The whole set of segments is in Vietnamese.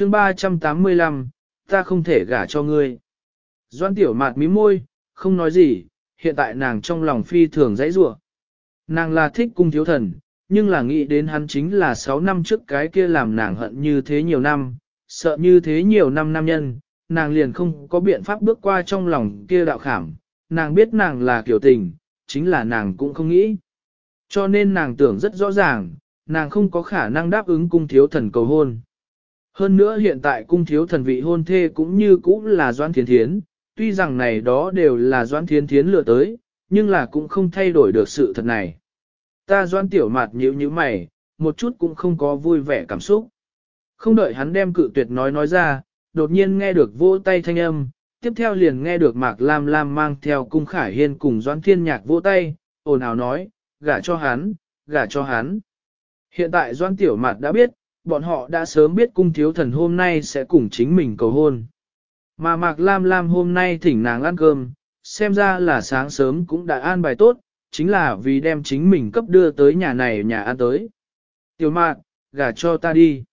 chương 385, ta không thể gả cho ngươi. Doan tiểu mạt mí môi, không nói gì, hiện tại nàng trong lòng phi thường dãy rủa. Nàng là thích cung thiếu thần, nhưng là nghĩ đến hắn chính là 6 năm trước cái kia làm nàng hận như thế nhiều năm, sợ như thế nhiều năm nam nhân, nàng liền không có biện pháp bước qua trong lòng kia đạo khảm, nàng biết nàng là kiểu tình, chính là nàng cũng không nghĩ. Cho nên nàng tưởng rất rõ ràng, nàng không có khả năng đáp ứng cung thiếu thần cầu hôn. Hơn nữa hiện tại cung thiếu thần vị hôn thê cũng như cũ là Doan Thiến Thiến, tuy rằng này đó đều là Doan Thiến Thiến lựa tới, nhưng là cũng không thay đổi được sự thật này. Ta Doan Tiểu Mạt nhíu như mày, một chút cũng không có vui vẻ cảm xúc. Không đợi hắn đem cự tuyệt nói nói ra, đột nhiên nghe được vỗ tay thanh âm, tiếp theo liền nghe được Mạc Lam Lam mang theo cung khải hiên cùng Doan Thiên Nhạc vỗ tay, ồn ào nói, gả cho hắn, gả cho hắn. Hiện tại Doan Tiểu Mạt đã biết, bọn họ đã sớm biết cung thiếu thần hôm nay sẽ cùng chính mình cầu hôn. Mà Mạc Lam Lam hôm nay thỉnh nàng ăn cơm, xem ra là sáng sớm cũng đã an bài tốt, chính là vì đem chính mình cấp đưa tới nhà này nhà ăn tới. Tiểu Mạc, gả cho ta đi.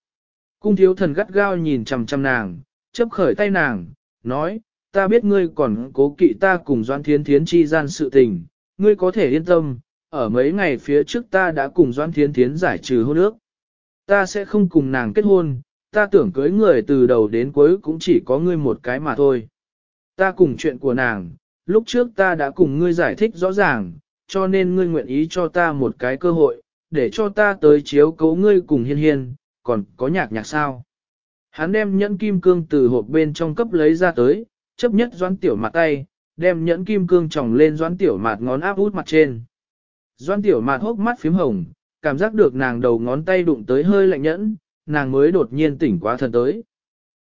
Cung thiếu thần gắt gao nhìn chằm chằm nàng, chấp khởi tay nàng, nói, ta biết ngươi còn cố kỵ ta cùng Doan Thiến Thiến chi gian sự tình, ngươi có thể yên tâm, ở mấy ngày phía trước ta đã cùng Doan Thiến Thiến giải trừ hôn ước. Ta sẽ không cùng nàng kết hôn, ta tưởng cưới người từ đầu đến cuối cũng chỉ có ngươi một cái mà thôi. Ta cùng chuyện của nàng, lúc trước ta đã cùng ngươi giải thích rõ ràng, cho nên ngươi nguyện ý cho ta một cái cơ hội, để cho ta tới chiếu cấu ngươi cùng hiên hiên, còn có nhạc nhạc sao. Hắn đem nhẫn kim cương từ hộp bên trong cấp lấy ra tới, chấp nhất doãn tiểu mặt tay, đem nhẫn kim cương tròng lên doãn tiểu mặt ngón áp út mặt trên. Doãn tiểu mặt hốc mắt phím hồng, cảm giác được nàng đầu ngón tay đụng tới hơi lạnh nhẫn, nàng mới đột nhiên tỉnh quá thần tới.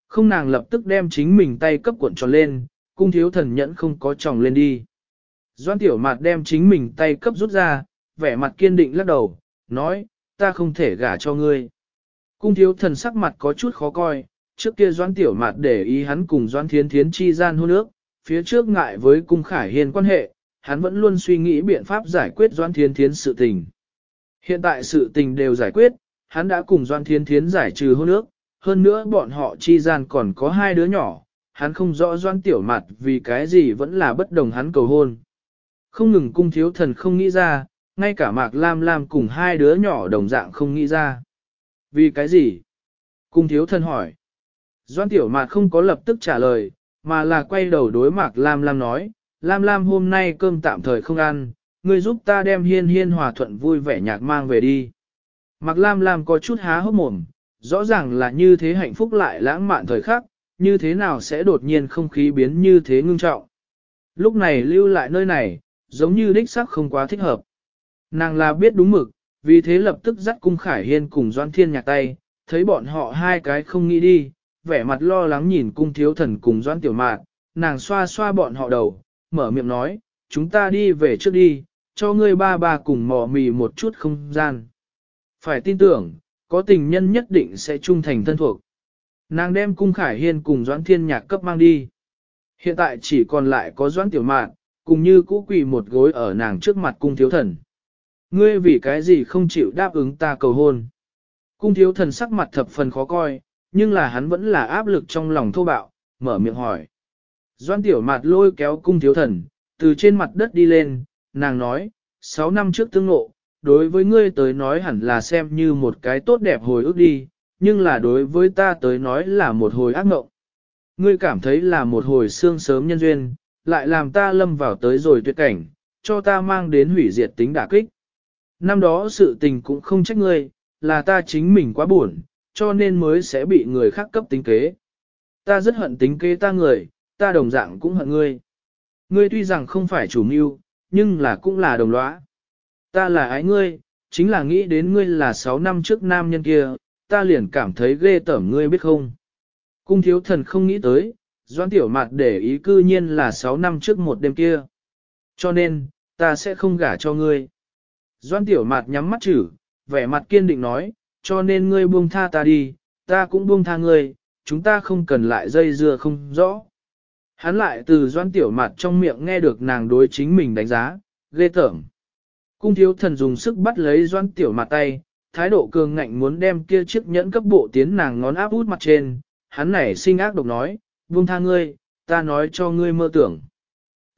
Không nàng lập tức đem chính mình tay cấp cuộn tròn lên, cung thiếu thần nhẫn không có tròng lên đi. Doan tiểu mạt đem chính mình tay cấp rút ra, vẻ mặt kiên định lắc đầu, nói, ta không thể gả cho ngươi. Cung thiếu thần sắc mặt có chút khó coi, trước kia doan tiểu mạt để ý hắn cùng doan thiến thiến chi gian hôn ước, phía trước ngại với cung khải hiền quan hệ, hắn vẫn luôn suy nghĩ biện pháp giải quyết doan thiến thiến sự tình. Hiện tại sự tình đều giải quyết, hắn đã cùng Doan Thiên Thiến giải trừ hôn ước, hơn nữa bọn họ chi gian còn có hai đứa nhỏ, hắn không rõ Doan Tiểu Mặt vì cái gì vẫn là bất đồng hắn cầu hôn. Không ngừng cung thiếu thần không nghĩ ra, ngay cả Mạc Lam Lam cùng hai đứa nhỏ đồng dạng không nghĩ ra. Vì cái gì? Cung thiếu thần hỏi. Doan Tiểu Mạt không có lập tức trả lời, mà là quay đầu đối Mạc Lam Lam nói, Lam Lam hôm nay cơm tạm thời không ăn, ngươi giúp ta đem hiên hiên hòa thuận vui vẻ nhạc mang về đi. Mạc Lam Lam có chút há hốc mồm, rõ ràng là như thế hạnh phúc lại lãng mạn thời khắc, như thế nào sẽ đột nhiên không khí biến như thế ngưng trọng. Lúc này lưu lại nơi này, giống như đích sắc không quá thích hợp. Nàng là biết đúng mực, vì thế lập tức dắt cung khải hiên cùng Doan Thiên nhạc tay, thấy bọn họ hai cái không nghĩ đi, vẻ mặt lo lắng nhìn cung thiếu thần cùng Doan Tiểu Mạn, nàng xoa xoa bọn họ đầu, mở miệng nói, chúng ta đi về trước đi, cho ngươi ba ba cùng mò mì một chút không gian. Phải tin tưởng, có tình nhân nhất định sẽ trung thành thân thuộc. Nàng đem cung khải hiên cùng Doãn Thiên Nhạc cấp mang đi. Hiện tại chỉ còn lại có Doãn Tiểu Mạn, cùng như cũ quỳ một gối ở nàng trước mặt cung thiếu thần. Ngươi vì cái gì không chịu đáp ứng ta cầu hôn. Cung thiếu thần sắc mặt thập phần khó coi, nhưng là hắn vẫn là áp lực trong lòng thô bạo, mở miệng hỏi. Doan tiểu mạt lôi kéo cung thiếu thần, từ trên mặt đất đi lên, nàng nói, 6 năm trước tương ngộ, đối với ngươi tới nói hẳn là xem như một cái tốt đẹp hồi ức đi, nhưng là đối với ta tới nói là một hồi ác ngộng. Ngươi cảm thấy là một hồi xương sớm nhân duyên, lại làm ta lâm vào tới rồi tuyệt cảnh, cho ta mang đến hủy diệt tính đả kích. Năm đó sự tình cũng không trách ngươi, là ta chính mình quá buồn, cho nên mới sẽ bị người khác cấp tính kế. Ta rất hận tính kế ta người, ta đồng dạng cũng hận ngươi. Ngươi tuy rằng không phải chủ mưu, nhưng là cũng là đồng lõa. Ta là ái ngươi, chính là nghĩ đến ngươi là 6 năm trước nam nhân kia, ta liền cảm thấy ghê tởm ngươi biết không. Cung thiếu thần không nghĩ tới, doan tiểu mặt để ý cư nhiên là 6 năm trước một đêm kia. Cho nên, ta sẽ không gả cho ngươi. Doan tiểu mặt nhắm mắt chử, vẻ mặt kiên định nói, cho nên ngươi buông tha ta đi, ta cũng buông tha ngươi, chúng ta không cần lại dây dưa không rõ. Hắn lại từ doan tiểu mặt trong miệng nghe được nàng đối chính mình đánh giá, ghê tởm. Cung thiếu thần dùng sức bắt lấy doan tiểu mặt tay, thái độ cường ngạnh muốn đem kia chiếc nhẫn cấp bộ tiến nàng ngón áp út mặt trên, hắn nảy sinh ác độc nói, buông tha ngươi, ta nói cho ngươi mơ tưởng.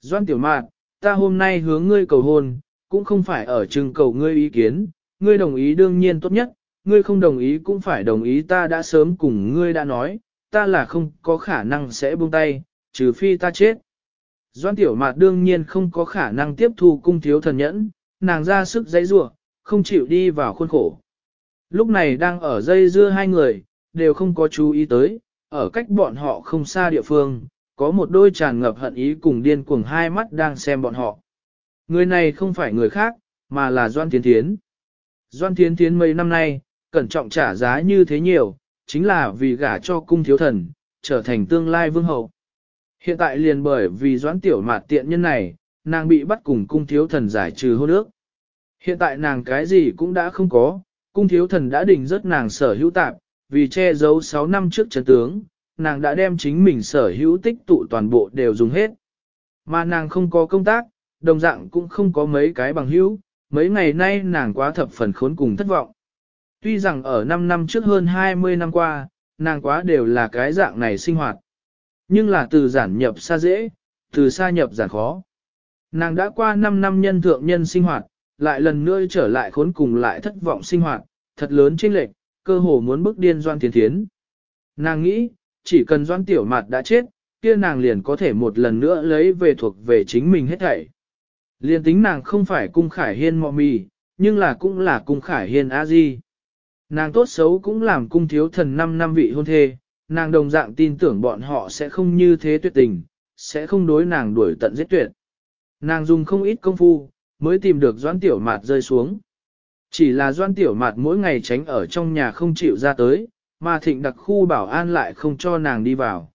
Doan tiểu mạn, ta hôm nay hướng ngươi cầu hôn, cũng không phải ở trừng cầu ngươi ý kiến, ngươi đồng ý đương nhiên tốt nhất, ngươi không đồng ý cũng phải đồng ý ta đã sớm cùng ngươi đã nói, ta là không có khả năng sẽ buông tay, trừ phi ta chết. Doan tiểu mạt đương nhiên không có khả năng tiếp thu cung thiếu thần nhẫn, nàng ra sức dãy rủa không chịu đi vào khuôn khổ. Lúc này đang ở dây dưa hai người, đều không có chú ý tới, ở cách bọn họ không xa địa phương, có một đôi tràn ngập hận ý cùng điên cuồng hai mắt đang xem bọn họ. Người này không phải người khác, mà là Doan Thiến Thiến. Doan Thiến Thiến mấy năm nay, cẩn trọng trả giá như thế nhiều, chính là vì gả cho cung thiếu thần, trở thành tương lai vương hậu. Hiện tại liền bởi vì doãn tiểu mạt tiện nhân này, nàng bị bắt cùng cung thiếu thần giải trừ hôn ước. Hiện tại nàng cái gì cũng đã không có, cung thiếu thần đã đình rất nàng sở hữu tạp, vì che giấu 6 năm trước trận tướng, nàng đã đem chính mình sở hữu tích tụ toàn bộ đều dùng hết. Mà nàng không có công tác, đồng dạng cũng không có mấy cái bằng hữu, mấy ngày nay nàng quá thập phần khốn cùng thất vọng. Tuy rằng ở 5 năm trước hơn 20 năm qua, nàng quá đều là cái dạng này sinh hoạt. Nhưng là từ giản nhập xa dễ, từ xa nhập giản khó. Nàng đã qua 5 năm nhân thượng nhân sinh hoạt, lại lần nữa trở lại khốn cùng lại thất vọng sinh hoạt, thật lớn chênh lệch, cơ hồ muốn bức điên Doan thiên Thiến. Nàng nghĩ, chỉ cần Doan Tiểu Mạt đã chết, kia nàng liền có thể một lần nữa lấy về thuộc về chính mình hết thảy. Liên tính nàng không phải cung khải hiên mọ mì, nhưng là cũng là cung khải hiên a di. Nàng tốt xấu cũng làm cung thiếu thần 5 năm vị hôn thê, nàng đồng dạng tin tưởng bọn họ sẽ không như thế tuyệt tình, sẽ không đối nàng đuổi tận giết tuyệt. Nàng dùng không ít công phu, mới tìm được doan tiểu mạt rơi xuống. Chỉ là doan tiểu mạt mỗi ngày tránh ở trong nhà không chịu ra tới, mà thịnh đặc khu bảo an lại không cho nàng đi vào.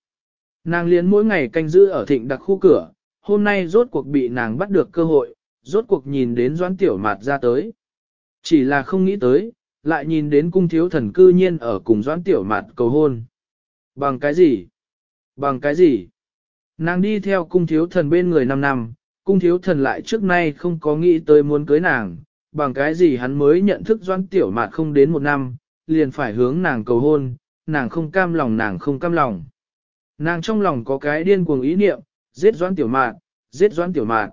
Nàng liền mỗi ngày canh giữ ở thịnh đặc khu cửa, hôm nay rốt cuộc bị nàng bắt được cơ hội, rốt cuộc nhìn đến doan tiểu mạt ra tới. Chỉ là không nghĩ tới, lại nhìn đến cung thiếu thần cư nhiên ở cùng doan tiểu mạt cầu hôn. Bằng cái gì? Bằng cái gì? Nàng đi theo cung thiếu thần bên người 5 năm, cung thiếu thần lại trước nay không có nghĩ tới muốn cưới nàng, bằng cái gì hắn mới nhận thức doan tiểu mạt không đến một năm, liền phải hướng nàng cầu hôn, nàng không cam lòng nàng không cam lòng. Nàng trong lòng có cái điên cuồng ý niệm, giết doan tiểu mạt, giết doan tiểu mạt.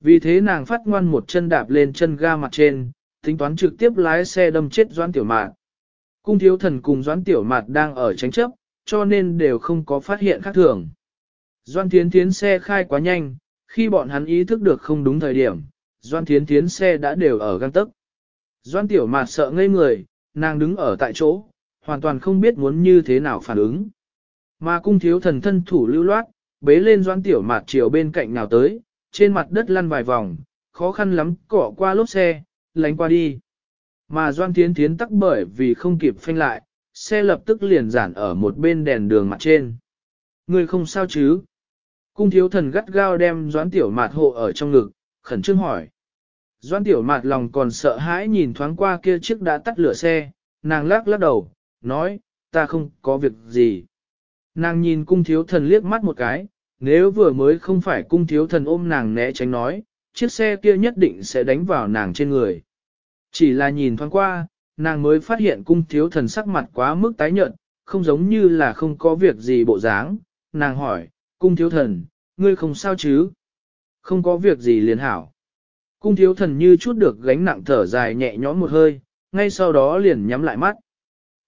Vì thế nàng phát ngoan một chân đạp lên chân ga mặt trên, tính toán trực tiếp lái xe đâm chết doan tiểu mạt. Cung thiếu thần cùng doan tiểu mạt đang ở tránh chấp, cho nên đều không có phát hiện khác thường. Doan Thiến Thiến xe khai quá nhanh, khi bọn hắn ý thức được không đúng thời điểm, Doan Thiến Thiến xe đã đều ở găng tấc. Doan Tiểu Mạt sợ ngây người, nàng đứng ở tại chỗ, hoàn toàn không biết muốn như thế nào phản ứng. Mà cung thiếu thần thân thủ lưu loát, bế lên Doan Tiểu Mạt chiều bên cạnh nào tới, trên mặt đất lăn vài vòng, khó khăn lắm cỏ qua lốp xe, lánh qua đi. Mà Doan Thiến Thiến tắc bởi vì không kịp phanh lại, xe lập tức liền giản ở một bên đèn đường mặt trên. Người không sao chứ? Cung thiếu thần gắt gao đem doãn tiểu mạt hộ ở trong ngực, khẩn trương hỏi. Doãn tiểu mạt lòng còn sợ hãi nhìn thoáng qua kia chiếc đã tắt lửa xe, nàng lắc lắc đầu, nói, ta không có việc gì. Nàng nhìn cung thiếu thần liếc mắt một cái, nếu vừa mới không phải cung thiếu thần ôm nàng né tránh nói, chiếc xe kia nhất định sẽ đánh vào nàng trên người. Chỉ là nhìn thoáng qua, nàng mới phát hiện cung thiếu thần sắc mặt quá mức tái nhợt, không giống như là không có việc gì bộ dáng. Nàng hỏi, cung thiếu thần, ngươi không sao chứ? Không có việc gì liền hảo. Cung thiếu thần như chút được gánh nặng thở dài nhẹ nhõm một hơi, ngay sau đó liền nhắm lại mắt.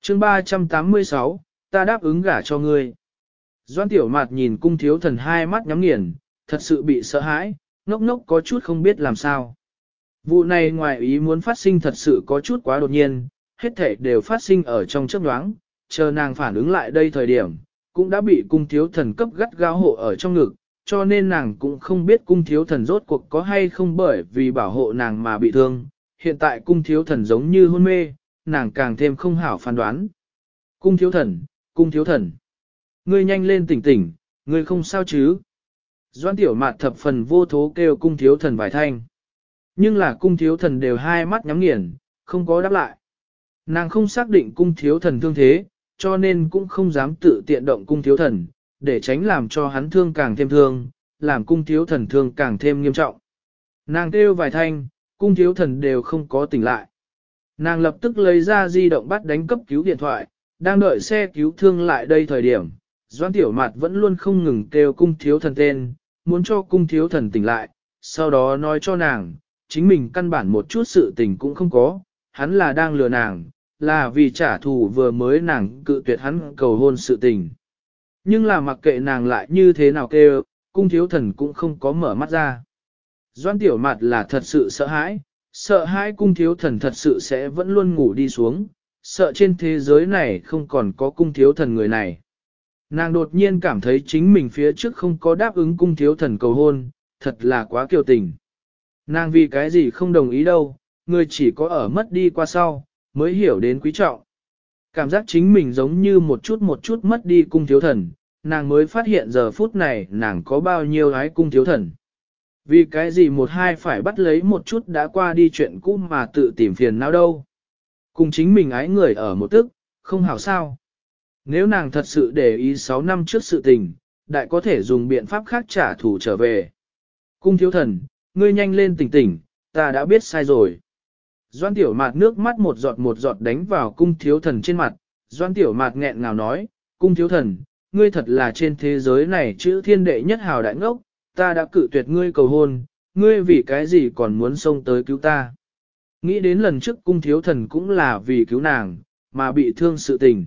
chương 386, ta đáp ứng gả cho ngươi. Doan tiểu mạt nhìn cung thiếu thần hai mắt nhắm nghiền, thật sự bị sợ hãi, ngốc ngốc có chút không biết làm sao. Vụ này ngoài ý muốn phát sinh thật sự có chút quá đột nhiên, hết thể đều phát sinh ở trong chớp nhoáng, chờ nàng phản ứng lại đây thời điểm, cũng đã bị cung thiếu thần cấp gắt gao hộ ở trong ngực, cho nên nàng cũng không biết cung thiếu thần rốt cuộc có hay không bởi vì bảo hộ nàng mà bị thương. Hiện tại cung thiếu thần giống như hôn mê, nàng càng thêm không hảo phán đoán. Cung thiếu thần, cung thiếu thần. Ngươi nhanh lên tỉnh tỉnh, ngươi không sao chứ. Doan tiểu mạt thập phần vô thố kêu cung thiếu thần vài thanh. Nhưng là cung thiếu thần đều hai mắt nhắm nghiền, không có đáp lại. Nàng không xác định cung thiếu thần thương thế, cho nên cũng không dám tự tiện động cung thiếu thần, để tránh làm cho hắn thương càng thêm thương, làm cung thiếu thần thương càng thêm nghiêm trọng. Nàng kêu vài thanh, cung thiếu thần đều không có tỉnh lại. Nàng lập tức lấy ra di động bắt đánh cấp cứu điện thoại, đang đợi xe cứu thương lại đây thời điểm, Doan Tiểu Mạt vẫn luôn không ngừng kêu cung thiếu thần tên, muốn cho cung thiếu thần tỉnh lại, sau đó nói cho nàng, chính mình căn bản một chút sự tình cũng không có, hắn là đang lừa nàng, là vì trả thù vừa mới nàng cự tuyệt hắn cầu hôn sự tình. Nhưng là mặc kệ nàng lại như thế nào kêu, cung thiếu thần cũng không có mở mắt ra. Doan Tiểu Mạt là thật sự sợ hãi, sợ hãi cung thiếu thần thật sự sẽ vẫn luôn ngủ đi xuống, sợ trên thế giới này không còn có cung thiếu thần người này. Nàng đột nhiên cảm thấy chính mình phía trước không có đáp ứng cung thiếu thần cầu hôn, thật là quá kiêu tình. Nàng vì cái gì không đồng ý đâu, người chỉ có ở mất đi qua sau, mới hiểu đến quý trọng. Cảm giác chính mình giống như một chút một chút mất đi cung thiếu thần, nàng mới phát hiện giờ phút này nàng có bao nhiêu ái cung thiếu thần. Vì cái gì một hai phải bắt lấy một chút đã qua đi chuyện cũ mà tự tìm phiền não đâu. Cùng chính mình ái người ở một tức, không hảo sao. Nếu nàng thật sự để ý 6 năm trước sự tình, đại có thể dùng biện pháp khác trả thù trở về. Cung thiếu thần, ngươi nhanh lên tỉnh tỉnh, ta đã biết sai rồi. Doan tiểu mạt nước mắt một giọt một giọt đánh vào cung thiếu thần trên mặt, doan tiểu mạt nghẹn ngào nói, cung thiếu thần, ngươi thật là trên thế giới này chữ thiên đệ nhất hào đại ngốc, ta đã cự tuyệt ngươi cầu hôn, ngươi vì cái gì còn muốn xông tới cứu ta. Nghĩ đến lần trước cung thiếu thần cũng là vì cứu nàng, mà bị thương sự tình.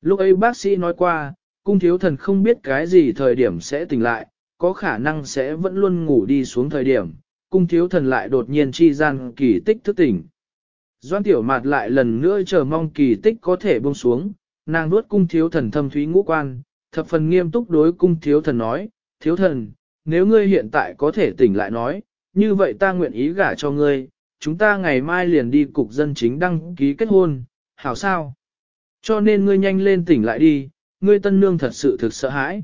Lúc ấy bác sĩ nói qua, cung thiếu thần không biết cái gì thời điểm sẽ tỉnh lại, có khả năng sẽ vẫn luôn ngủ đi xuống thời điểm, cung thiếu thần lại đột nhiên chi gian kỳ tích thức tỉnh. Doan tiểu mạt lại lần nữa chờ mong kỳ tích có thể buông xuống, nàng nuốt cung thiếu thần thâm thúy ngũ quan, thập phần nghiêm túc đối cung thiếu thần nói, thiếu thần, nếu ngươi hiện tại có thể tỉnh lại nói, như vậy ta nguyện ý gả cho ngươi, chúng ta ngày mai liền đi cục dân chính đăng ký kết hôn, hảo sao? Cho nên ngươi nhanh lên tỉnh lại đi, ngươi tân nương thật sự thực sợ hãi.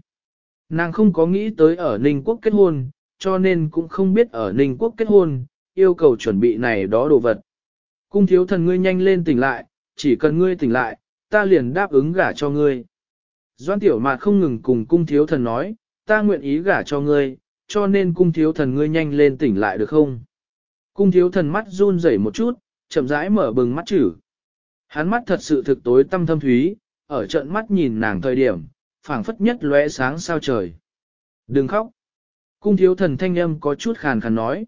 Nàng không có nghĩ tới ở Ninh Quốc kết hôn, cho nên cũng không biết ở Ninh Quốc kết hôn, yêu cầu chuẩn bị này đó đồ vật. Cung thiếu thần ngươi nhanh lên tỉnh lại, chỉ cần ngươi tỉnh lại, ta liền đáp ứng gả cho ngươi. Doan tiểu mạt không ngừng cùng cung thiếu thần nói, ta nguyện ý gả cho ngươi, cho nên cung thiếu thần ngươi nhanh lên tỉnh lại được không? Cung thiếu thần mắt run rẩy một chút, chậm rãi mở bừng mắt chữ. Hắn mắt thật sự thực tối tâm thâm thúy, ở trận mắt nhìn nàng thời điểm, phảng phất nhất lóe sáng sao trời. Đừng khóc. Cung thiếu thần thanh âm có chút khàn khàn nói.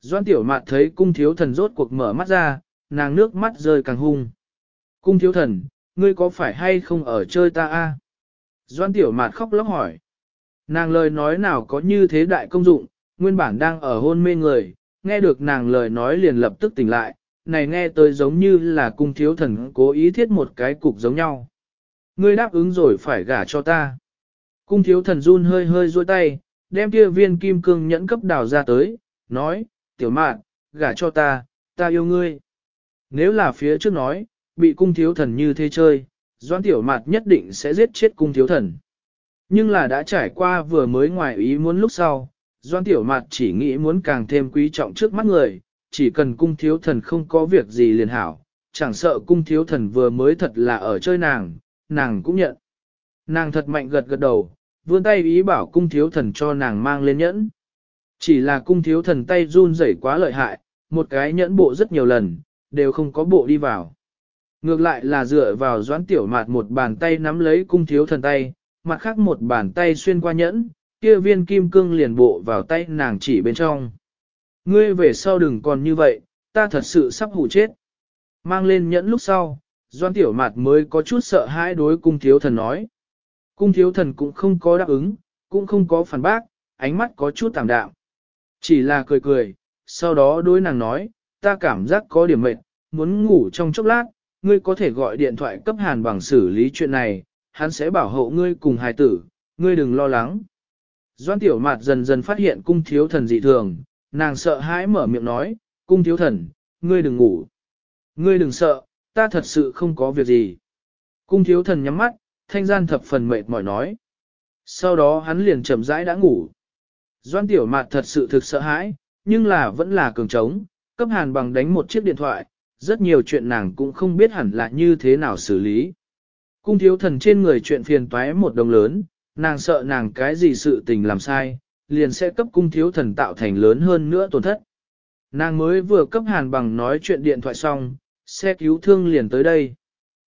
Doan tiểu mạn thấy cung thiếu thần rốt cuộc mở mắt ra, nàng nước mắt rơi càng hung. Cung thiếu thần, ngươi có phải hay không ở chơi ta a? Doan tiểu mạn khóc lóc hỏi. Nàng lời nói nào có như thế đại công dụng, nguyên bản đang ở hôn mê người, nghe được nàng lời nói liền lập tức tỉnh lại, này nghe tới giống như là cung thiếu thần cố ý thiết một cái cục giống nhau. Ngươi đáp ứng rồi phải gả cho ta. Cung thiếu thần run hơi hơi duỗi tay, đem kia viên kim cương nhẫn cấp đào ra tới, nói, tiểu mạn, gả cho ta, ta yêu ngươi. Nếu là phía trước nói, bị cung thiếu thần như thế chơi, doan tiểu mạt nhất định sẽ giết chết cung thiếu thần. Nhưng là đã trải qua vừa mới ngoài ý muốn lúc sau, doan tiểu mạt chỉ nghĩ muốn càng thêm quý trọng trước mắt người, chỉ cần cung thiếu thần không có việc gì liền hảo, chẳng sợ cung thiếu thần vừa mới thật là ở chơi nàng, nàng cũng nhận. Nàng thật mạnh gật gật đầu, vươn tay ý bảo cung thiếu thần cho nàng mang lên nhẫn. Chỉ là cung thiếu thần tay run rẩy quá lợi hại, một cái nhẫn bộ rất nhiều lần, đều không có bộ đi vào. Ngược lại là dựa vào doãn tiểu mạt một bàn tay nắm lấy cung thiếu thần tay, mặt khác một bàn tay xuyên qua nhẫn, kia viên kim cương liền bộ vào tay nàng chỉ bên trong. Ngươi về sau đừng còn như vậy, ta thật sự sắp hủ chết. Mang lên nhẫn lúc sau, doan tiểu mạt mới có chút sợ hãi đối cung thiếu thần nói. Cung thiếu thần cũng không có đáp ứng, cũng không có phản bác, ánh mắt có chút tạm đạm. Chỉ là cười cười, sau đó đối nàng nói, ta cảm giác có điểm mệt, muốn ngủ trong chốc lát, ngươi có thể gọi điện thoại cấp hàn bằng xử lý chuyện này, hắn sẽ bảo hộ ngươi cùng hài tử, ngươi đừng lo lắng. Doan tiểu mạt dần dần phát hiện cung thiếu thần dị thường, nàng sợ hãi mở miệng nói, cung thiếu thần, ngươi đừng ngủ. Ngươi đừng sợ, ta thật sự không có việc gì. Cung thiếu thần nhắm mắt, thanh gian thập phần mệt mỏi nói. Sau đó hắn liền chậm rãi đã ngủ. Doan tiểu mạt thật sự thực sợ hãi, nhưng là vẫn là cường trống, cấp hàn bằng đánh một chiếc điện thoại, rất nhiều chuyện nàng cũng không biết hẳn là như thế nào xử lý. Cung thiếu thần trên người chuyện phiền toái một đồng lớn, nàng sợ nàng cái gì sự tình làm sai, liền sẽ cấp cung thiếu thần tạo thành lớn hơn nữa tổn thất. Nàng mới vừa cấp hàn bằng nói chuyện điện thoại xong, xe cứu thương liền tới đây.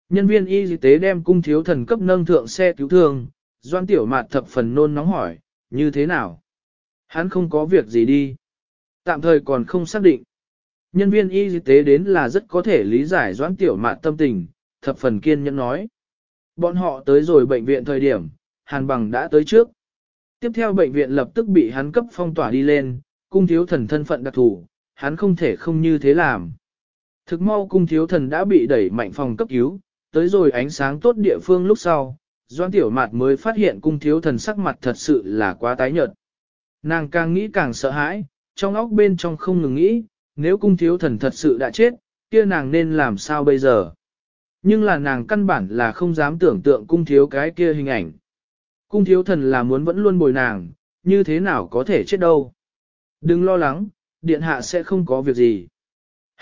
nhân viên y tế đem cung thiếu thần cấp nâng thượng xe cứu thương, doan tiểu mạt thập phần nôn nóng hỏi, như thế nào? Hắn không có việc gì đi. Tạm thời còn không xác định. Nhân viên y tế đến là rất có thể lý giải doãn tiểu mạn tâm tình, thập phần kiên nhẫn nói. Bọn họ tới rồi bệnh viện thời điểm, Hàn Bằng đã tới trước. Tiếp theo bệnh viện lập tức bị hắn cấp phong tỏa đi lên, cung thiếu thần thân phận đặc thủ, hắn không thể không như thế làm. Thực mau cung thiếu thần đã bị đẩy mạnh phòng cấp cứu, tới rồi ánh sáng tốt địa phương lúc sau, Doan Tiểu Mạt mới phát hiện cung thiếu thần sắc mặt thật sự là quá tái nhợt. Nàng càng nghĩ càng sợ hãi, trong óc bên trong không ngừng nghĩ, nếu cung thiếu thần thật sự đã chết, kia nàng nên làm sao bây giờ? Nhưng là nàng căn bản là không dám tưởng tượng cung thiếu cái kia hình ảnh. Cung thiếu thần là muốn vẫn luôn bồi nàng, như thế nào có thể chết đâu. Đừng lo lắng, điện hạ sẽ không có việc gì.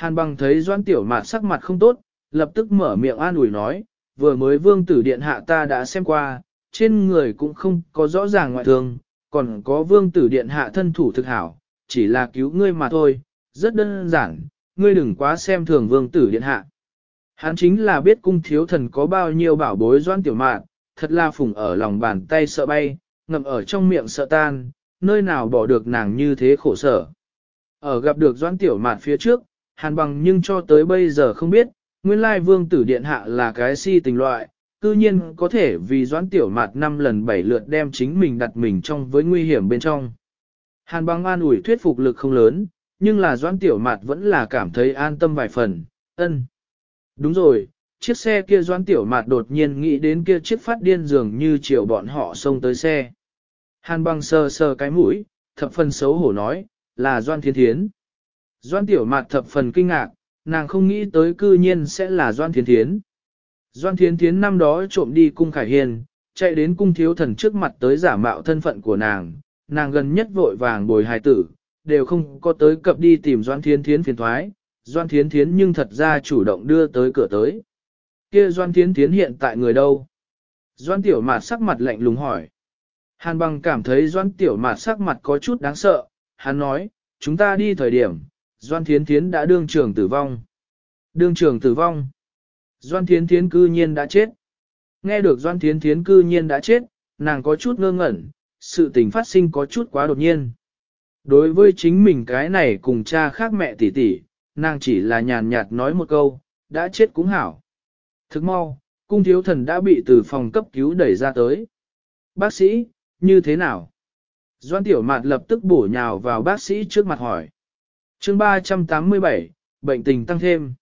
Hàn bằng thấy doan tiểu mạt sắc mặt không tốt, lập tức mở miệng an ủi nói, vừa mới vương tử điện hạ ta đã xem qua, trên người cũng không có rõ ràng ngoại thương, còn có vương tử điện hạ thân thủ thực hảo, chỉ là cứu ngươi mà thôi, rất đơn giản, ngươi đừng quá xem thường vương tử điện hạ. Hắn chính là biết cung thiếu thần có bao nhiêu bảo bối doan tiểu mạn, thật là phùng ở lòng bàn tay sợ bay, ngậm ở trong miệng sợ tan, nơi nào bỏ được nàng như thế khổ sở. Ở gặp được doan tiểu mạn phía trước, hàn bằng nhưng cho tới bây giờ không biết, nguyên lai vương tử điện hạ là cái si tình loại, tự nhiên có thể vì doãn tiểu mạt năm lần bảy lượt đem chính mình đặt mình trong với nguy hiểm bên trong. Hàn băng an ủi thuyết phục lực không lớn, nhưng là doãn tiểu mạt vẫn là cảm thấy an tâm vài phần, ân. Đúng rồi, chiếc xe kia doãn tiểu mạt đột nhiên nghĩ đến kia chiếc phát điên dường như chiều bọn họ xông tới xe. Hàn băng sờ sờ cái mũi, thập phần xấu hổ nói, là doan thiên thiến. Doan tiểu mạt thập phần kinh ngạc, nàng không nghĩ tới cư nhiên sẽ là doan Thiến thiến. Doan Thiến Thiến năm đó trộm đi cung Khải Hiền, chạy đến cung thiếu thần trước mặt tới giả mạo thân phận của nàng, nàng gần nhất vội vàng bồi hài tử, đều không có tới cập đi tìm Doan Thiến Thiến phiền thoái, Doan Thiến Thiến nhưng thật ra chủ động đưa tới cửa tới. Kia Doan Thiến Thiến hiện tại người đâu? Doan Tiểu Mạt sắc mặt lạnh lùng hỏi. Hàn bằng cảm thấy Doan Tiểu Mạt sắc mặt có chút đáng sợ, hắn nói, chúng ta đi thời điểm, Doan Thiến Thiến đã đương trường tử vong. Đương trường tử vong. Doan Thiến Thiến cư nhiên đã chết. Nghe được Doan Thiến Thiến cư nhiên đã chết, nàng có chút ngơ ngẩn, sự tình phát sinh có chút quá đột nhiên. Đối với chính mình cái này cùng cha khác mẹ tỷ tỷ, nàng chỉ là nhàn nhạt nói một câu, đã chết cũng hảo. Thức mau, cung thiếu thần đã bị từ phòng cấp cứu đẩy ra tới. Bác sĩ, như thế nào? Doan tiểu mạt lập tức bổ nhào vào bác sĩ trước mặt hỏi chương 387, bệnh tình tăng thêm.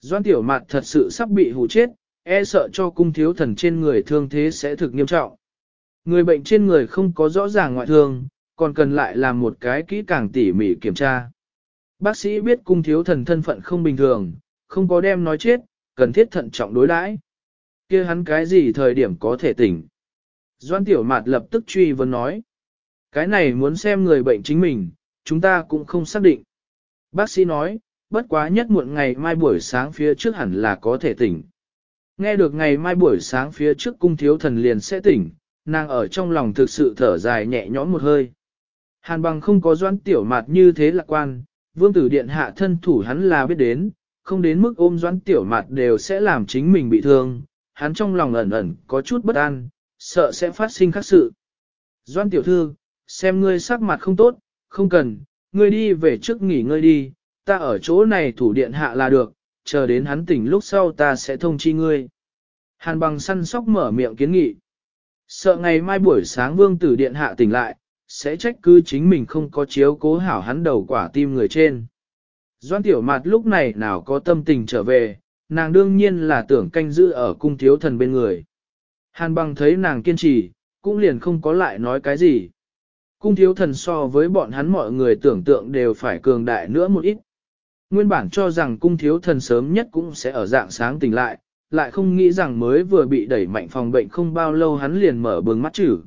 Doan tiểu mạt thật sự sắp bị hù chết, e sợ cho cung thiếu thần trên người thương thế sẽ thực nghiêm trọng. Người bệnh trên người không có rõ ràng ngoại thương, còn cần lại làm một cái kỹ càng tỉ mỉ kiểm tra. Bác sĩ biết cung thiếu thần thân phận không bình thường, không có đem nói chết, cần thiết thận trọng đối đãi. kia hắn cái gì thời điểm có thể tỉnh. Doan tiểu mạt lập tức truy vấn nói. Cái này muốn xem người bệnh chính mình, chúng ta cũng không xác định. Bác sĩ nói, bất quá nhất muộn ngày mai buổi sáng phía trước hẳn là có thể tỉnh. Nghe được ngày mai buổi sáng phía trước cung thiếu thần liền sẽ tỉnh, nàng ở trong lòng thực sự thở dài nhẹ nhõm một hơi. Hàn bằng không có doan tiểu mạt như thế lạc quan, vương tử điện hạ thân thủ hắn là biết đến, không đến mức ôm doan tiểu mạt đều sẽ làm chính mình bị thương, hắn trong lòng ẩn ẩn có chút bất an, sợ sẽ phát sinh khác sự. Doan tiểu thư, xem ngươi sắc mặt không tốt, không cần, ngươi đi về trước nghỉ ngơi đi, ta ở chỗ này thủ điện hạ là được, chờ đến hắn tỉnh lúc sau ta sẽ thông chi ngươi. Hàn bằng săn sóc mở miệng kiến nghị. Sợ ngày mai buổi sáng vương tử điện hạ tỉnh lại, sẽ trách cứ chính mình không có chiếu cố hảo hắn đầu quả tim người trên. Doan tiểu mặt lúc này nào có tâm tình trở về, nàng đương nhiên là tưởng canh giữ ở cung thiếu thần bên người. Hàn bằng thấy nàng kiên trì, cũng liền không có lại nói cái gì. Cung thiếu thần so với bọn hắn mọi người tưởng tượng đều phải cường đại nữa một ít. Nguyên bản cho rằng cung thiếu thần sớm nhất cũng sẽ ở dạng sáng tỉnh lại, lại không nghĩ rằng mới vừa bị đẩy mạnh phòng bệnh không bao lâu hắn liền mở bừng mắt chữ.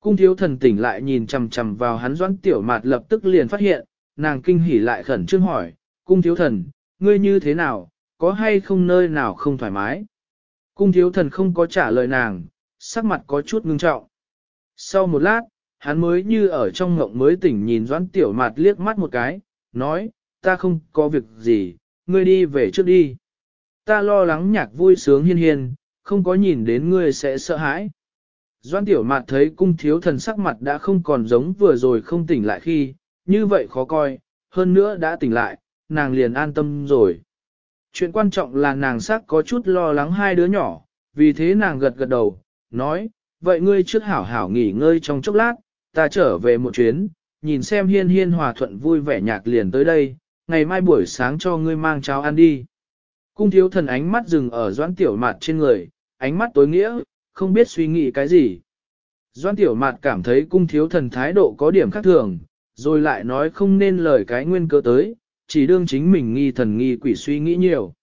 Cung thiếu thần tỉnh lại nhìn chằm chằm vào hắn doãn tiểu mạt lập tức liền phát hiện, nàng kinh hỉ lại khẩn trương hỏi, cung thiếu thần, ngươi như thế nào, có hay không nơi nào không thoải mái? Cung thiếu thần không có trả lời nàng, sắc mặt có chút ngưng trọng. Sau một lát, hắn mới như ở trong ngộng mới tỉnh nhìn doãn tiểu mạt liếc mắt một cái, nói, ta không có việc gì, ngươi đi về trước đi. ta lo lắng nhạc vui sướng hiên hiên, không có nhìn đến ngươi sẽ sợ hãi. Doan tiểu mạt thấy cung thiếu thần sắc mặt đã không còn giống vừa rồi không tỉnh lại khi, như vậy khó coi, hơn nữa đã tỉnh lại, nàng liền an tâm rồi. Chuyện quan trọng là nàng sắc có chút lo lắng hai đứa nhỏ, vì thế nàng gật gật đầu, nói, vậy ngươi trước hảo hảo nghỉ ngơi trong chốc lát, ta trở về một chuyến, nhìn xem hiên hiên hòa thuận vui vẻ nhạc liền tới đây, ngày mai buổi sáng cho ngươi mang cháo ăn đi. Cung thiếu thần ánh mắt dừng ở doãn tiểu mạt trên người, ánh mắt tối nghĩa, không biết suy nghĩ cái gì. Doãn tiểu mạt cảm thấy cung thiếu thần thái độ có điểm khác thường, rồi lại nói không nên lời cái nguyên cơ tới, chỉ đương chính mình nghi thần nghi quỷ suy nghĩ nhiều.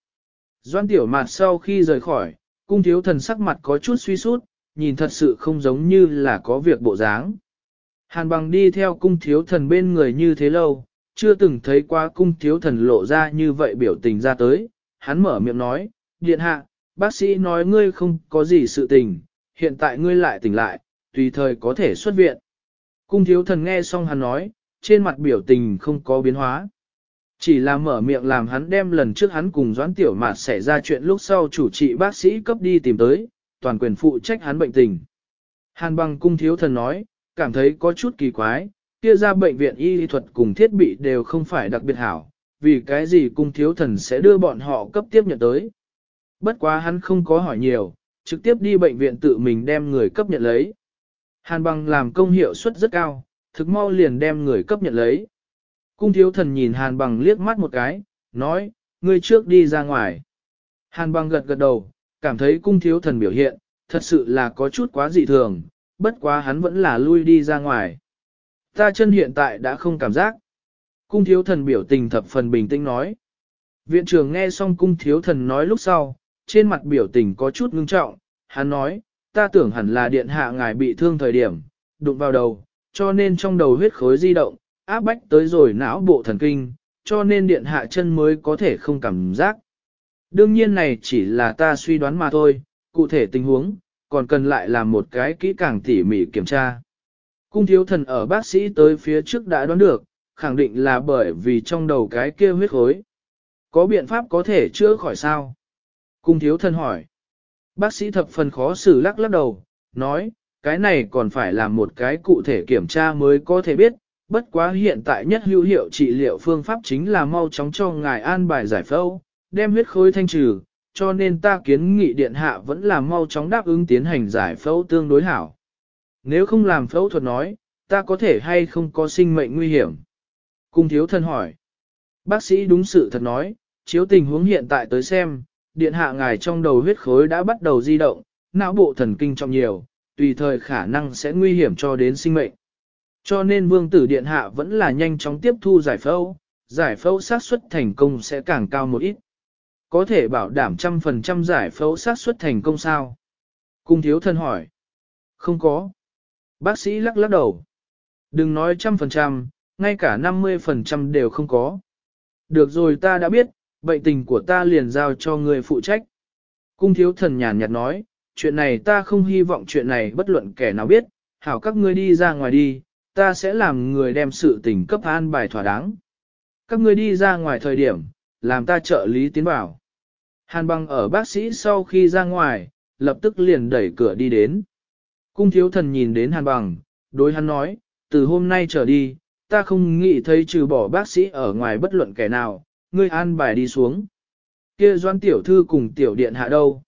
Doãn tiểu mạt sau khi rời khỏi, cung thiếu thần sắc mặt có chút suy sút, nhìn thật sự không giống như là có việc bộ dáng. Hàn bằng đi theo cung thiếu thần bên người như thế lâu, chưa từng thấy qua cung thiếu thần lộ ra như vậy biểu tình ra tới, hắn mở miệng nói, điện hạ, bác sĩ nói ngươi không có gì sự tình, hiện tại ngươi lại tỉnh lại, tùy thời có thể xuất viện. Cung thiếu thần nghe xong hắn nói, trên mặt biểu tình không có biến hóa. Chỉ là mở miệng làm hắn đem lần trước hắn cùng Doãn Tiểu Mạt xảy ra chuyện lúc sau chủ trị bác sĩ cấp đi tìm tới, toàn quyền phụ trách hắn bệnh tình. Hàn bằng cung thiếu thần nói, cảm thấy có chút kỳ quái, kia ra bệnh viện y thuật cùng thiết bị đều không phải đặc biệt hảo, vì cái gì cung thiếu thần sẽ đưa bọn họ cấp tiếp nhận tới. Bất quá hắn không có hỏi nhiều, trực tiếp đi bệnh viện tự mình đem người cấp nhận lấy. Hàn bằng làm công hiệu suất rất cao, thực mau liền đem người cấp nhận lấy. Cung thiếu thần nhìn hàn bằng liếc mắt một cái, nói, ngươi trước đi ra ngoài. Hàn bằng gật gật đầu, cảm thấy cung thiếu thần biểu hiện, thật sự là có chút quá dị thường, bất quá hắn vẫn là lui đi ra ngoài. Ta chân hiện tại đã không cảm giác. Cung thiếu thần biểu tình thập phần bình tĩnh nói. Viện trưởng nghe xong cung thiếu thần nói lúc sau, trên mặt biểu tình có chút ngưng trọng, hắn nói, ta tưởng hẳn là điện hạ ngài bị thương thời điểm, đụng vào đầu, cho nên trong đầu huyết khối di động, áp bách tới rồi não bộ thần kinh, cho nên điện hạ chân mới có thể không cảm giác. Đương nhiên này chỉ là ta suy đoán mà thôi, cụ thể tình huống, còn cần lại làm một cái kỹ càng tỉ mỉ kiểm tra. Cung thiếu thần ở bác sĩ tới phía trước đã đoán được, khẳng định là bởi vì trong đầu cái kia huyết khối. Có biện pháp có thể chữa khỏi sao? Cung thiếu thần hỏi. Bác sĩ thập phần khó xử lắc lắc đầu, nói, cái này còn phải làm một cái cụ thể kiểm tra mới có thể biết, bất quá hiện tại nhất hữu hiệu trị liệu phương pháp chính là mau chóng cho ngài an bài giải phẫu, đem huyết khối thanh trừ, cho nên ta kiến nghị điện hạ vẫn là mau chóng đáp ứng tiến hành giải phẫu tương đối hảo. Nếu không làm phẫu thuật nói, ta có thể hay không có sinh mệnh nguy hiểm? Cung thiếu thân hỏi. Bác sĩ đúng sự thật nói, chiếu tình huống hiện tại tới xem, điện hạ ngài trong đầu huyết khối đã bắt đầu di động, não bộ thần kinh trọng nhiều, tùy thời khả năng sẽ nguy hiểm cho đến sinh mệnh. Cho nên vương tử điện hạ vẫn là nhanh chóng tiếp thu giải phẫu, giải phẫu xác suất thành công sẽ càng cao một ít. Có thể bảo đảm trăm phần trăm giải phẫu sát xuất thành công sao? Cung thiếu thân hỏi. Không có. Bác sĩ lắc lắc đầu. Đừng nói trăm phần trăm, ngay cả 50% đều không có. Được rồi ta đã biết, bệnh tình của ta liền giao cho người phụ trách. Cung thiếu thần nhàn nhạt nói, chuyện này ta không hy vọng chuyện này bất luận kẻ nào biết, hảo các ngươi đi ra ngoài đi, ta sẽ làm người đem sự tình cấp an bài thỏa đáng. Các ngươi đi ra ngoài thời điểm, làm ta trợ lý tiến vào. Hàn băng ở bác sĩ sau khi ra ngoài, lập tức liền đẩy cửa đi đến. Cung thiếu thần nhìn đến hàn bằng, đối hắn nói, từ hôm nay trở đi, ta không nghĩ thấy trừ bỏ bác sĩ ở ngoài bất luận kẻ nào, ngươi an bài đi xuống. Kia doan tiểu thư cùng tiểu điện hạ đâu?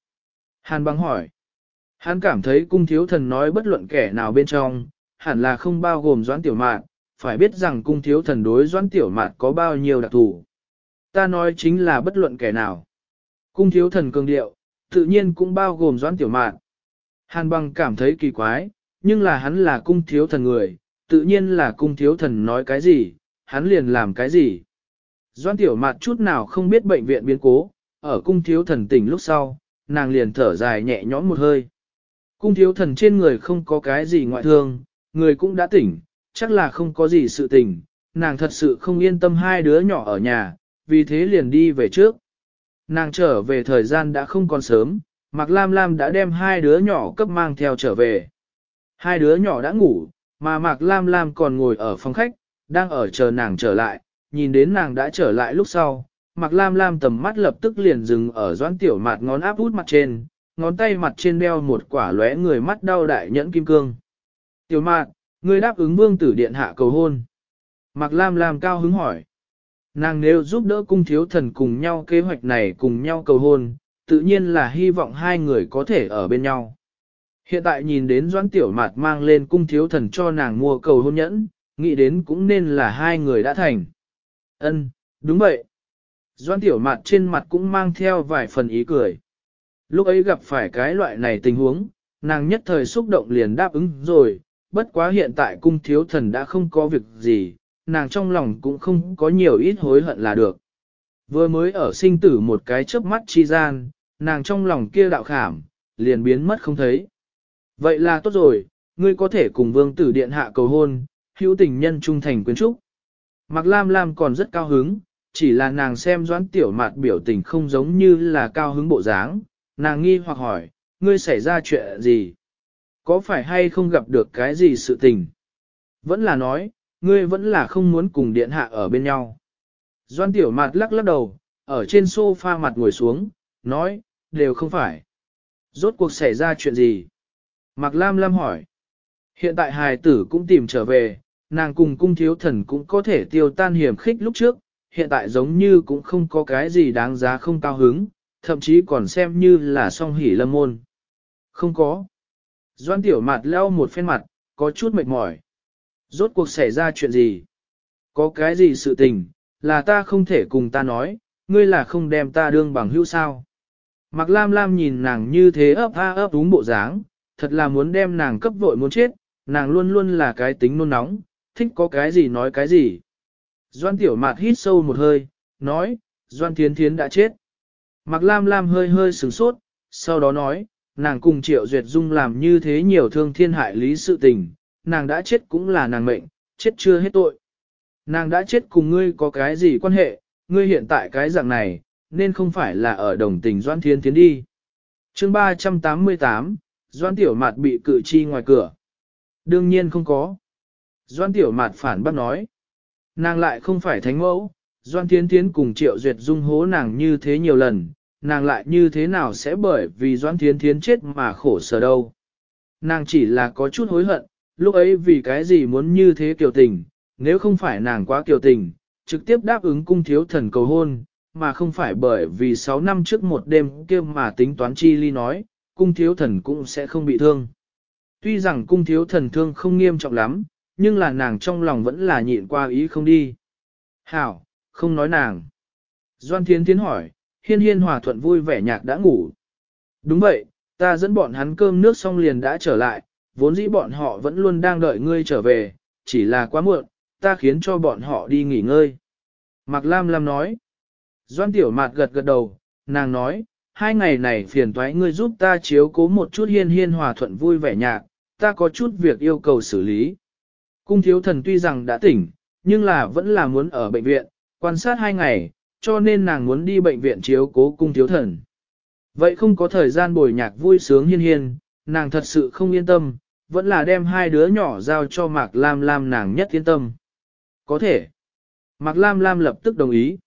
Hàn băng hỏi. Hắn cảm thấy cung thiếu thần nói bất luận kẻ nào bên trong, hẳn là không bao gồm doãn tiểu mạn, phải biết rằng cung thiếu thần đối doãn tiểu mạn có bao nhiêu đặc thù. Ta nói chính là bất luận kẻ nào. Cung thiếu thần cường điệu, tự nhiên cũng bao gồm doãn tiểu mạn. Hàn băng cảm thấy kỳ quái, nhưng là hắn là cung thiếu thần người, tự nhiên là cung thiếu thần nói cái gì, hắn liền làm cái gì. Doan tiểu mạt chút nào không biết bệnh viện biến cố, ở cung thiếu thần tỉnh lúc sau, nàng liền thở dài nhẹ nhõm một hơi. Cung thiếu thần trên người không có cái gì ngoại thương, người cũng đã tỉnh, chắc là không có gì sự tỉnh, nàng thật sự không yên tâm hai đứa nhỏ ở nhà, vì thế liền đi về trước. Nàng trở về thời gian đã không còn sớm, Mạc Lam Lam đã đem hai đứa nhỏ cấp mang theo trở về. Hai đứa nhỏ đã ngủ, mà Mạc Lam Lam còn ngồi ở phòng khách, đang ở chờ nàng trở lại, nhìn đến nàng đã trở lại lúc sau, Mạc Lam Lam tầm mắt lập tức liền dừng ở doãn tiểu mạt ngón áp út mặt trên, ngón tay mặt trên đeo một quả lóe người mắt đau đại nhẫn kim cương. Tiểu mạt, ngươi đáp ứng vương tử điện hạ cầu hôn. Mạc Lam Lam cao hứng hỏi. Nàng nếu giúp đỡ cung thiếu thần cùng nhau kế hoạch này cùng nhau cầu hôn, tự nhiên là hy vọng hai người có thể ở bên nhau. Hiện tại nhìn đến doãn tiểu mạt mang lên cung thiếu thần cho nàng mua cầu hôn nhẫn, nghĩ đến cũng nên là hai người đã thành. Ân, đúng vậy. Doan tiểu mặt trên mặt cũng mang theo vài phần ý cười. Lúc ấy gặp phải cái loại này tình huống, nàng nhất thời xúc động liền đáp ứng rồi, bất quá hiện tại cung thiếu thần đã không có việc gì, nàng trong lòng cũng không có nhiều ít hối hận là được. Vừa mới ở sinh tử một cái chớp mắt chi gian, nàng trong lòng kia đạo khảm, liền biến mất không thấy. Vậy là tốt rồi, ngươi có thể cùng vương tử điện hạ cầu hôn, hữu tình nhân trung thành quyến trúc. Mạc Lam Lam còn rất cao hứng, chỉ là nàng xem doãn tiểu mạt biểu tình không giống như là cao hứng bộ dáng, nàng nghi hoặc hỏi, ngươi xảy ra chuyện gì? Có phải hay không gặp được cái gì sự tình? Vẫn là nói, ngươi vẫn là không muốn cùng điện hạ ở bên nhau. Doan tiểu mặt lắc lắc đầu, ở trên sofa mặt ngồi xuống, nói, đều không phải. Rốt cuộc xảy ra chuyện gì? Mạc Lam Lam hỏi. Hiện tại hài tử cũng tìm trở về, nàng cùng cung thiếu thần cũng có thể tiêu tan hiểm khích lúc trước, hiện tại giống như cũng không có cái gì đáng giá không cao hứng, thậm chí còn xem như là song hỉ lâm môn. Không có. Doan tiểu mặt leo một phen mặt, có chút mệt mỏi. Rốt cuộc xảy ra chuyện gì? Có cái gì sự tình, là ta không thể cùng ta nói, ngươi là không đem ta đương bằng hữu sao. Mặc Lam Lam nhìn nàng như thế ấp a ấp đúng bộ dáng, thật là muốn đem nàng cấp vội muốn chết, nàng luôn luôn là cái tính nôn nóng, thích có cái gì nói cái gì. Doan tiểu mạt hít sâu một hơi, nói, Doan Thiến Thiến đã chết. Mặc Lam Lam hơi hơi sửng sốt, sau đó nói, nàng cùng Triệu Duyệt Dung làm như thế nhiều thương thiên hại lý sự tình, nàng đã chết cũng là nàng mệnh, chết chưa hết tội. Nàng đã chết cùng ngươi có cái gì quan hệ, ngươi hiện tại cái dạng này, nên không phải là ở đồng tình Doan Thiên Thiến đi. chương 388, Doan Tiểu Mạt bị cử chi ngoài cửa. Đương nhiên không có. Doan Tiểu Mạt phản bác nói. Nàng lại không phải thánh mẫu, Doan Thiên Thiến cùng Triệu Duyệt dung hố nàng như thế nhiều lần, nàng lại như thế nào sẽ bởi vì Doan Thiên Thiến chết mà khổ sở đâu. Nàng chỉ là có chút hối hận, lúc ấy vì cái gì muốn như thế kiều tình, nếu không phải nàng quá kiều tình, trực tiếp đáp ứng cung thiếu thần cầu hôn, mà không phải bởi vì 6 năm trước một đêm kia mà tính toán chi ly nói, cung thiếu thần cũng sẽ không bị thương. Tuy rằng cung thiếu thần thương không nghiêm trọng lắm, nhưng là nàng trong lòng vẫn là nhịn qua ý không đi. Hảo, không nói nàng. Doan Thiến Thiến hỏi, hiên hiên hòa thuận vui vẻ nhạc đã ngủ. Đúng vậy, ta dẫn bọn hắn cơm nước xong liền đã trở lại, vốn dĩ bọn họ vẫn luôn đang đợi ngươi trở về, chỉ là quá muộn, ta khiến cho bọn họ đi nghỉ ngơi. Mạc Lam Lam nói. Doan Tiểu Mạt gật gật đầu, nàng nói, hai ngày này phiền toái ngươi giúp ta chiếu cố một chút hiên hiên hòa thuận vui vẻ nhạc, ta có chút việc yêu cầu xử lý. Cung thiếu thần tuy rằng đã tỉnh, nhưng là vẫn là muốn ở bệnh viện, quan sát hai ngày, cho nên nàng muốn đi bệnh viện chiếu cố cung thiếu thần. Vậy không có thời gian bồi nhạc vui sướng hiên hiên, nàng thật sự không yên tâm, vẫn là đem hai đứa nhỏ giao cho Mạc Lam Lam nàng nhất yên tâm. Có thể. Mạc Lam Lam lập tức đồng ý.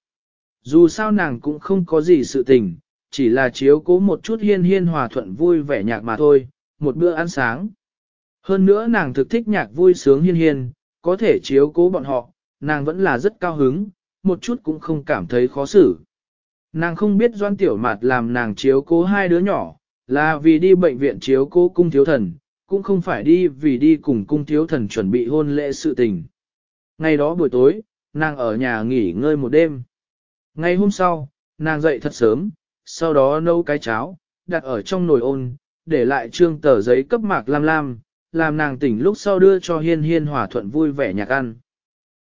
Dù sao nàng cũng không có gì sự tình, chỉ là chiếu cố một chút hiên hiên hòa thuận vui vẻ nhạc mà thôi, một bữa ăn sáng. Hơn nữa nàng thực thích nhạc vui sướng hiên hiên, có thể chiếu cố bọn họ, nàng vẫn là rất cao hứng, một chút cũng không cảm thấy khó xử. Nàng không biết doan tiểu mạt làm nàng chiếu cố hai đứa nhỏ, là vì đi bệnh viện chiếu cố cung thiếu thần, cũng không phải đi vì đi cùng cung thiếu thần chuẩn bị hôn lễ sự tình. Ngày đó buổi tối, nàng ở nhà nghỉ ngơi một đêm. Ngày hôm sau, nàng dậy thật sớm, sau đó nấu cái cháo, đặt ở trong nồi ôn, để lại trương tờ giấy cấp mạc lam lam, làm nàng tỉnh lúc sau đưa cho hiên hiên hòa thuận vui vẻ nhạc ăn.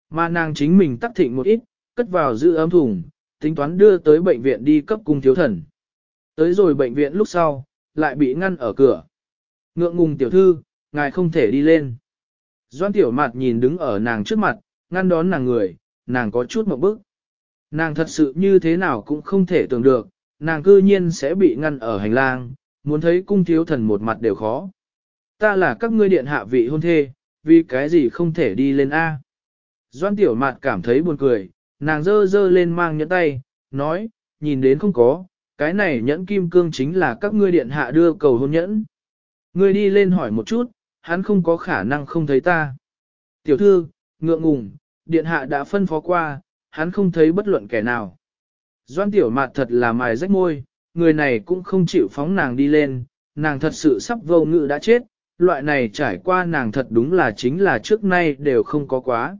Mà nàng chính mình tắc thịnh một ít, cất vào giữ ấm thùng, tính toán đưa tới bệnh viện đi cấp cung thiếu thần. Tới rồi bệnh viện lúc sau, lại bị ngăn ở cửa. Ngượng ngùng tiểu thư, ngài không thể đi lên. Doan tiểu mặt nhìn đứng ở nàng trước mặt, ngăn đón nàng người, nàng có chút một bức. Nàng thật sự như thế nào cũng không thể tưởng được, nàng cư nhiên sẽ bị ngăn ở hành lang, muốn thấy cung thiếu thần một mặt đều khó ta là các ngươi điện hạ vị hôn thê, vì cái gì không thể đi lên A. Doan tiểu mạt cảm thấy buồn cười, nàng dơ dơ lên mang nhẫn tay, nói, nhìn đến không có, cái này nhẫn kim cương chính là các ngươi điện hạ đưa cầu hôn nhẫn. Ngươi đi lên hỏi một chút, hắn không có khả năng không thấy ta. Tiểu thư, ngượng ngùng, điện hạ đã phân phó qua, hắn không thấy bất luận kẻ nào. Doan tiểu mạt thật là mài rách môi, người này cũng không chịu phóng nàng đi lên, nàng thật sự sắp vô ngự đã chết, loại này trải qua nàng thật đúng là chính là trước nay đều không có quá.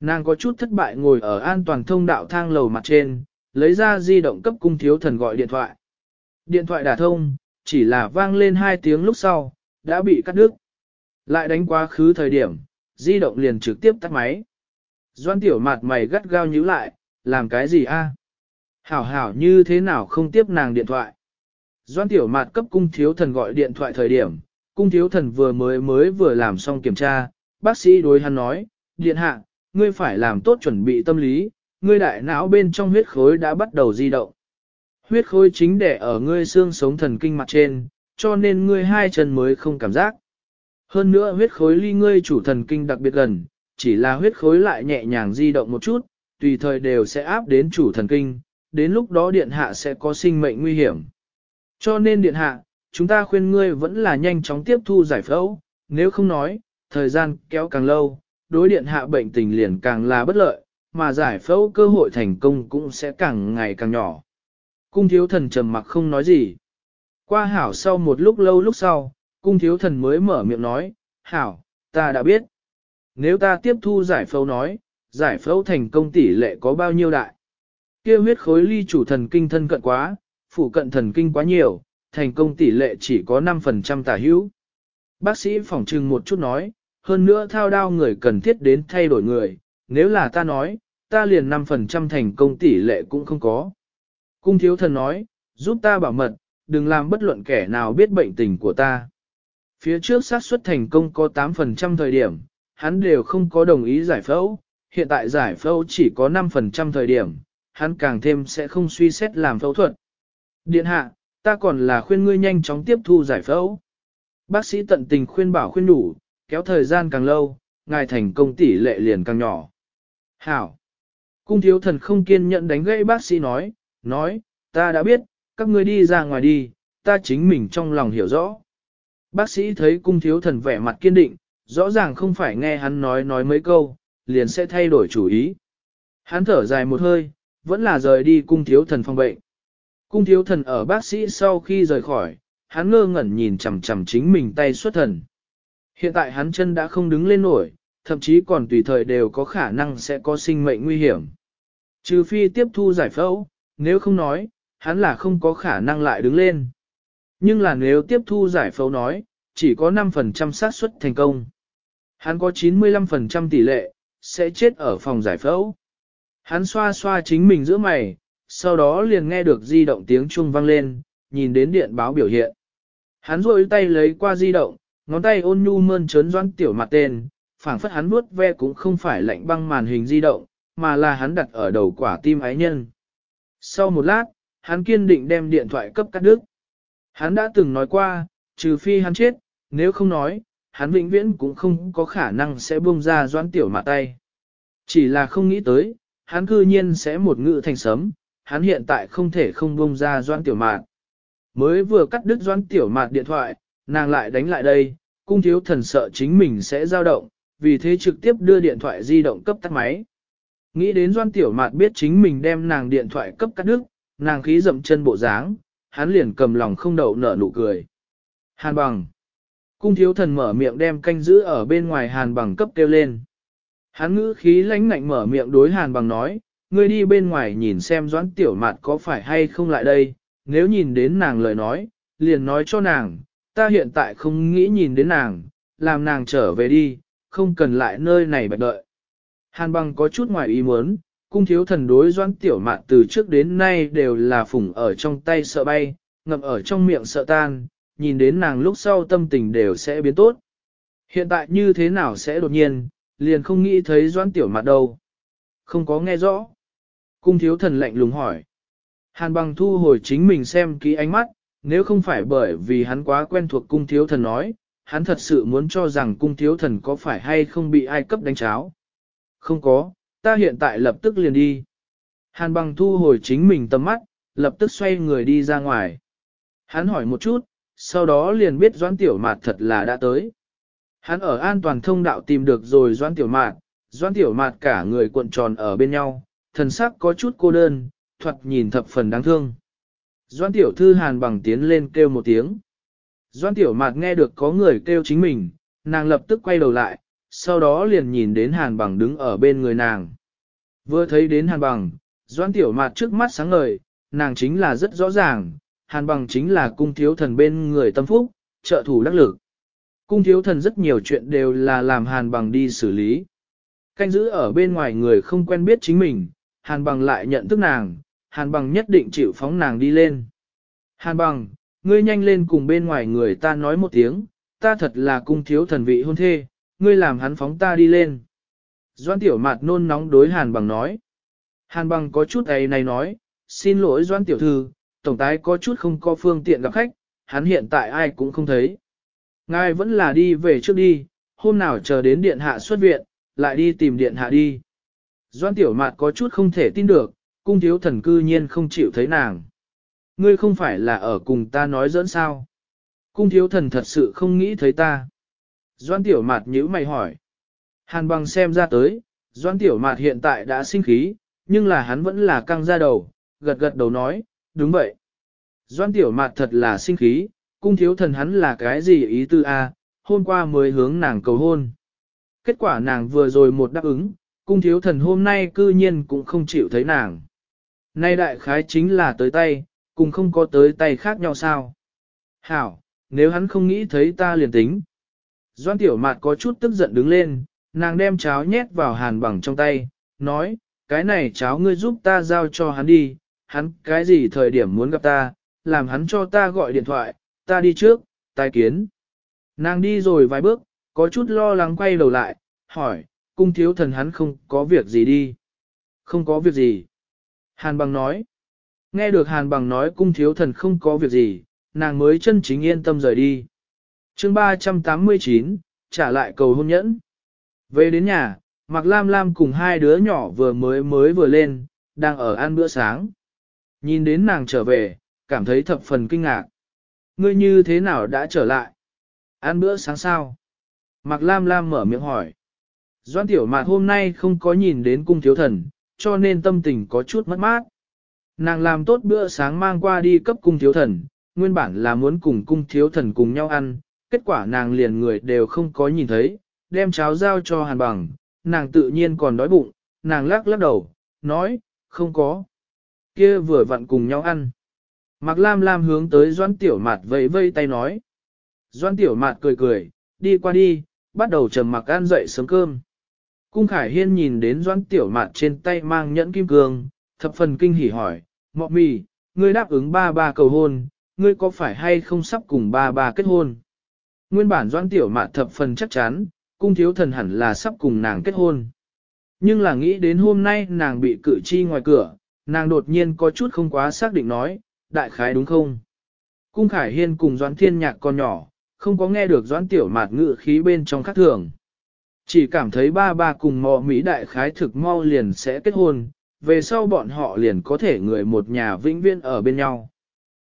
Nàng có chút thất bại ngồi ở an toàn thông đạo thang lầu mặt trên, lấy ra di động cấp cung thiếu thần gọi điện thoại. Điện thoại đả thông, chỉ là vang lên hai tiếng lúc sau, đã bị cắt đứt. Lại đánh quá khứ thời điểm, di động liền trực tiếp tắt máy. Doan tiểu mặt mày gắt gao nhíu lại, làm cái gì a? Hảo hảo như thế nào không tiếp nàng điện thoại. Doan tiểu mạt cấp cung thiếu thần gọi điện thoại thời điểm, cung thiếu thần vừa mới mới vừa làm xong kiểm tra, bác sĩ đối hắn nói, điện hạ, ngươi phải làm tốt chuẩn bị tâm lý, ngươi đại não bên trong huyết khối đã bắt đầu di động. Huyết khối chính để ở ngươi xương sống thần kinh mặt trên, cho nên ngươi hai chân mới không cảm giác. Hơn nữa huyết khối ly ngươi chủ thần kinh đặc biệt gần, chỉ là huyết khối lại nhẹ nhàng di động một chút, tùy thời đều sẽ áp đến chủ thần kinh, đến lúc đó điện hạ sẽ có sinh mệnh nguy hiểm. Cho nên điện hạ, chúng ta khuyên ngươi vẫn là nhanh chóng tiếp thu giải phẫu, nếu không nói, thời gian kéo càng lâu, đối điện hạ bệnh tình liền càng là bất lợi, mà giải phẫu cơ hội thành công cũng sẽ càng ngày càng nhỏ. Cung thiếu thần trầm mặc không nói gì. Qua hảo sau một lúc lâu lúc sau, cung thiếu thần mới mở miệng nói, hảo, ta đã biết. Nếu ta tiếp thu giải phẫu nói, giải phẫu thành công tỷ lệ có bao nhiêu đại? Kia huyết khối ly chủ thần kinh thân cận quá, phủ cận thần kinh quá nhiều, thành công tỷ lệ chỉ có 5% tả hữu. Bác sĩ phỏng trừng một chút nói, hơn nữa thao đao người cần thiết đến thay đổi người, nếu là ta nói, ta liền 5% thành công tỷ lệ cũng không có. Cung thiếu thần nói, giúp ta bảo mật, đừng làm bất luận kẻ nào biết bệnh tình của ta. Phía trước xác suất thành công có 8% thời điểm, hắn đều không có đồng ý giải phẫu, hiện tại giải phẫu chỉ có 5% thời điểm, hắn càng thêm sẽ không suy xét làm phẫu thuật. Điện hạ, ta còn là khuyên ngươi nhanh chóng tiếp thu giải phẫu. Bác sĩ tận tình khuyên bảo khuyên đủ, kéo thời gian càng lâu, ngài thành công tỷ lệ liền càng nhỏ. Hảo! Cung thiếu thần không kiên nhẫn đánh gãy bác sĩ nói, nói, ta đã biết, các ngươi đi ra ngoài đi, ta chính mình trong lòng hiểu rõ. Bác sĩ thấy cung thiếu thần vẻ mặt kiên định, rõ ràng không phải nghe hắn nói nói mấy câu, liền sẽ thay đổi chủ ý. Hắn thở dài một hơi, vẫn là rời đi cung thiếu thần phòng bệnh. Cung thiếu thần ở bác sĩ sau khi rời khỏi, hắn ngơ ngẩn nhìn chằm chằm chính mình tay xuất thần. Hiện tại hắn chân đã không đứng lên nổi, thậm chí còn tùy thời đều có khả năng sẽ có sinh mệnh nguy hiểm. Trừ phi tiếp thu giải phẫu, nếu không nói, hắn là không có khả năng lại đứng lên. Nhưng là nếu tiếp thu giải phẫu nói, chỉ có 5% xác suất thành công. Hắn có 95% tỷ lệ, sẽ chết ở phòng giải phẫu. Hắn xoa xoa chính mình giữa mày, sau đó liền nghe được di động tiếng chuông vang lên, nhìn đến điện báo biểu hiện. Hắn rôi tay lấy qua di động, ngón tay ôn nhu mơn trớn doan tiểu mặt tên, phảng phất hắn vuốt ve cũng không phải lạnh băng màn hình di động, mà là hắn đặt ở đầu quả tim ái nhân. Sau một lát, hắn kiên định đem điện thoại cấp cắt đứt. Hắn đã từng nói qua, trừ phi hắn chết, nếu không nói, hắn vĩnh viễn cũng không có khả năng sẽ buông ra doan tiểu mạ tay. Chỉ là không nghĩ tới, hắn cư nhiên sẽ một ngự thành sấm, hắn hiện tại không thể không buông ra doan tiểu mạn. Mới vừa cắt đứt doan tiểu mạn điện thoại, nàng lại đánh lại đây, cung thiếu thần sợ chính mình sẽ dao động, vì thế trực tiếp đưa điện thoại di động cấp tắt máy. Nghĩ đến doan tiểu mạt biết chính mình đem nàng điện thoại cấp cắt đứt, nàng khí dậm chân bộ dáng, hắn liền cầm lòng không đậu nở nụ cười. Hàn bằng. Cung thiếu thần mở miệng đem canh giữ ở bên ngoài hàn bằng cấp kêu lên. Hắn ngữ khí lãnh ngạnh mở miệng đối hàn bằng nói, ngươi đi bên ngoài nhìn xem doãn tiểu mạt có phải hay không lại đây, nếu nhìn đến nàng lời nói, liền nói cho nàng, ta hiện tại không nghĩ nhìn đến nàng, làm nàng trở về đi, không cần lại nơi này bạch đợi. Hàn bằng có chút ngoài ý muốn, cung thiếu thần đối doãn tiểu mạn từ trước đến nay đều là phủng ở trong tay sợ bay, ngậm ở trong miệng sợ tan, nhìn đến nàng lúc sau tâm tình đều sẽ biến tốt. Hiện tại như thế nào sẽ đột nhiên, liền không nghĩ thấy doãn tiểu mạn đâu. Không có nghe rõ. Cung thiếu thần lạnh lùng hỏi. Hàn bằng thu hồi chính mình xem kỹ ánh mắt, nếu không phải bởi vì hắn quá quen thuộc cung thiếu thần nói, hắn thật sự muốn cho rằng cung thiếu thần có phải hay không bị ai cấp đánh cháo. Không có, ta hiện tại lập tức liền đi. Hàn bằng thu hồi chính mình tầm mắt, lập tức xoay người đi ra ngoài. Hắn hỏi một chút, sau đó liền biết Doãn Tiểu Mạt thật là đã tới. Hắn ở an toàn thông đạo tìm được rồi Doãn Tiểu Mạt, Doãn Tiểu Mạt cả người cuộn tròn ở bên nhau, thần sắc có chút cô đơn, thoạt nhìn thập phần đáng thương. Doãn Tiểu Thư Hàn bằng tiến lên kêu một tiếng. Doãn Tiểu Mạt nghe được có người kêu chính mình, nàng lập tức quay đầu lại, sau đó liền nhìn đến Hàn bằng đứng ở bên người nàng. Vừa thấy đến Hàn bằng, Doãn Tiểu Mạt trước mắt sáng ngời, nàng chính là rất rõ ràng, hàn bằng chính là cung thiếu thần bên người tâm phúc, trợ thủ đắc lực. Cung thiếu thần rất nhiều chuyện đều là làm hàn bằng đi xử lý. Canh giữ ở bên ngoài người không quen biết chính mình, hàn bằng lại nhận thức nàng, hàn bằng nhất định chịu phóng nàng đi lên. Hàn bằng, ngươi nhanh lên cùng bên ngoài người ta nói một tiếng, ta thật là cung thiếu thần vị hôn thê, ngươi làm hắn phóng ta đi lên. Doan tiểu mạt nôn nóng đối hàn bằng nói. Hàn bằng có chút ấy này nói, xin lỗi doan tiểu thư, tổng tái có chút không có phương tiện gặp khách, hắn hiện tại ai cũng không thấy. Ngài vẫn là đi về trước đi, hôm nào chờ đến điện hạ xuất viện, lại đi tìm điện hạ đi. Doan tiểu mạt có chút không thể tin được, cung thiếu thần cư nhiên không chịu thấy nàng. Ngươi không phải là ở cùng ta nói dẫn sao. Cung thiếu thần thật sự không nghĩ thấy ta. Doan tiểu mạt nhữ mày hỏi. Hàn bằng xem ra tới, doan tiểu mạt hiện tại đã sinh khí, nhưng là hắn vẫn là căng ra đầu, gật gật đầu nói, đúng vậy. Doan tiểu mạt thật là sinh khí, cung thiếu thần hắn là cái gì ý tư a? hôm qua mới hướng nàng cầu hôn. Kết quả nàng vừa rồi một đáp ứng, cung thiếu thần hôm nay cư nhiên cũng không chịu thấy nàng. Nay đại khái chính là tới tay, cùng không có tới tay khác nhau sao. Hảo, nếu hắn không nghĩ thấy ta liền tính. Doan tiểu mạt có chút tức giận đứng lên, nàng đem cháo nhét vào hàn bằng trong tay, nói, cái này cháo ngươi giúp ta giao cho hắn đi, hắn cái gì thời điểm muốn gặp ta, làm hắn cho ta gọi điện thoại, ta đi trước, tai kiến. Nàng đi rồi vài bước, có chút lo lắng quay đầu lại, hỏi, cung thiếu thần hắn không có việc gì đi. Không có việc gì. Hàn bằng nói. Nghe được hàn bằng nói cung thiếu thần không có việc gì, nàng mới chân chính yên tâm rời đi chương 389, trả lại cầu hôn nhẫn. Về đến nhà, Mạc Lam Lam cùng hai đứa nhỏ vừa mới mới vừa lên, đang ở ăn bữa sáng. Nhìn đến nàng trở về, cảm thấy thập phần kinh ngạc. Ngươi như thế nào đã trở lại? Ăn bữa sáng sao? Mạc Lam Lam mở miệng hỏi. Doan tiểu mạc hôm nay không có nhìn đến cung thiếu thần, cho nên tâm tình có chút mất mát. Nàng làm tốt bữa sáng mang qua đi cấp cung thiếu thần, nguyên bản là muốn cùng cung thiếu thần cùng nhau ăn, kết quả nàng liền người đều không có nhìn thấy, đem cháo giao cho hàn bằng, nàng tự nhiên còn đói bụng, nàng lắc lắc đầu, nói, không có. Kia vừa vặn cùng nhau ăn. Mạc Lam Lam hướng tới Doan Tiểu Mạt vẫy vây tay nói. Doan Tiểu Mạt cười cười, đi qua đi, bắt đầu trầm mặc ăn dậy sớm cơm. Cung Khải Hiên nhìn đến Doan Tiểu Mạt trên tay mang nhẫn kim cương, thập phần kinh hỉ hỏi, Mọ mì, ngươi đáp ứng ba ba cầu hôn, ngươi có phải hay không sắp cùng ba ba kết hôn? Nguyên bản Doan Tiểu Mạt thập phần chắc chắn, cung thiếu thần hẳn là sắp cùng nàng kết hôn. Nhưng là nghĩ đến hôm nay nàng bị cử chi ngoài cửa, nàng đột nhiên có chút không quá xác định nói, đại khái đúng không? Cung Khải Hiên cùng Doãn Thiên Nhạc con nhỏ, không có nghe được Doãn Tiểu Mạt ngự khí bên trong khác thường. Chỉ cảm thấy ba ba cùng mọ Mỹ đại khái thực mau liền sẽ kết hôn, về sau bọn họ liền có thể người một nhà vĩnh viễn ở bên nhau.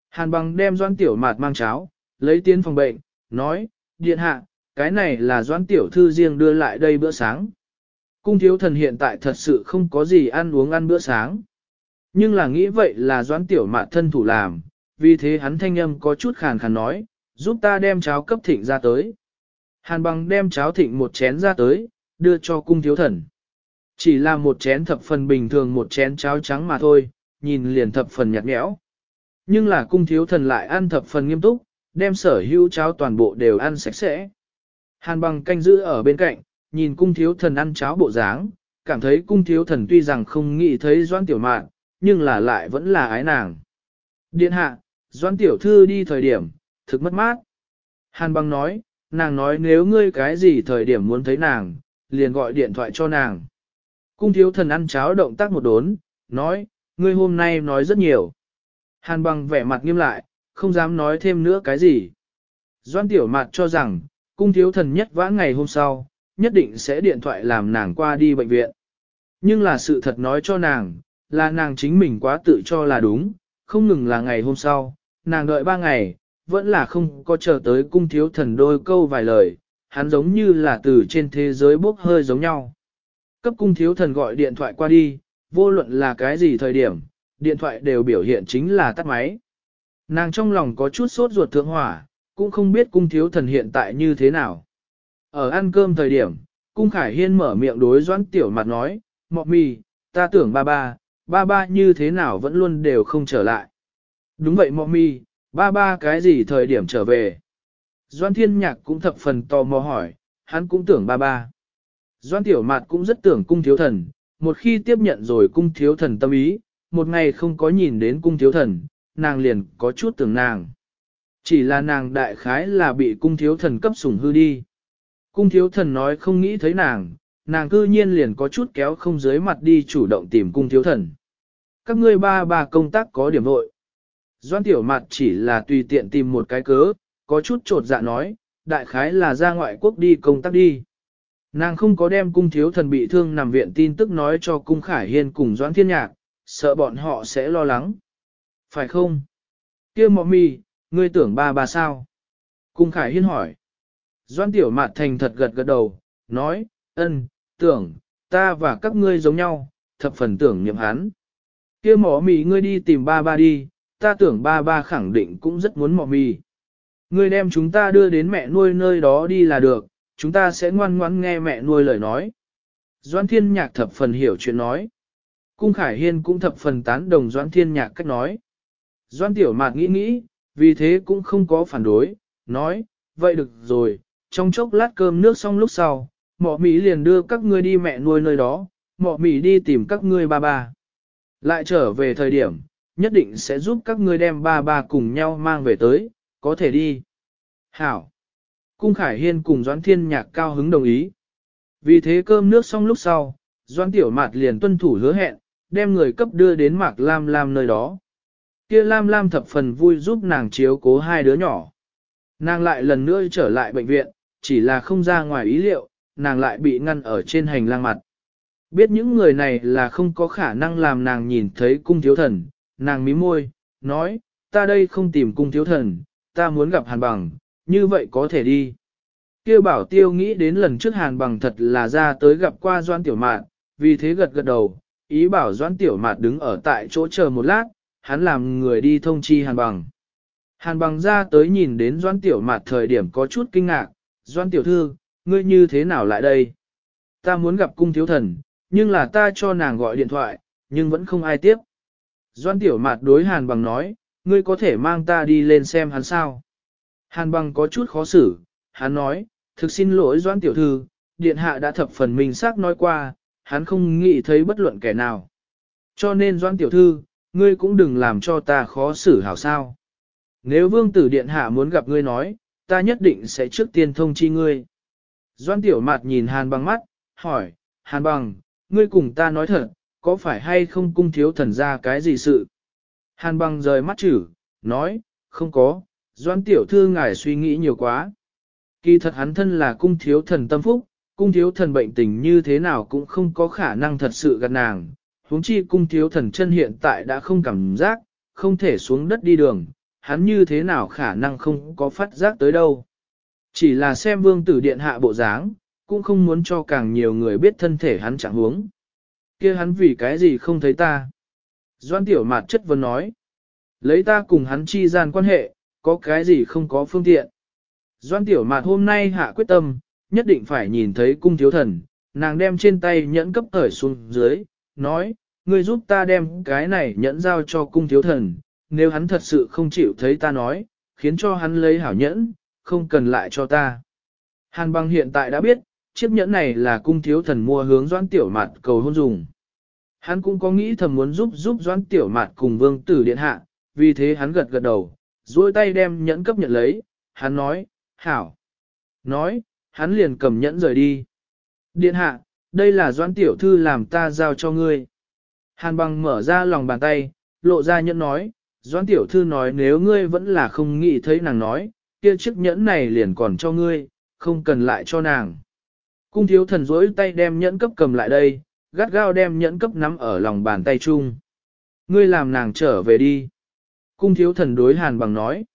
Hàn bằng đem Doãn Tiểu Mạt mang cháo, lấy tiến phòng bệnh, nói, điện hạ, cái này là Doãn Tiểu Thư riêng đưa lại đây bữa sáng. Cung thiếu thần hiện tại thật sự không có gì ăn uống ăn bữa sáng. Nhưng là nghĩ vậy là doãn tiểu mạ thân thủ làm, vì thế hắn thanh âm có chút khàn khàn nói, giúp ta đem cháo cấp thịnh ra tới. Hàn bằng đem cháo thịnh một chén ra tới, đưa cho cung thiếu thần. Chỉ là một chén thập phần bình thường một chén cháo trắng mà thôi, nhìn liền thập phần nhạt nhẽo. Nhưng là cung thiếu thần lại ăn thập phần nghiêm túc, đem sở hữu cháo toàn bộ đều ăn sạch sẽ. Hàn bằng canh giữ ở bên cạnh, nhìn cung thiếu thần ăn cháo bộ dáng, cảm thấy cung thiếu thần tuy rằng không nghĩ thấy doan tiểu mạn, nhưng là lại vẫn là ái nàng. Điện hạ, doan tiểu thư đi thời điểm, thực mất mát. Hàn băng nói, nàng nói nếu ngươi cái gì thời điểm muốn thấy nàng, liền gọi điện thoại cho nàng. Cung thiếu thần ăn cháo động tác một đốn, nói, ngươi hôm nay nói rất nhiều. Hàn băng vẻ mặt nghiêm lại, không dám nói thêm nữa cái gì. Doan tiểu mạt cho rằng, cung thiếu thần nhất vã ngày hôm sau, nhất định sẽ điện thoại làm nàng qua đi bệnh viện. Nhưng là sự thật nói cho nàng, là nàng chính mình quá tự cho là đúng, không ngừng là ngày hôm sau, nàng đợi ba ngày, vẫn là không có chờ tới cung thiếu thần đôi câu vài lời, hắn giống như là từ trên thế giới bốc hơi giống nhau. Cấp cung thiếu thần gọi điện thoại qua đi, vô luận là cái gì thời điểm, điện thoại đều biểu hiện chính là tắt máy. Nàng trong lòng có chút sốt ruột thượng hỏa, cũng không biết cung thiếu thần hiện tại như thế nào. Ở ăn cơm thời điểm, cung khải hiên mở miệng đối doãn tiểu mặt nói, mọ mì, ta tưởng ba ba, ba ba như thế nào vẫn luôn đều không trở lại. Đúng vậy mọ mì, ba ba cái gì thời điểm trở về. Doan thiên nhạc cũng thập phần tò mò hỏi, hắn cũng tưởng ba ba. Doan tiểu mặt cũng rất tưởng cung thiếu thần, một khi tiếp nhận rồi cung thiếu thần tâm ý, một ngày không có nhìn đến cung thiếu thần, nàng liền có chút tưởng nàng. Chỉ là nàng đại khái là bị cung thiếu thần cấp sủng hư đi. Cung thiếu thần nói không nghĩ thấy nàng, nàng cư nhiên liền có chút kéo không dưới mặt đi chủ động tìm cung thiếu thần. Các ngươi ba bà công tác có điểm vội. Doan tiểu mặt chỉ là tùy tiện tìm một cái cớ, có chút trột dạ nói, đại khái là ra ngoại quốc đi công tác đi. Nàng không có đem cung thiếu thần bị thương nằm viện tin tức nói cho cung khải hiên cùng doãn thiên nhạc, sợ bọn họ sẽ lo lắng. Phải không? kia mọ mì, ngươi tưởng ba bà sao? Cung khải hiên hỏi. Doan tiểu mạt thành thật gật gật đầu, nói, ân, tưởng, ta và các ngươi giống nhau, thập phần tưởng niệm hắn. kia mỏ mì ngươi đi tìm ba ba đi, ta tưởng ba ba khẳng định cũng rất muốn mỏ mì. Ngươi đem chúng ta đưa đến mẹ nuôi nơi đó đi là được, chúng ta sẽ ngoan ngoãn nghe mẹ nuôi lời nói. Doan thiên nhạc thập phần hiểu chuyện nói. Cung Khải Hiên cũng thập phần tán đồng Doan thiên nhạc cách nói. Doan tiểu mạt nghĩ nghĩ, vì thế cũng không có phản đối, nói, vậy được rồi, trong chốc lát cơm nước xong lúc sau, mọ Mỹ liền đưa các ngươi đi mẹ nuôi nơi đó, mọ Mỹ đi tìm các ngươi ba ba. Lại trở về thời điểm, nhất định sẽ giúp các ngươi đem ba ba cùng nhau mang về tới, có thể đi. Hảo. Cung Khải Hiên cùng Doãn Thiên Nhạc cao hứng đồng ý. Vì thế cơm nước xong lúc sau, Doãn Tiểu Mạt liền tuân thủ hứa hẹn, đem người cấp đưa đến Mạc Lam Lam nơi đó. Kia Lam Lam thập phần vui giúp nàng chiếu cố hai đứa nhỏ. Nàng lại lần nữa trở lại bệnh viện, chỉ là không ra ngoài ý liệu, nàng lại bị ngăn ở trên hành lang mặt. Biết những người này là không có khả năng làm nàng nhìn thấy cung thiếu thần, nàng mím môi, nói, ta đây không tìm cung thiếu thần, ta muốn gặp hàn bằng, như vậy có thể đi. Kêu bảo tiêu nghĩ đến lần trước hàn bằng thật là ra tới gặp qua doan tiểu mạn, vì thế gật gật đầu, ý bảo doan tiểu mạn đứng ở tại chỗ chờ một lát, hắn làm người đi thông chi hàn bằng. Hàn bằng ra tới nhìn đến doan tiểu mạt thời điểm có chút kinh ngạc, doan tiểu thư, ngươi như thế nào lại đây? Ta muốn gặp cung thiếu thần, nhưng là ta cho nàng gọi điện thoại, nhưng vẫn không ai tiếp. Doan tiểu mạt đối hàn bằng nói, ngươi có thể mang ta đi lên xem hắn sao? Hàn bằng có chút khó xử, hắn nói, thực xin lỗi doan tiểu thư, điện hạ đã thập phần mình xác nói qua, hắn không nghĩ thấy bất luận kẻ nào. Cho nên doan tiểu thư, ngươi cũng đừng làm cho ta khó xử hảo sao. Nếu vương tử điện hạ muốn gặp ngươi nói, ta nhất định sẽ trước tiên thông chi ngươi. Doan tiểu mạt nhìn hàn bằng mắt, hỏi, hàn bằng, ngươi cùng ta nói thật, có phải hay không cung thiếu thần ra cái gì sự? Hàn bằng rời mắt chử, nói, không có, doan tiểu thư ngài suy nghĩ nhiều quá. Kỳ thật hắn thân là cung thiếu thần tâm phúc, cung thiếu thần bệnh tình như thế nào cũng không có khả năng thật sự gần nàng huống chi cung thiếu thần chân hiện tại đã không cảm giác, không thể xuống đất đi đường, hắn như thế nào khả năng không có phát giác tới đâu. Chỉ là xem vương tử điện hạ bộ dáng, cũng không muốn cho càng nhiều người biết thân thể hắn chẳng huống kia hắn vì cái gì không thấy ta? Doan tiểu mạt chất vấn nói. Lấy ta cùng hắn chi gian quan hệ, có cái gì không có phương tiện. Doan tiểu mạt hôm nay hạ quyết tâm, nhất định phải nhìn thấy cung thiếu thần, nàng đem trên tay nhẫn cấp thời xuống dưới, nói, ngươi giúp ta đem cái này nhẫn giao cho cung thiếu thần, nếu hắn thật sự không chịu thấy ta nói, khiến cho hắn lấy hảo nhẫn, không cần lại cho ta. Hàn băng hiện tại đã biết, chiếc nhẫn này là cung thiếu thần mua hướng doãn tiểu mạt cầu hôn dùng. Hắn cũng có nghĩ thầm muốn giúp giúp doãn tiểu mạt cùng vương tử điện hạ, vì thế hắn gật gật đầu, duỗi tay đem nhẫn cấp nhận lấy, hắn nói, hảo. Nói, hắn liền cầm nhẫn rời đi. Điện hạ, đây là doãn tiểu thư làm ta giao cho ngươi. Hàn bằng mở ra lòng bàn tay, lộ ra nhẫn nói, doãn tiểu thư nói nếu ngươi vẫn là không nghĩ thấy nàng nói, kia chiếc nhẫn này liền còn cho ngươi, không cần lại cho nàng. Cung thiếu thần rỗi tay đem nhẫn cấp cầm lại đây, gắt gao đem nhẫn cấp nắm ở lòng bàn tay chung. Ngươi làm nàng trở về đi. Cung thiếu thần đối hàn bằng nói.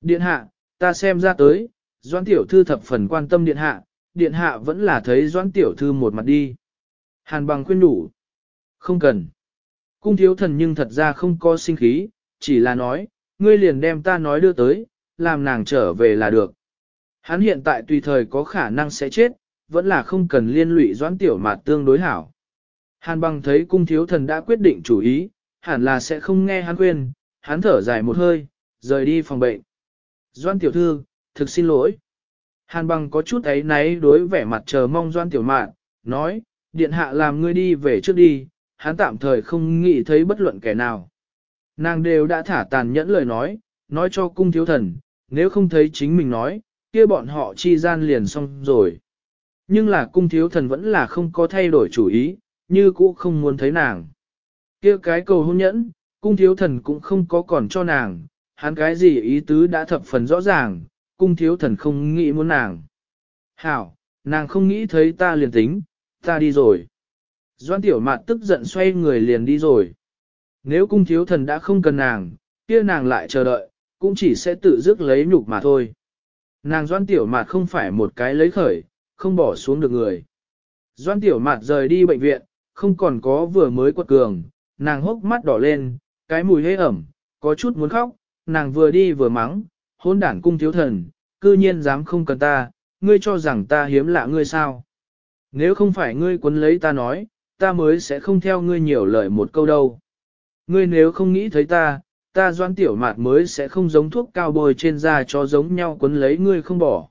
Điện hạ, ta xem ra tới, doãn tiểu thư thập phần quan tâm điện hạ, điện hạ vẫn là thấy doãn tiểu thư một mặt đi. Hàn bằng khuyên đủ. Không cần. Cung thiếu thần nhưng thật ra không có sinh khí, chỉ là nói, ngươi liền đem ta nói đưa tới, làm nàng trở về là được. Hắn hiện tại tùy thời có khả năng sẽ chết, vẫn là không cần liên lụy doãn tiểu mạt tương đối hảo. Hàn bằng thấy cung thiếu thần đã quyết định chủ ý, hẳn là sẽ không nghe hắn khuyên, hắn thở dài một hơi, rời đi phòng bệnh. Doan tiểu thư, thực xin lỗi. Hàn bằng có chút ấy náy đối vẻ mặt chờ mong doan tiểu mạn, nói, điện hạ làm ngươi đi về trước đi, hắn tạm thời không nghĩ thấy bất luận kẻ nào. Nàng đều đã thả tàn nhẫn lời nói, nói cho cung thiếu thần, nếu không thấy chính mình nói, kia bọn họ chi gian liền xong rồi. Nhưng là cung thiếu thần vẫn là không có thay đổi chủ ý, như cũ không muốn thấy nàng. kia cái cầu hôn nhẫn, cung thiếu thần cũng không có còn cho nàng, hắn cái gì ý tứ đã thập phần rõ ràng, cung thiếu thần không nghĩ muốn nàng. Hảo, nàng không nghĩ thấy ta liền tính, ta đi rồi. Doan tiểu mạt tức giận xoay người liền đi rồi. Nếu cung thiếu thần đã không cần nàng, kia nàng lại chờ đợi, cũng chỉ sẽ tự dứt lấy nhục mà thôi. Nàng doan tiểu mạt không phải một cái lấy khởi, không bỏ xuống được người. Doan tiểu mạt rời đi bệnh viện, không còn có vừa mới quật cường, nàng hốc mắt đỏ lên, cái mùi hế ẩm, có chút muốn khóc, nàng vừa đi vừa mắng, hôn đản cung thiếu thần, cư nhiên dám không cần ta, ngươi cho rằng ta hiếm lạ ngươi sao. Nếu không phải ngươi quấn lấy ta nói, ta mới sẽ không theo ngươi nhiều lời một câu đâu. Ngươi nếu không nghĩ thấy ta, ta doan tiểu mạt mới sẽ không giống thuốc cao bồi trên da cho giống nhau quấn lấy ngươi không bỏ.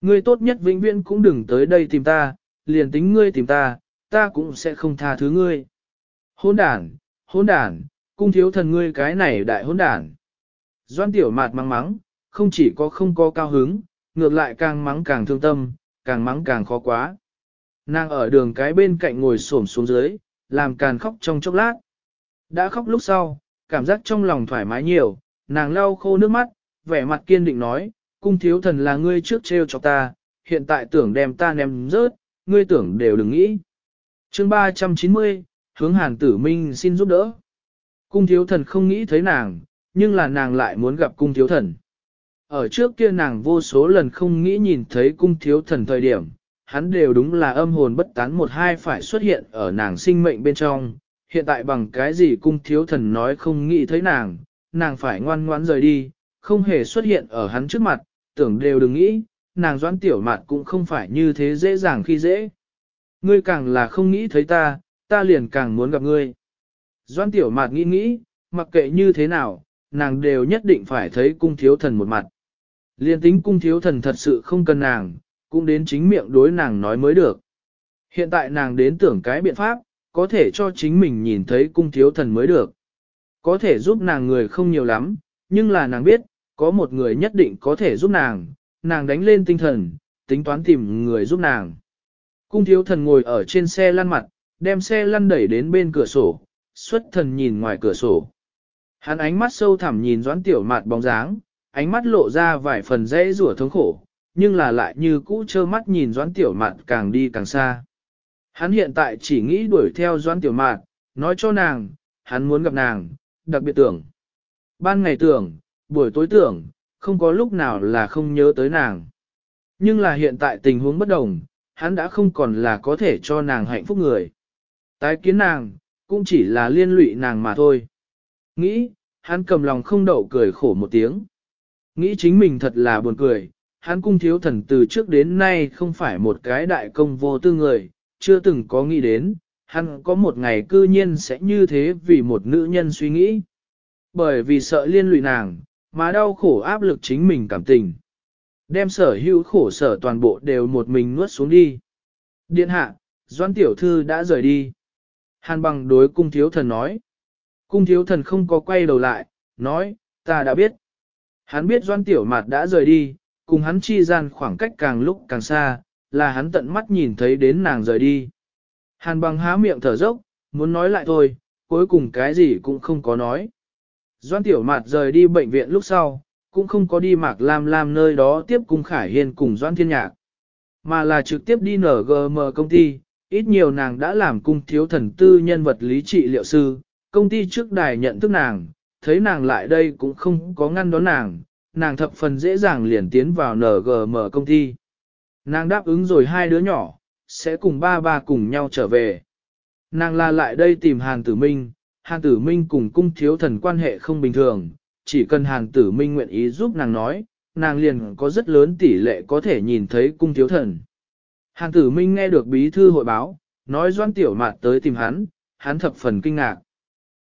Ngươi tốt nhất vĩnh viễn cũng đừng tới đây tìm ta, liền tính ngươi tìm ta, ta cũng sẽ không tha thứ ngươi. Hôn đản, hôn đản, cung thiếu thần ngươi cái này đại hôn đản. Doan tiểu mạt mắng mắng, không chỉ có không có cao hứng, ngược lại càng mắng càng thương tâm, càng mắng càng khó quá. Nàng ở đường cái bên cạnh ngồi xổm xuống dưới, làm càng khóc trong chốc lát. Đã khóc lúc sau, cảm giác trong lòng thoải mái nhiều, nàng lau khô nước mắt, vẻ mặt kiên định nói, cung thiếu thần là ngươi trước treo cho ta, hiện tại tưởng đem ta ném rớt, ngươi tưởng đều đừng nghĩ. chương 390, hướng hàn tử minh xin giúp đỡ. Cung thiếu thần không nghĩ thấy nàng, nhưng là nàng lại muốn gặp cung thiếu thần. Ở trước kia nàng vô số lần không nghĩ nhìn thấy cung thiếu thần thời điểm, hắn đều đúng là âm hồn bất tán một hai phải xuất hiện ở nàng sinh mệnh bên trong. Hiện tại bằng cái gì cung thiếu thần nói không nghĩ thấy nàng, nàng phải ngoan ngoãn rời đi, không hề xuất hiện ở hắn trước mặt, tưởng đều đừng nghĩ, nàng doãn tiểu mạt cũng không phải như thế dễ dàng khi dễ. Ngươi càng là không nghĩ thấy ta, ta liền càng muốn gặp ngươi. Doãn tiểu mạt nghĩ nghĩ, mặc kệ như thế nào, nàng đều nhất định phải thấy cung thiếu thần một mặt. Liên tính cung thiếu thần thật sự không cần nàng, cũng đến chính miệng đối nàng nói mới được. Hiện tại nàng đến tưởng cái biện pháp, có thể cho chính mình nhìn thấy cung thiếu thần mới được. Có thể giúp nàng người không nhiều lắm, nhưng là nàng biết, có một người nhất định có thể giúp nàng, nàng đánh lên tinh thần, tính toán tìm người giúp nàng. Cung thiếu thần ngồi ở trên xe lăn mặt, đem xe lăn đẩy đến bên cửa sổ, xuất thần nhìn ngoài cửa sổ. Hắn ánh mắt sâu thẳm nhìn doãn tiểu mạt bóng dáng, ánh mắt lộ ra vài phần dễ rủa thống khổ, nhưng là lại như cũ trơ mắt nhìn doãn tiểu mạt càng đi càng xa. Hắn hiện tại chỉ nghĩ đuổi theo doãn tiểu mạt, nói cho nàng, hắn muốn gặp nàng, đặc biệt tưởng. Ban ngày tưởng, buổi tối tưởng, không có lúc nào là không nhớ tới nàng. Nhưng là hiện tại tình huống bất đồng, hắn đã không còn là có thể cho nàng hạnh phúc người. Tái kiến nàng, cũng chỉ là liên lụy nàng mà thôi. Nghĩ, hắn cầm lòng không đậu cười khổ một tiếng. Nghĩ chính mình thật là buồn cười, hắn cung thiếu thần từ trước đến nay không phải một cái đại công vô tư người, chưa từng có nghĩ đến, hắn có một ngày cư nhiên sẽ như thế vì một nữ nhân suy nghĩ. Bởi vì sợ liên lụy nàng, mà đau khổ áp lực chính mình cảm tình. Đem sở hữu khổ sở toàn bộ đều một mình nuốt xuống đi. Điện hạ, Doan Tiểu Thư đã rời đi. Hàn bằng đối cung thiếu thần nói. Cung thiếu thần không có quay đầu lại, nói, ta đã biết. Hắn biết Doan Tiểu Mạt đã rời đi, cùng hắn chi gian khoảng cách càng lúc càng xa, là hắn tận mắt nhìn thấy đến nàng rời đi. Hàn bằng há miệng thở dốc, muốn nói lại thôi, cuối cùng cái gì cũng không có nói. Doan Tiểu Mạt rời đi bệnh viện lúc sau, cũng không có đi Mạc Lam Lam nơi đó tiếp cung Khải Hiên cùng Doan Thiên Nhạc, mà là trực tiếp đi NGM công ty, Ít nhiều nàng đã làm cung thiếu thần tư nhân vật lý trị liệu sư, công ty trước đài nhận thức nàng, thấy nàng lại đây cũng không có ngăn đón nàng, nàng thập phần dễ dàng liền tiến vào NGM công ty. Nàng đáp ứng rồi hai đứa nhỏ, sẽ cùng ba ba cùng nhau trở về. Nàng la lại đây tìm Hàn Tử Minh, Hàn Tử Minh cùng cung thiếu thần quan hệ không bình thường, chỉ cần Hàn Tử Minh nguyện ý giúp nàng nói, nàng liền có rất lớn tỷ lệ có thể nhìn thấy cung thiếu thần. Hàn Tử Minh nghe được bí thư hội báo, nói Doan Tiểu Mạt tới tìm hắn, hắn thập phần kinh ngạc.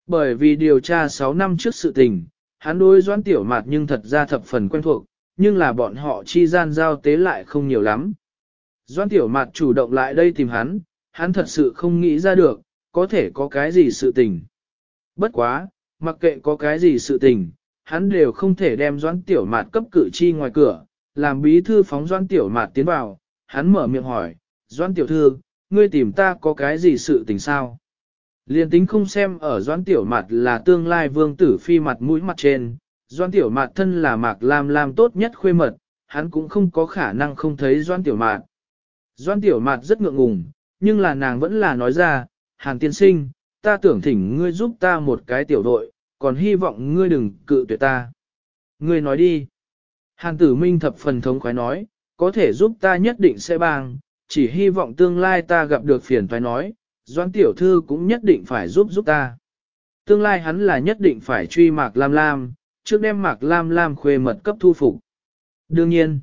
Bởi vì điều tra 6 năm trước sự tình, hắn đối Doãn Tiểu Mạt nhưng thật ra thập phần quen thuộc, nhưng là bọn họ chi gian giao tế lại không nhiều lắm. Doãn Tiểu Mạt chủ động lại đây tìm hắn, hắn thật sự không nghĩ ra được, có thể có cái gì sự tình. Bất quá, mặc kệ có cái gì sự tình, hắn đều không thể đem Doãn Tiểu Mạt cấp cử chi ngoài cửa, làm bí thư phóng Doãn Tiểu Mạt tiến vào, hắn mở miệng hỏi, Doãn Tiểu Thư, ngươi tìm ta có cái gì sự tình sao? Liên tính không xem ở doãn Tiểu Mạt là tương lai vương tử phi mặt mũi mặt trên, doãn Tiểu Mạt thân là Mạc Lam Lam tốt nhất khuê mật, hắn cũng không có khả năng không thấy doãn Tiểu Mạt. doãn Tiểu Mạt rất ngượng ngùng, nhưng là nàng vẫn là nói ra, Hàn tiên sinh, ta tưởng thỉnh ngươi giúp ta một cái tiểu đội, còn hy vọng ngươi đừng cự tuyệt ta. Ngươi nói đi. Hàn tử minh thập phần thống khoái nói, có thể giúp ta nhất định sẽ bang, chỉ hy vọng tương lai ta gặp được phiền phải nói, Doãn Tiểu Thư cũng nhất định phải giúp giúp ta. Tương lai hắn là nhất định phải truy Mạc Lam Lam, trước đem Mạc Lam Lam khuê mật cấp thu phục. Đương nhiên,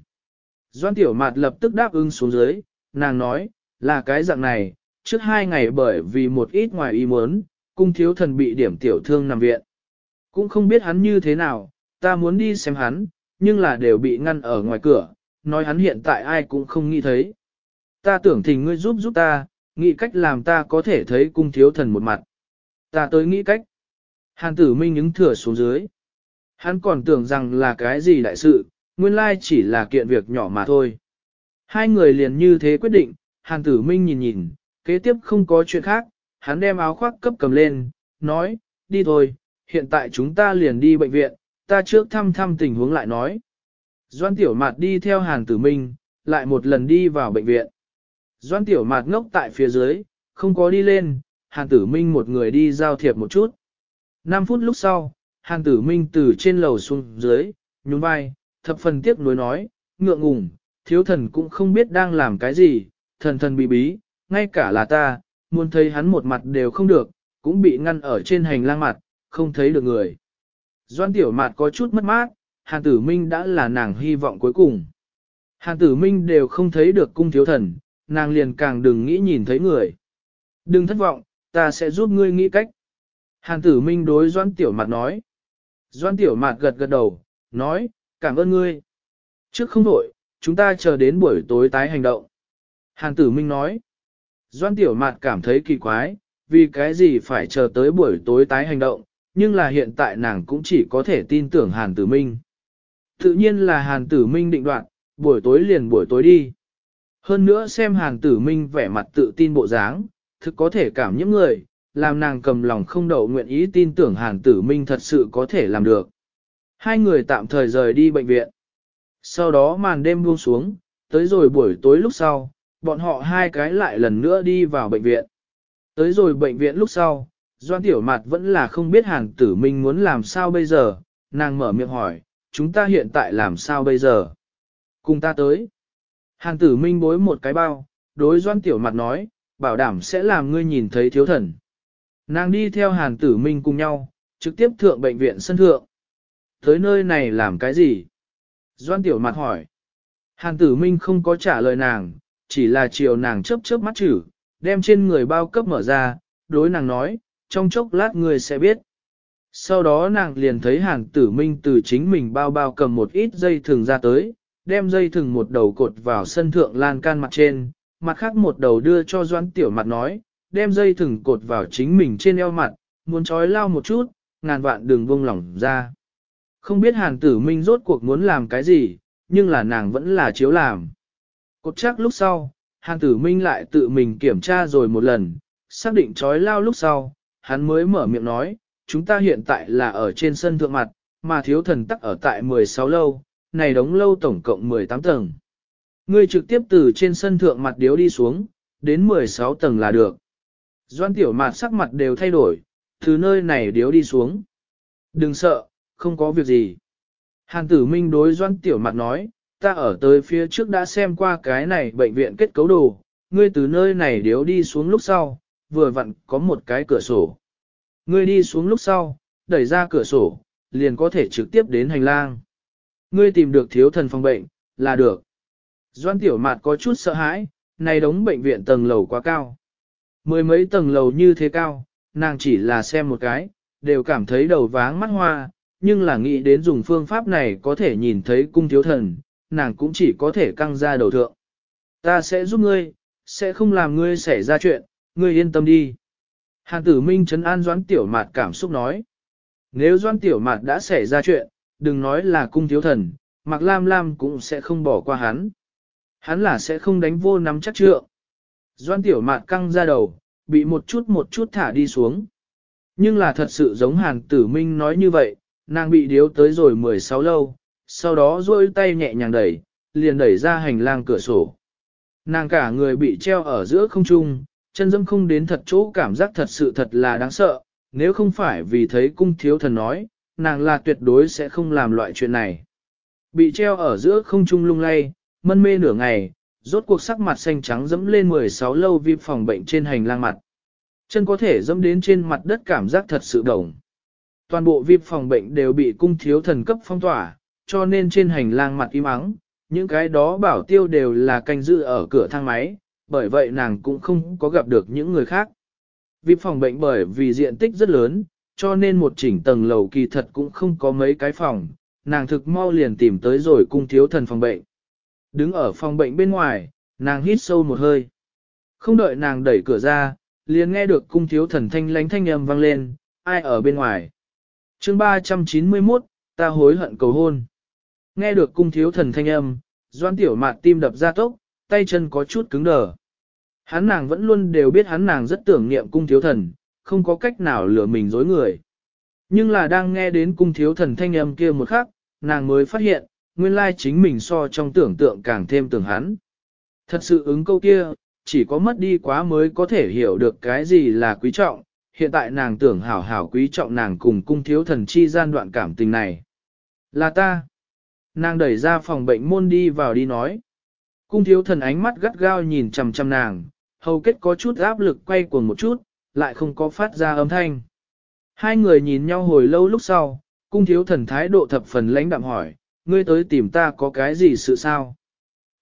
Doãn Tiểu Mạt lập tức đáp ứng xuống dưới, nàng nói, là cái dạng này, trước hai ngày bởi vì một ít ngoài ý muốn, cung thiếu thần bị điểm tiểu thương nằm viện. Cũng không biết hắn như thế nào, ta muốn đi xem hắn, nhưng là đều bị ngăn ở ngoài cửa, nói hắn hiện tại ai cũng không nghĩ thấy. Ta tưởng thỉnh ngươi giúp giúp ta, nghĩ cách làm ta có thể thấy cung thiếu thần một mặt. Ta tới nghĩ cách. Hàn tử minh những thừa xuống dưới. Hắn còn tưởng rằng là cái gì đại sự, nguyên lai chỉ là kiện việc nhỏ mà thôi. Hai người liền như thế quyết định, hàn tử minh nhìn nhìn, kế tiếp không có chuyện khác, hắn đem áo khoác cấp cầm lên, nói, đi thôi, hiện tại chúng ta liền đi bệnh viện, ta trước thăm thăm tình huống lại nói. Doan Tiểu Mạt đi theo Hàn Tử Minh, lại một lần đi vào bệnh viện. Doan Tiểu Mạt ngốc tại phía dưới, không có đi lên, Hàn Tử Minh một người đi giao thiệp một chút. 5 phút lúc sau, Hàn Tử Minh từ trên lầu xuống dưới, nhún vai, thập phần tiếc nuối nói, ngượng ngùng, thiếu thần cũng không biết đang làm cái gì, thần thần bí bí, ngay cả là ta, muốn thấy hắn một mặt đều không được, cũng bị ngăn ở trên hành lang mặt, không thấy được người. Doan Tiểu Mạt có chút mất mát, Hàn Tử Minh đã là nàng hy vọng cuối cùng. Hàn Tử Minh đều không thấy được cung thiếu thần, nàng liền càng đừng nghĩ nhìn thấy người. Đừng thất vọng, ta sẽ giúp ngươi nghĩ cách. Hàn Tử Minh đối Doan Tiểu Mạt nói. Doan Tiểu Mạt gật gật đầu, nói, cảm ơn ngươi. Trước không đổi, chúng ta chờ đến buổi tối tái hành động. Hàn Tử Minh nói. Doan Tiểu Mạt cảm thấy kỳ quái, vì cái gì phải chờ tới buổi tối tái hành động, nhưng là hiện tại nàng cũng chỉ có thể tin tưởng Hàn Tử Minh. Tự nhiên là Hàn Tử Minh định đoạn, buổi tối liền buổi tối đi. Hơn nữa xem hàng Tử Minh vẻ mặt tự tin bộ dáng, thực có thể cảm nhiễm người, làm nàng cầm lòng không đậu nguyện ý tin tưởng hàng Tử Minh thật sự có thể làm được. Hai người tạm thời rời đi bệnh viện. Sau đó màn đêm buông xuống, tới rồi buổi tối lúc sau, bọn họ hai cái lại lần nữa đi vào bệnh viện. Tới rồi bệnh viện lúc sau, Doan Tiểu Mạt vẫn là không biết hàng Tử Minh muốn làm sao bây giờ, nàng mở miệng hỏi, chúng ta hiện tại làm sao bây giờ? Cùng ta tới. Hàn tử minh bối một cái bao, đối doan tiểu mặt nói, bảo đảm sẽ làm ngươi nhìn thấy thiếu thần. Nàng đi theo hàn tử minh cùng nhau, trực tiếp thượng bệnh viện sân thượng. Tới nơi này làm cái gì? Doan tiểu mặt hỏi. Hàn tử minh không có trả lời nàng, chỉ là chiều nàng chớp chớp mắt chữ, đem trên người bao cấp mở ra, đối nàng nói, trong chốc lát ngươi sẽ biết. Sau đó nàng liền thấy hàn tử minh từ chính mình bao bao cầm một ít dây thường ra tới, đem dây thừng một đầu cột vào sân thượng lan can mặt trên, mặt khác một đầu đưa cho doãn tiểu mặt nói, đem dây thừng cột vào chính mình trên eo mặt, muốn trói lao một chút, ngàn vạn đường vông lỏng ra. Không biết hàn tử minh rốt cuộc muốn làm cái gì, nhưng là nàng vẫn là chiếu làm. Cột chắc lúc sau, hàn tử minh lại tự mình kiểm tra rồi một lần, xác định trói lao lúc sau, hắn mới mở miệng nói, chúng ta hiện tại là ở trên sân thượng mặt, mà thiếu thần tắc ở tại 16 lâu, này đóng lâu tổng cộng 18 tầng. Ngươi trực tiếp từ trên sân thượng mặt điếu đi xuống, đến 16 tầng là được. Doan tiểu mạt sắc mặt đều thay đổi, từ nơi này điếu đi xuống. Đừng sợ, không có việc gì. Hàn tử minh đối doan tiểu mạt nói, ta ở tới phía trước đã xem qua cái này bệnh viện kết cấu đồ, ngươi từ nơi này điếu đi xuống lúc sau, vừa vặn có một cái cửa sổ. Ngươi đi xuống lúc sau, đẩy ra cửa sổ, liền có thể trực tiếp đến hành lang. Ngươi tìm được thiếu thần phòng bệnh, là được. Doan tiểu mạt có chút sợ hãi, này đống bệnh viện tầng lầu quá cao. Mười mấy tầng lầu như thế cao, nàng chỉ là xem một cái, đều cảm thấy đầu váng mắt hoa, nhưng là nghĩ đến dùng phương pháp này có thể nhìn thấy cung thiếu thần, nàng cũng chỉ có thể căng ra đầu thượng. Ta sẽ giúp ngươi, sẽ không làm ngươi xảy ra chuyện, ngươi yên tâm đi. Hàn tử minh trấn an doãn tiểu mạt cảm xúc nói. Nếu doãn tiểu mạt đã xảy ra chuyện, đừng nói là cung thiếu thần, Mạc Lam Lam cũng sẽ không bỏ qua hắn. Hắn là sẽ không đánh vô nắm chắc trượng. Doan tiểu mạt căng ra đầu, bị một chút một chút thả đi xuống. Nhưng là thật sự giống hàn tử minh nói như vậy, nàng bị điếu tới rồi 16 lâu, sau đó duỗi tay nhẹ nhàng đẩy, liền đẩy ra hành lang cửa sổ. Nàng cả người bị treo ở giữa không trung, chân dâm không đến thật chỗ cảm giác thật sự thật là đáng sợ, nếu không phải vì thấy cung thiếu thần nói, nàng là tuyệt đối sẽ không làm loại chuyện này. Bị treo ở giữa không trung lung lay, mân mê nửa ngày, rốt cuộc sắc mặt xanh trắng dẫm lên 16 lâu vi phòng bệnh trên hành lang mặt. Chân có thể dẫm đến trên mặt đất cảm giác thật sự đồng. Toàn bộ vi phòng bệnh đều bị cung thiếu thần cấp phong tỏa, cho nên trên hành lang mặt im ắng, những cái đó bảo tiêu đều là canh giữ ở cửa thang máy, bởi vậy nàng cũng không có gặp được những người khác. Vi phòng bệnh bởi vì diện tích rất lớn, cho nên một chỉnh tầng lầu kỳ thật cũng không có mấy cái phòng, nàng thực mau liền tìm tới rồi cung thiếu thần phòng bệnh. Đứng ở phòng bệnh bên ngoài, nàng hít sâu một hơi. Không đợi nàng đẩy cửa ra, liền nghe được cung thiếu thần thanh lánh thanh âm vang lên, ai ở bên ngoài. chương 391, ta hối hận cầu hôn. Nghe được cung thiếu thần thanh âm, doan tiểu mạt tim đập ra tốc, tay chân có chút cứng đờ. Hắn nàng vẫn luôn đều biết hắn nàng rất tưởng niệm cung thiếu thần, không có cách nào lừa mình dối người. Nhưng là đang nghe đến cung thiếu thần thanh âm kia một khắc, nàng mới phát hiện, nguyên lai chính mình so trong tưởng tượng càng thêm tưởng hắn. Thật sự ứng câu kia, chỉ có mất đi quá mới có thể hiểu được cái gì là quý trọng, hiện tại nàng tưởng hảo hảo quý trọng nàng cùng cung thiếu thần chi gian đoạn cảm tình này. Là ta. Nàng đẩy ra phòng bệnh môn đi vào đi nói. Cung thiếu thần ánh mắt gắt gao nhìn chằm chằm nàng, hầu kết có chút áp lực quay cuồng một chút, lại không có phát ra âm thanh. Hai người nhìn nhau hồi lâu lúc sau, cung thiếu thần thái độ thập phần lãnh đạm hỏi, ngươi tới tìm ta có cái gì sự sao?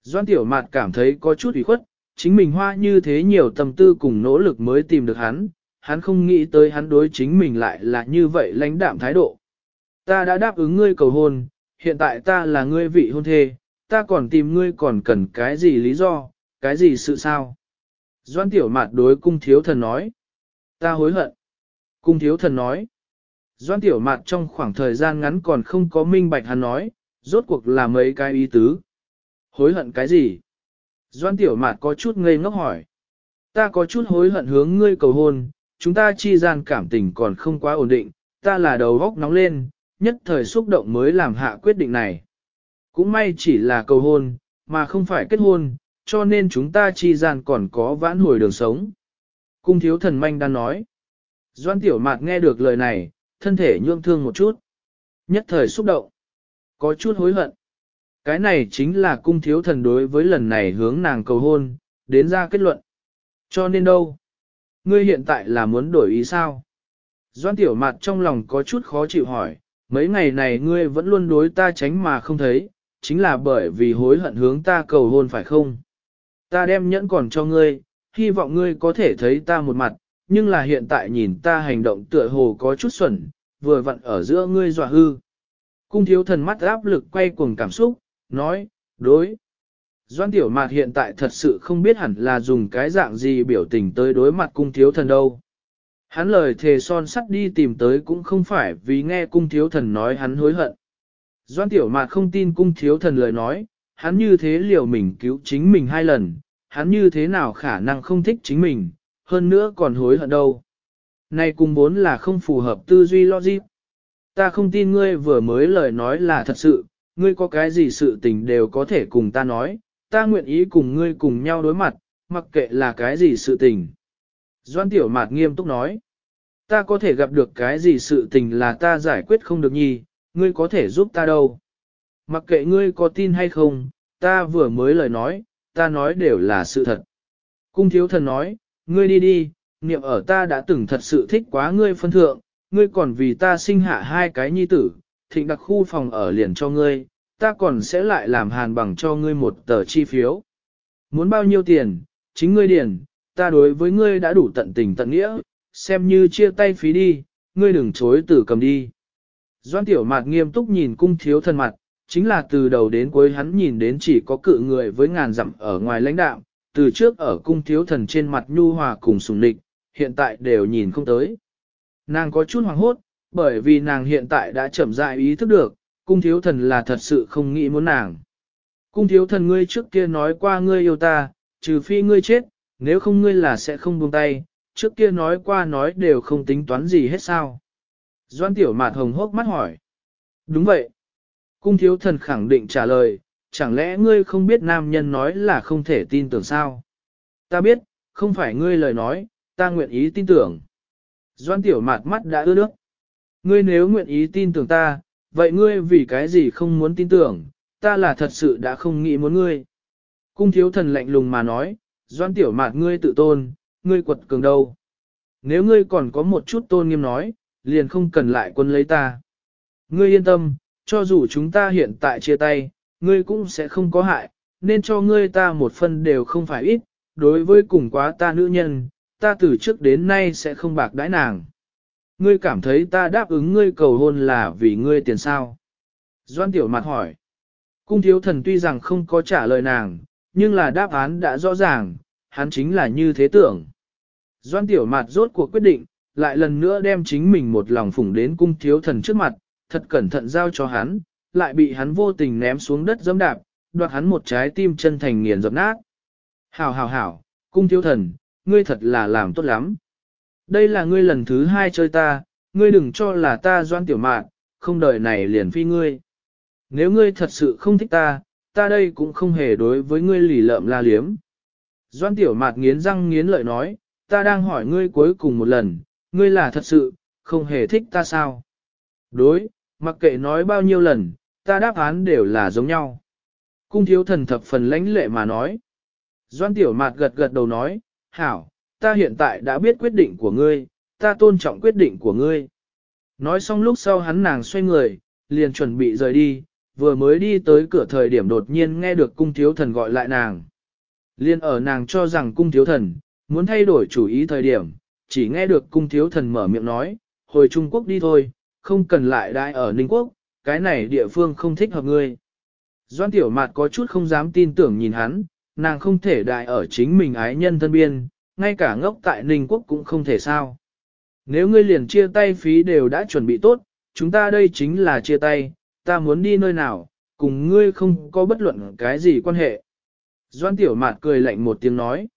Doan tiểu mạt cảm thấy có chút ủy khuất, chính mình hoa như thế nhiều tâm tư cùng nỗ lực mới tìm được hắn, hắn không nghĩ tới hắn đối chính mình lại là như vậy lãnh đạm thái độ. Ta đã đáp ứng ngươi cầu hôn, hiện tại ta là ngươi vị hôn thê, ta còn tìm ngươi còn cần cái gì lý do, cái gì sự sao? Doan tiểu mạt đối cung thiếu thần nói. Ta hối hận. Cung thiếu thần nói. Doan tiểu mạt trong khoảng thời gian ngắn còn không có minh bạch hắn nói, rốt cuộc là mấy cái ý tứ. Hối hận cái gì? Doan tiểu mạt có chút ngây ngốc hỏi. Ta có chút hối hận hướng ngươi cầu hôn, chúng ta chi gian cảm tình còn không quá ổn định, ta là đầu góc nóng lên, nhất thời xúc động mới làm hạ quyết định này. Cũng may chỉ là cầu hôn, mà không phải kết hôn, cho nên chúng ta chi gian còn có vãn hồi đường sống. Cung thiếu thần manh đang nói. Doan tiểu mạt nghe được lời này, thân thể nhương thương một chút. Nhất thời xúc động. Có chút hối hận. Cái này chính là cung thiếu thần đối với lần này hướng nàng cầu hôn, đến ra kết luận. Cho nên đâu? Ngươi hiện tại là muốn đổi ý sao? Doan tiểu mạt trong lòng có chút khó chịu hỏi, mấy ngày này ngươi vẫn luôn đối ta tránh mà không thấy, chính là bởi vì hối hận hướng ta cầu hôn phải không? Ta đem nhẫn còn cho ngươi, hy vọng ngươi có thể thấy ta một mặt, nhưng là hiện tại nhìn ta hành động tựa hồ có chút xuẩn, vừa vặn ở giữa ngươi dọa hư. Cung thiếu thần mắt áp lực quay cuồng cảm xúc, nói, đối. Doan tiểu mạt hiện tại thật sự không biết hẳn là dùng cái dạng gì biểu tình tới đối mặt cung thiếu thần đâu. Hắn lời thề son sắt đi tìm tới cũng không phải vì nghe cung thiếu thần nói hắn hối hận. Doan tiểu mạt không tin cung thiếu thần lời nói, hắn như thế liều mình cứu chính mình hai lần, hắn như thế nào khả năng không thích chính mình, hơn nữa còn hối hận đâu. Này cùng vốn là không phù hợp tư duy logic. Ta không tin ngươi vừa mới lời nói là thật sự, ngươi có cái gì sự tình đều có thể cùng ta nói, ta nguyện ý cùng ngươi cùng nhau đối mặt, mặc kệ là cái gì sự tình. Doan tiểu mạt nghiêm túc nói, ta có thể gặp được cái gì sự tình là ta giải quyết không được nhi, ngươi có thể giúp ta đâu. Mặc kệ ngươi có tin hay không, ta vừa mới lời nói, ta nói đều là sự thật. Cung thiếu thần nói, ngươi đi đi, niệm ở ta đã từng thật sự thích quá ngươi phân thượng, ngươi còn vì ta sinh hạ hai cái nhi tử, thịnh đặc khu phòng ở liền cho ngươi, ta còn sẽ lại làm hàn bằng cho ngươi một tờ chi phiếu. Muốn bao nhiêu tiền, chính ngươi điền, ta đối với ngươi đã đủ tận tình tận nghĩa, xem như chia tay phí đi, ngươi đừng chối từ cầm đi. Doan tiểu mạt nghiêm túc nhìn cung thiếu thần mặt, chính là từ đầu đến cuối hắn nhìn đến chỉ có cự người với ngàn dặm ở ngoài lãnh đạo, từ trước ở cung thiếu thần trên mặt nhu hòa cùng sùng địch, hiện tại đều nhìn không tới. Nàng có chút hoảng hốt, bởi vì nàng hiện tại đã chậm rãi ý thức được, cung thiếu thần là thật sự không nghĩ muốn nàng. Cung thiếu thần ngươi trước kia nói qua ngươi yêu ta, trừ phi ngươi chết, nếu không ngươi là sẽ không buông tay, trước kia nói qua nói đều không tính toán gì hết sao. Doan tiểu mạt hồng hốc mắt hỏi. Đúng vậy. Cung thiếu thần khẳng định trả lời, chẳng lẽ ngươi không biết nam nhân nói là không thể tin tưởng sao? Ta biết, không phải ngươi lời nói, ta nguyện ý tin tưởng. Doan tiểu mạt mắt đã ưa nước. Ngươi nếu nguyện ý tin tưởng ta, vậy ngươi vì cái gì không muốn tin tưởng, ta là thật sự đã không nghĩ muốn ngươi. Cung thiếu thần lạnh lùng mà nói, doan tiểu mạt ngươi tự tôn, ngươi quật cường đâu. Nếu ngươi còn có một chút tôn nghiêm nói, liền không cần lại quân lấy ta. Ngươi yên tâm, cho dù chúng ta hiện tại chia tay, ngươi cũng sẽ không có hại, nên cho ngươi ta một phần đều không phải ít, đối với cùng quá ta nữ nhân, ta từ trước đến nay sẽ không bạc đãi nàng. Ngươi cảm thấy ta đáp ứng ngươi cầu hôn là vì ngươi tiền sao? Doan tiểu mặt hỏi. Cung thiếu thần tuy rằng không có trả lời nàng, nhưng là đáp án đã rõ ràng, hắn chính là như thế tưởng. Doan tiểu mặt rốt cuộc quyết định, lại lần nữa đem chính mình một lòng phủng đến cung thiếu thần trước mặt, thật cẩn thận giao cho hắn, lại bị hắn vô tình ném xuống đất dẫm đạp, đoạt hắn một trái tim chân thành nghiền dập nát. Hảo hảo hảo, cung thiếu thần, ngươi thật là làm tốt lắm. Đây là ngươi lần thứ hai chơi ta, ngươi đừng cho là ta doan tiểu mạn, không đợi này liền phi ngươi. Nếu ngươi thật sự không thích ta, ta đây cũng không hề đối với ngươi lì lợm la liếm. Doan tiểu mạt nghiến răng nghiến lợi nói, ta đang hỏi ngươi cuối cùng một lần, ngươi là thật sự, không hề thích ta sao? Đối, mặc kệ nói bao nhiêu lần, ta đáp án đều là giống nhau. Cung thiếu thần thập phần lãnh lệ mà nói. Doan tiểu mạt gật gật đầu nói, hảo, ta hiện tại đã biết quyết định của ngươi, ta tôn trọng quyết định của ngươi. Nói xong lúc sau hắn nàng xoay người, liền chuẩn bị rời đi, vừa mới đi tới cửa thời điểm đột nhiên nghe được cung thiếu thần gọi lại nàng. Liên ở nàng cho rằng cung thiếu thần, muốn thay đổi chủ ý thời điểm, chỉ nghe được cung thiếu thần mở miệng nói, hồi Trung Quốc đi thôi, không cần lại đại ở Ninh Quốc, cái này địa phương không thích hợp ngươi. Doan tiểu mạt có chút không dám tin tưởng nhìn hắn, nàng không thể đại ở chính mình ái nhân thân biên, ngay cả ngốc tại Ninh Quốc cũng không thể sao. Nếu ngươi liền chia tay phí đều đã chuẩn bị tốt, chúng ta đây chính là chia tay, ta muốn đi nơi nào, cùng ngươi không có bất luận cái gì quan hệ. Doan tiểu mạt cười lạnh một tiếng nói.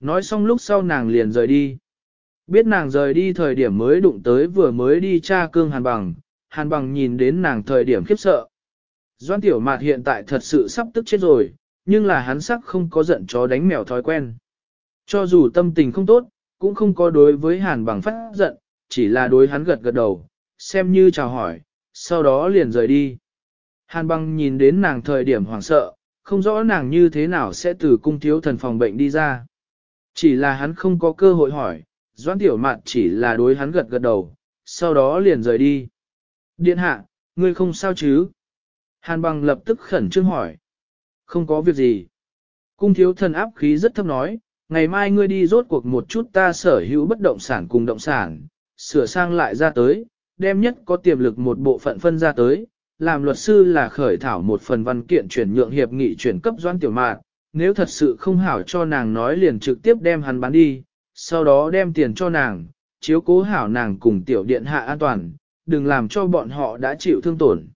Nói xong lúc sau nàng liền rời đi. Biết nàng rời đi thời điểm mới đụng tới vừa mới đi tra cương hàn bằng, hàn bằng nhìn đến nàng thời điểm khiếp sợ. Doan tiểu mạt hiện tại thật sự sắp tức chết rồi, nhưng là hắn sắc không có giận chó đánh mèo thói quen. Cho dù tâm tình không tốt, cũng không có đối với hàn bằng phát giận, chỉ là đối hắn gật gật đầu, xem như chào hỏi, sau đó liền rời đi. Hàn bằng nhìn đến nàng thời điểm hoảng sợ, không rõ nàng như thế nào sẽ từ cung thiếu thần phòng bệnh đi ra. Chỉ là hắn không có cơ hội hỏi, Doãn Tiểu Mạn chỉ là đối hắn gật gật đầu, sau đó liền rời đi. Điện hạ, ngươi không sao chứ? Hàn bằng lập tức khẩn trương hỏi. Không có việc gì. Cung thiếu thần áp khí rất thấp nói, ngày mai ngươi đi rốt cuộc một chút ta sở hữu bất động sản cùng động sản, sửa sang lại ra tới, đem nhất có tiềm lực một bộ phận phân ra tới, làm luật sư là khởi thảo một phần văn kiện chuyển nhượng hiệp nghị chuyển cấp doan tiểu mạn, nếu thật sự không hảo cho nàng nói liền trực tiếp đem hắn bán đi, sau đó đem tiền cho nàng, chiếu cố hảo nàng cùng tiểu điện hạ an toàn, đừng làm cho bọn họ đã chịu thương tổn.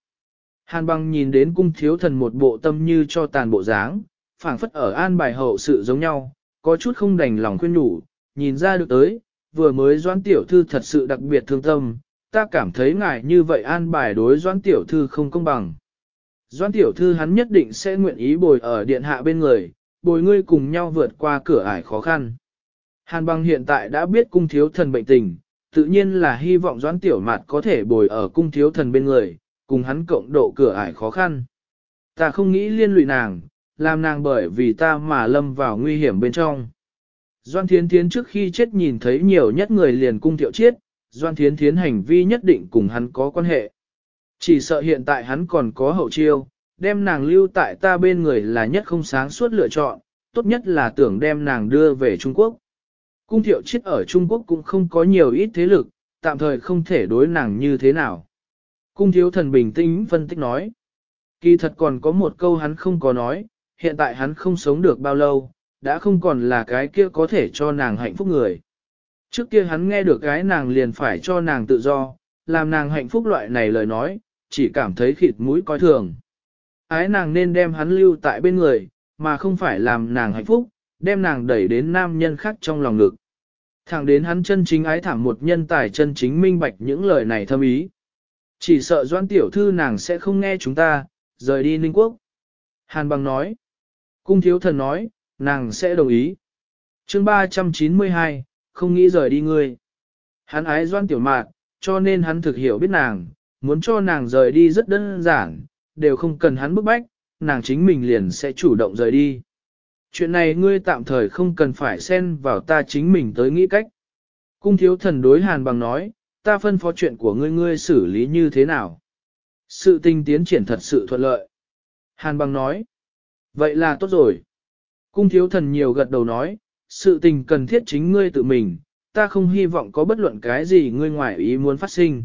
Hàn băng nhìn đến cung thiếu thần một bộ tâm như cho tàn bộ dáng, phảng phất ở an bài hậu sự giống nhau, có chút không đành lòng khuyên nhủ, nhìn ra được tới, vừa mới doãn tiểu thư thật sự đặc biệt thương tâm, ta cảm thấy ngài như vậy an bài đối doãn tiểu thư không công bằng. Doãn tiểu thư hắn nhất định sẽ nguyện ý bồi ở điện hạ bên người, bồi ngươi cùng nhau vượt qua cửa ải khó khăn. Hàn bằng hiện tại đã biết cung thiếu thần bệnh tình, tự nhiên là hy vọng doãn tiểu mạt có thể bồi ở cung thiếu thần bên người, cùng hắn cộng độ cửa ải khó khăn. Ta không nghĩ liên lụy nàng, làm nàng bởi vì ta mà lâm vào nguy hiểm bên trong. Doan Thiến Thiến trước khi chết nhìn thấy nhiều nhất người liền cung thiệu chết, Doan Thiến Thiến hành vi nhất định cùng hắn có quan hệ. Chỉ sợ hiện tại hắn còn có hậu chiêu, đem nàng lưu tại ta bên người là nhất không sáng suốt lựa chọn, tốt nhất là tưởng đem nàng đưa về Trung Quốc. Cung thiệu chết ở Trung Quốc cũng không có nhiều ít thế lực, tạm thời không thể đối nàng như thế nào. Cung thiếu thần bình tĩnh phân tích nói. Kỳ thật còn có một câu hắn không có nói, hiện tại hắn không sống được bao lâu, đã không còn là cái kia có thể cho nàng hạnh phúc người. Trước kia hắn nghe được cái nàng liền phải cho nàng tự do, làm nàng hạnh phúc loại này lời nói, chỉ cảm thấy khịt mũi coi thường. Ái nàng nên đem hắn lưu tại bên người, mà không phải làm nàng hạnh phúc, đem nàng đẩy đến nam nhân khác trong lòng ngực. Thẳng đến hắn chân chính ái thảm một nhân tài chân chính minh bạch những lời này thâm ý. Chỉ sợ doan tiểu thư nàng sẽ không nghe chúng ta, rời đi Ninh Quốc. Hàn bằng nói. Cung thiếu thần nói, nàng sẽ đồng ý. chương 392, không nghĩ rời đi ngươi. Hắn ái doan tiểu mạt, cho nên hắn thực hiểu biết nàng, muốn cho nàng rời đi rất đơn giản, đều không cần hắn bức bách, nàng chính mình liền sẽ chủ động rời đi. Chuyện này ngươi tạm thời không cần phải xen vào ta chính mình tới nghĩ cách. Cung thiếu thần đối hàn bằng nói, ta phân phó chuyện của ngươi ngươi xử lý như thế nào. Sự tình tiến triển thật sự thuận lợi. Hàn bằng nói, vậy là tốt rồi. Cung thiếu thần nhiều gật đầu nói, sự tình cần thiết chính ngươi tự mình, ta không hy vọng có bất luận cái gì ngươi ngoài ý muốn phát sinh.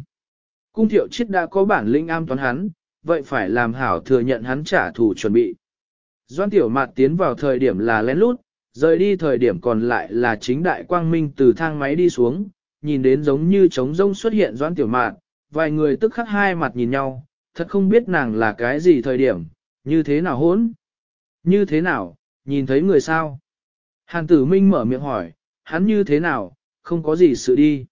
Cung thiệu chết đã có bản lĩnh am toán hắn, vậy phải làm hảo thừa nhận hắn trả thù chuẩn bị. Doan tiểu mạt tiến vào thời điểm là lén lút, rời đi thời điểm còn lại là chính đại quang minh từ thang máy đi xuống, nhìn đến giống như trống rông xuất hiện doan tiểu mạt, vài người tức khắc hai mặt nhìn nhau, thật không biết nàng là cái gì thời điểm, như thế nào hỗn, Như thế nào, nhìn thấy người sao? Hàn tử minh mở miệng hỏi, hắn như thế nào, không có gì sự đi.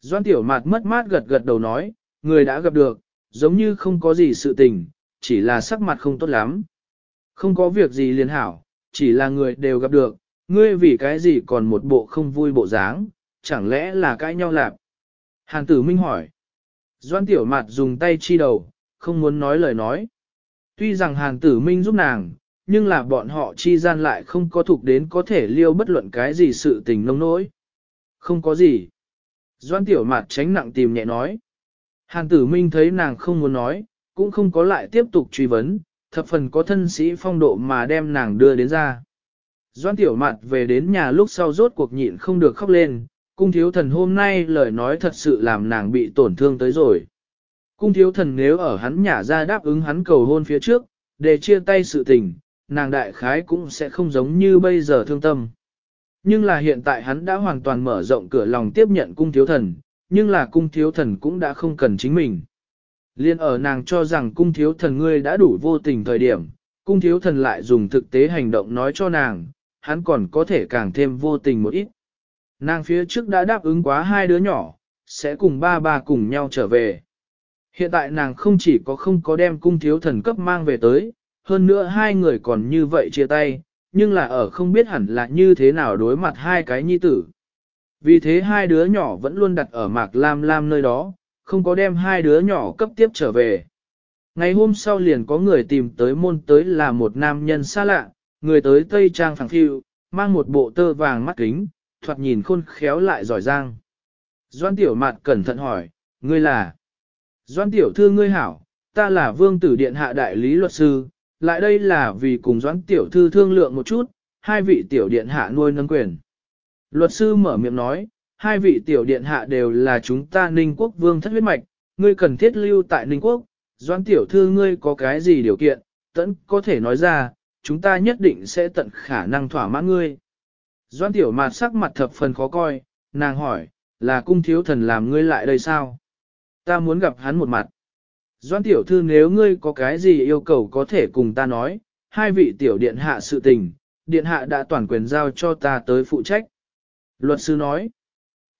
Doan tiểu mạt mất mát gật gật đầu nói, người đã gặp được, giống như không có gì sự tình, chỉ là sắc mặt không tốt lắm. Không có việc gì liền hảo, chỉ là người đều gặp được, ngươi vì cái gì còn một bộ không vui bộ dáng, chẳng lẽ là cãi nhau lạp? Hàn tử minh hỏi. Doan tiểu mặt dùng tay chi đầu, không muốn nói lời nói. Tuy rằng hàn tử minh giúp nàng, nhưng là bọn họ chi gian lại không có thuộc đến có thể liêu bất luận cái gì sự tình nông nỗi. Không có gì. Doan tiểu mặt tránh nặng tìm nhẹ nói. Hàn tử minh thấy nàng không muốn nói, cũng không có lại tiếp tục truy vấn, thập phần có thân sĩ phong độ mà đem nàng đưa đến ra. Doan tiểu mặt về đến nhà lúc sau rốt cuộc nhịn không được khóc lên, cung thiếu thần hôm nay lời nói thật sự làm nàng bị tổn thương tới rồi. Cung thiếu thần nếu ở hắn nhà ra đáp ứng hắn cầu hôn phía trước, để chia tay sự tình, nàng đại khái cũng sẽ không giống như bây giờ thương tâm. Nhưng là hiện tại hắn đã hoàn toàn mở rộng cửa lòng tiếp nhận cung thiếu thần, nhưng là cung thiếu thần cũng đã không cần chính mình. Liên ở nàng cho rằng cung thiếu thần ngươi đã đủ vô tình thời điểm, cung thiếu thần lại dùng thực tế hành động nói cho nàng, hắn còn có thể càng thêm vô tình một ít. Nàng phía trước đã đáp ứng quá hai đứa nhỏ, sẽ cùng ba ba cùng nhau trở về. Hiện tại nàng không chỉ có không có đem cung thiếu thần cấp mang về tới, hơn nữa hai người còn như vậy chia tay, nhưng là ở không biết hẳn là như thế nào đối mặt hai cái nhi tử. Vì thế hai đứa nhỏ vẫn luôn đặt ở mạc lam lam nơi đó, không có đem hai đứa nhỏ cấp tiếp trở về. Ngày hôm sau liền có người tìm tới môn tới là một nam nhân xa lạ, người tới Tây Trang phẳng phiu, mang một bộ tơ vàng mắt kính, thoạt nhìn khôn khéo lại giỏi giang. Doan tiểu mặt cẩn thận hỏi, ngươi là? Doan tiểu thư ngươi hảo, ta là vương tử điện hạ đại lý luật sư, lại đây là vì cùng doan tiểu thư thương lượng một chút, hai vị tiểu điện hạ nuôi nâng quyền. Luật sư mở miệng nói, hai vị tiểu điện hạ đều là chúng ta Ninh Quốc vương thất huyết mạch, ngươi cần thiết lưu tại Ninh Quốc, doan tiểu thư ngươi có cái gì điều kiện, tẫn có thể nói ra, chúng ta nhất định sẽ tận khả năng thỏa mãn ngươi. Doan tiểu mặt sắc mặt thập phần khó coi, nàng hỏi, là cung thiếu thần làm ngươi lại đây sao? Ta muốn gặp hắn một mặt. Doan tiểu thư nếu ngươi có cái gì yêu cầu có thể cùng ta nói, hai vị tiểu điện hạ sự tình, điện hạ đã toàn quyền giao cho ta tới phụ trách. Luật sư nói,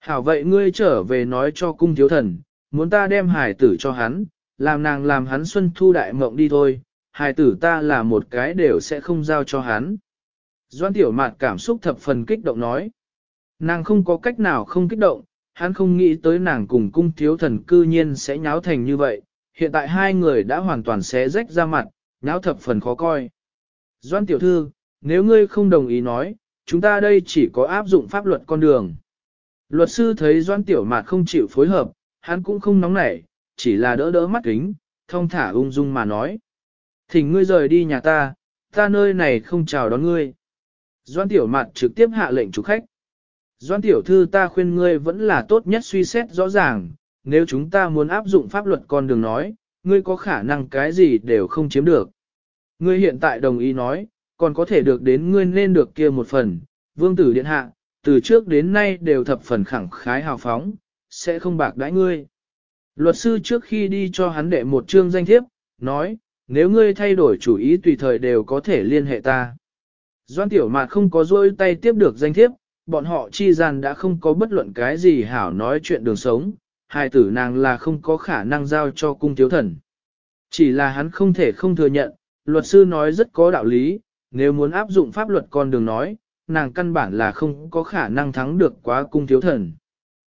hảo vậy ngươi trở về nói cho cung thiếu thần, muốn ta đem hải tử cho hắn, làm nàng làm hắn xuân thu đại mộng đi thôi, hải tử ta là một cái đều sẽ không giao cho hắn. Doan tiểu mạt cảm xúc thập phần kích động nói. Nàng không có cách nào không kích động, hắn không nghĩ tới nàng cùng cung thiếu thần cư nhiên sẽ nháo thành như vậy, hiện tại hai người đã hoàn toàn xé rách ra mặt, nháo thập phần khó coi. Doan tiểu thư, nếu ngươi không đồng ý nói, chúng ta đây chỉ có áp dụng pháp luật con đường. Luật sư thấy Doan tiểu mạt không chịu phối hợp, hắn cũng không nóng nảy, chỉ là đỡ đỡ mắt kính, thông thả ung dung mà nói. Thỉnh ngươi rời đi nhà ta, ta nơi này không chào đón ngươi. Doan tiểu mạt trực tiếp hạ lệnh chủ khách. Doan tiểu thư ta khuyên ngươi vẫn là tốt nhất suy xét rõ ràng, nếu chúng ta muốn áp dụng pháp luật con đường nói, ngươi có khả năng cái gì đều không chiếm được. Ngươi hiện tại đồng ý nói, còn có thể được đến ngươi nên được kia một phần, vương tử điện hạ, từ trước đến nay đều thập phần khẳng khái hào phóng, sẽ không bạc đãi ngươi. Luật sư trước khi đi cho hắn đệ một chương danh thiếp, nói, nếu ngươi thay đổi chủ ý tùy thời đều có thể liên hệ ta. Doan tiểu mạt không có dôi tay tiếp được danh thiếp, bọn họ chi gian đã không có bất luận cái gì hảo nói chuyện đường sống, hai tử nàng là không có khả năng giao cho cung thiếu thần. Chỉ là hắn không thể không thừa nhận, luật sư nói rất có đạo lý, nếu muốn áp dụng pháp luật con đường nói, nàng căn bản là không có khả năng thắng được quá cung thiếu thần.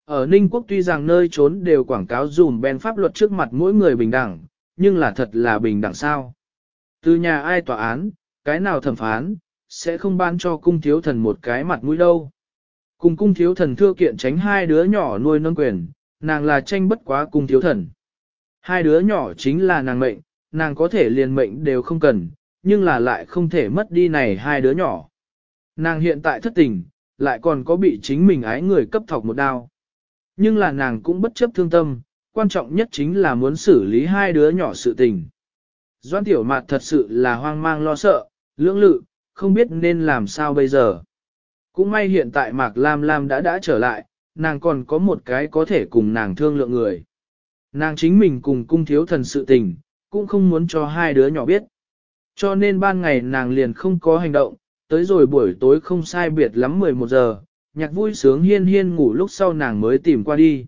Ở Ninh Quốc tuy rằng nơi trốn đều quảng cáo dùm bên pháp luật trước mặt mỗi người bình đẳng, nhưng là thật là bình đẳng sao. Từ nhà ai tòa án, cái nào thẩm phán, sẽ không ban cho cung thiếu thần một cái mặt mũi đâu. Cùng cung thiếu thần thưa kiện tránh hai đứa nhỏ nuôi nâng quyền, nàng là tranh bất quá cung thiếu thần. Hai đứa nhỏ chính là nàng mệnh, nàng có thể liền mệnh đều không cần, nhưng là lại không thể mất đi này hai đứa nhỏ. Nàng hiện tại thất tình, lại còn có bị chính mình ái người cấp thọc một đao. Nhưng là nàng cũng bất chấp thương tâm, quan trọng nhất chính là muốn xử lý hai đứa nhỏ sự tình. Doan tiểu mạt thật sự là hoang mang lo sợ, lưỡng lự, không biết nên làm sao bây giờ. Cũng may hiện tại Mạc Lam Lam đã đã trở lại, nàng còn có một cái có thể cùng nàng thương lượng người. Nàng chính mình cùng cung thiếu thần sự tình, cũng không muốn cho hai đứa nhỏ biết. Cho nên ban ngày nàng liền không có hành động, tới rồi buổi tối không sai biệt lắm 11 giờ, nhạc vui sướng hiên hiên ngủ lúc sau nàng mới tìm qua đi.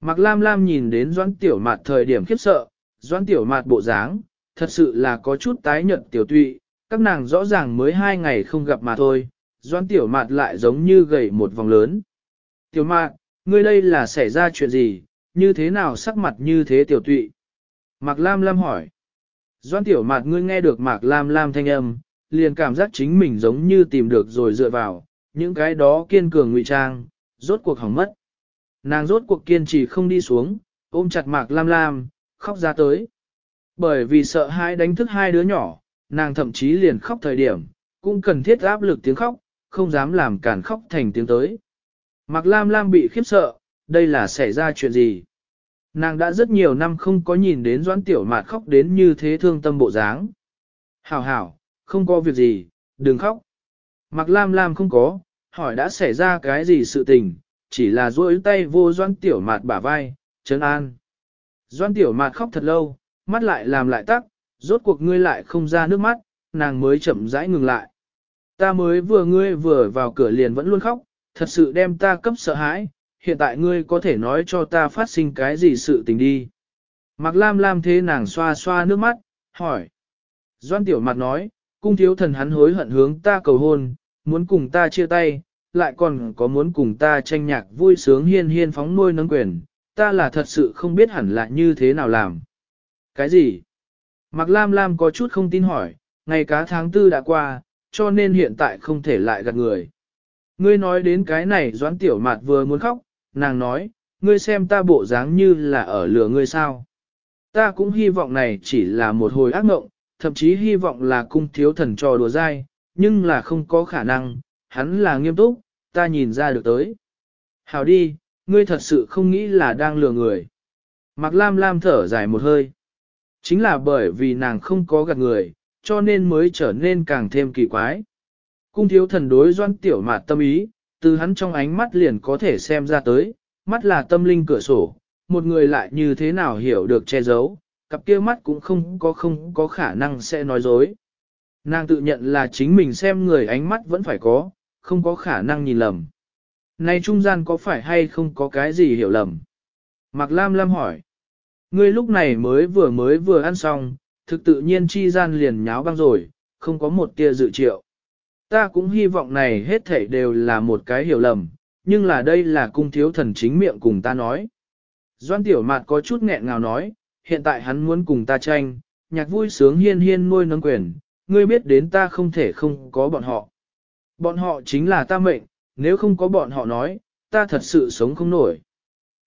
Mạc Lam Lam nhìn đến Doãn Tiểu Mạt thời điểm khiếp sợ, Doãn Tiểu Mạt bộ dáng, thật sự là có chút tái nhợt tiểu tụy, các nàng rõ ràng mới hai ngày không gặp mà thôi, Doãn Tiểu Mạt lại giống như gầy một vòng lớn. Tiểu Mạt, ngươi đây là xảy ra chuyện gì, như thế nào sắc mặt như thế tiểu tụy? Mạc Lam Lam hỏi. Doãn Tiểu Mạt ngươi nghe được Mạc Lam Lam thanh âm, liền cảm giác chính mình giống như tìm được rồi dựa vào, những cái đó kiên cường ngụy trang, rốt cuộc hỏng mất. Nàng rốt cuộc kiên trì không đi xuống, ôm chặt mạc lam lam, khóc ra tới. Bởi vì sợ hai đánh thức hai đứa nhỏ, nàng thậm chí liền khóc thời điểm, cũng cần thiết áp lực tiếng khóc, không dám làm cản khóc thành tiếng tới. Mạc lam lam bị khiếp sợ, đây là xảy ra chuyện gì? Nàng đã rất nhiều năm không có nhìn đến doãn tiểu mạt khóc đến như thế thương tâm bộ dáng. Hảo hảo, không có việc gì, đừng khóc. Mặc lam lam không có, hỏi đã xảy ra cái gì sự tình, chỉ là duỗi tay vô doan tiểu mạt bả vai, trấn an. Doan tiểu mạt khóc thật lâu, mắt lại làm lại tắc, rốt cuộc ngươi lại không ra nước mắt, nàng mới chậm rãi ngừng lại. Ta mới vừa ngươi vừa vào cửa liền vẫn luôn khóc, thật sự đem ta cấp sợ hãi, hiện tại ngươi có thể nói cho ta phát sinh cái gì sự tình đi. Mạc Lam Lam thế nàng xoa xoa nước mắt, hỏi. Doan tiểu mặt nói, cung thiếu thần hắn hối hận hướng ta cầu hôn, muốn cùng ta chia tay, lại còn có muốn cùng ta tranh nhạc vui sướng hiên hiên phóng nuôi nâng quyền, ta là thật sự không biết hẳn là như thế nào làm. Cái gì? Mạc Lam Lam có chút không tin hỏi, ngày cá tháng tư đã qua, cho nên hiện tại không thể lại gạt người. Ngươi nói đến cái này doãn tiểu mạt vừa muốn khóc, nàng nói, ngươi xem ta bộ dáng như là ở lửa ngươi sao. Ta cũng hy vọng này chỉ là một hồi ác mộng, thậm chí hy vọng là cung thiếu thần trò đùa dai, nhưng là không có khả năng, hắn là nghiêm túc, ta nhìn ra được tới. Hảo đi, ngươi thật sự không nghĩ là đang lừa người. Mạc Lam Lam thở dài một hơi. Chính là bởi vì nàng không có gạt người, cho nên mới trở nên càng thêm kỳ quái. Cung thiếu thần đối doan tiểu mạt tâm ý, từ hắn trong ánh mắt liền có thể xem ra tới, mắt là tâm linh cửa sổ, một người lại như thế nào hiểu được che giấu, cặp kia mắt cũng không có không có khả năng sẽ nói dối. Nàng tự nhận là chính mình xem người ánh mắt vẫn phải có, không có khả năng nhìn lầm. Này trung gian có phải hay không có cái gì hiểu lầm? Mạc Lam Lam hỏi. Ngươi lúc này mới vừa mới vừa ăn xong, thực tự nhiên chi gian liền nháo băng rồi, không có một tia dự triệu. Ta cũng hy vọng này hết thảy đều là một cái hiểu lầm, nhưng là đây là cung thiếu thần chính miệng cùng ta nói. Doan tiểu mạt có chút nghẹn ngào nói, hiện tại hắn muốn cùng ta tranh, nhạc vui sướng hiên hiên nuôi nâng quyền, ngươi biết đến ta không thể không có bọn họ. Bọn họ chính là ta mệnh, nếu không có bọn họ nói, ta thật sự sống không nổi.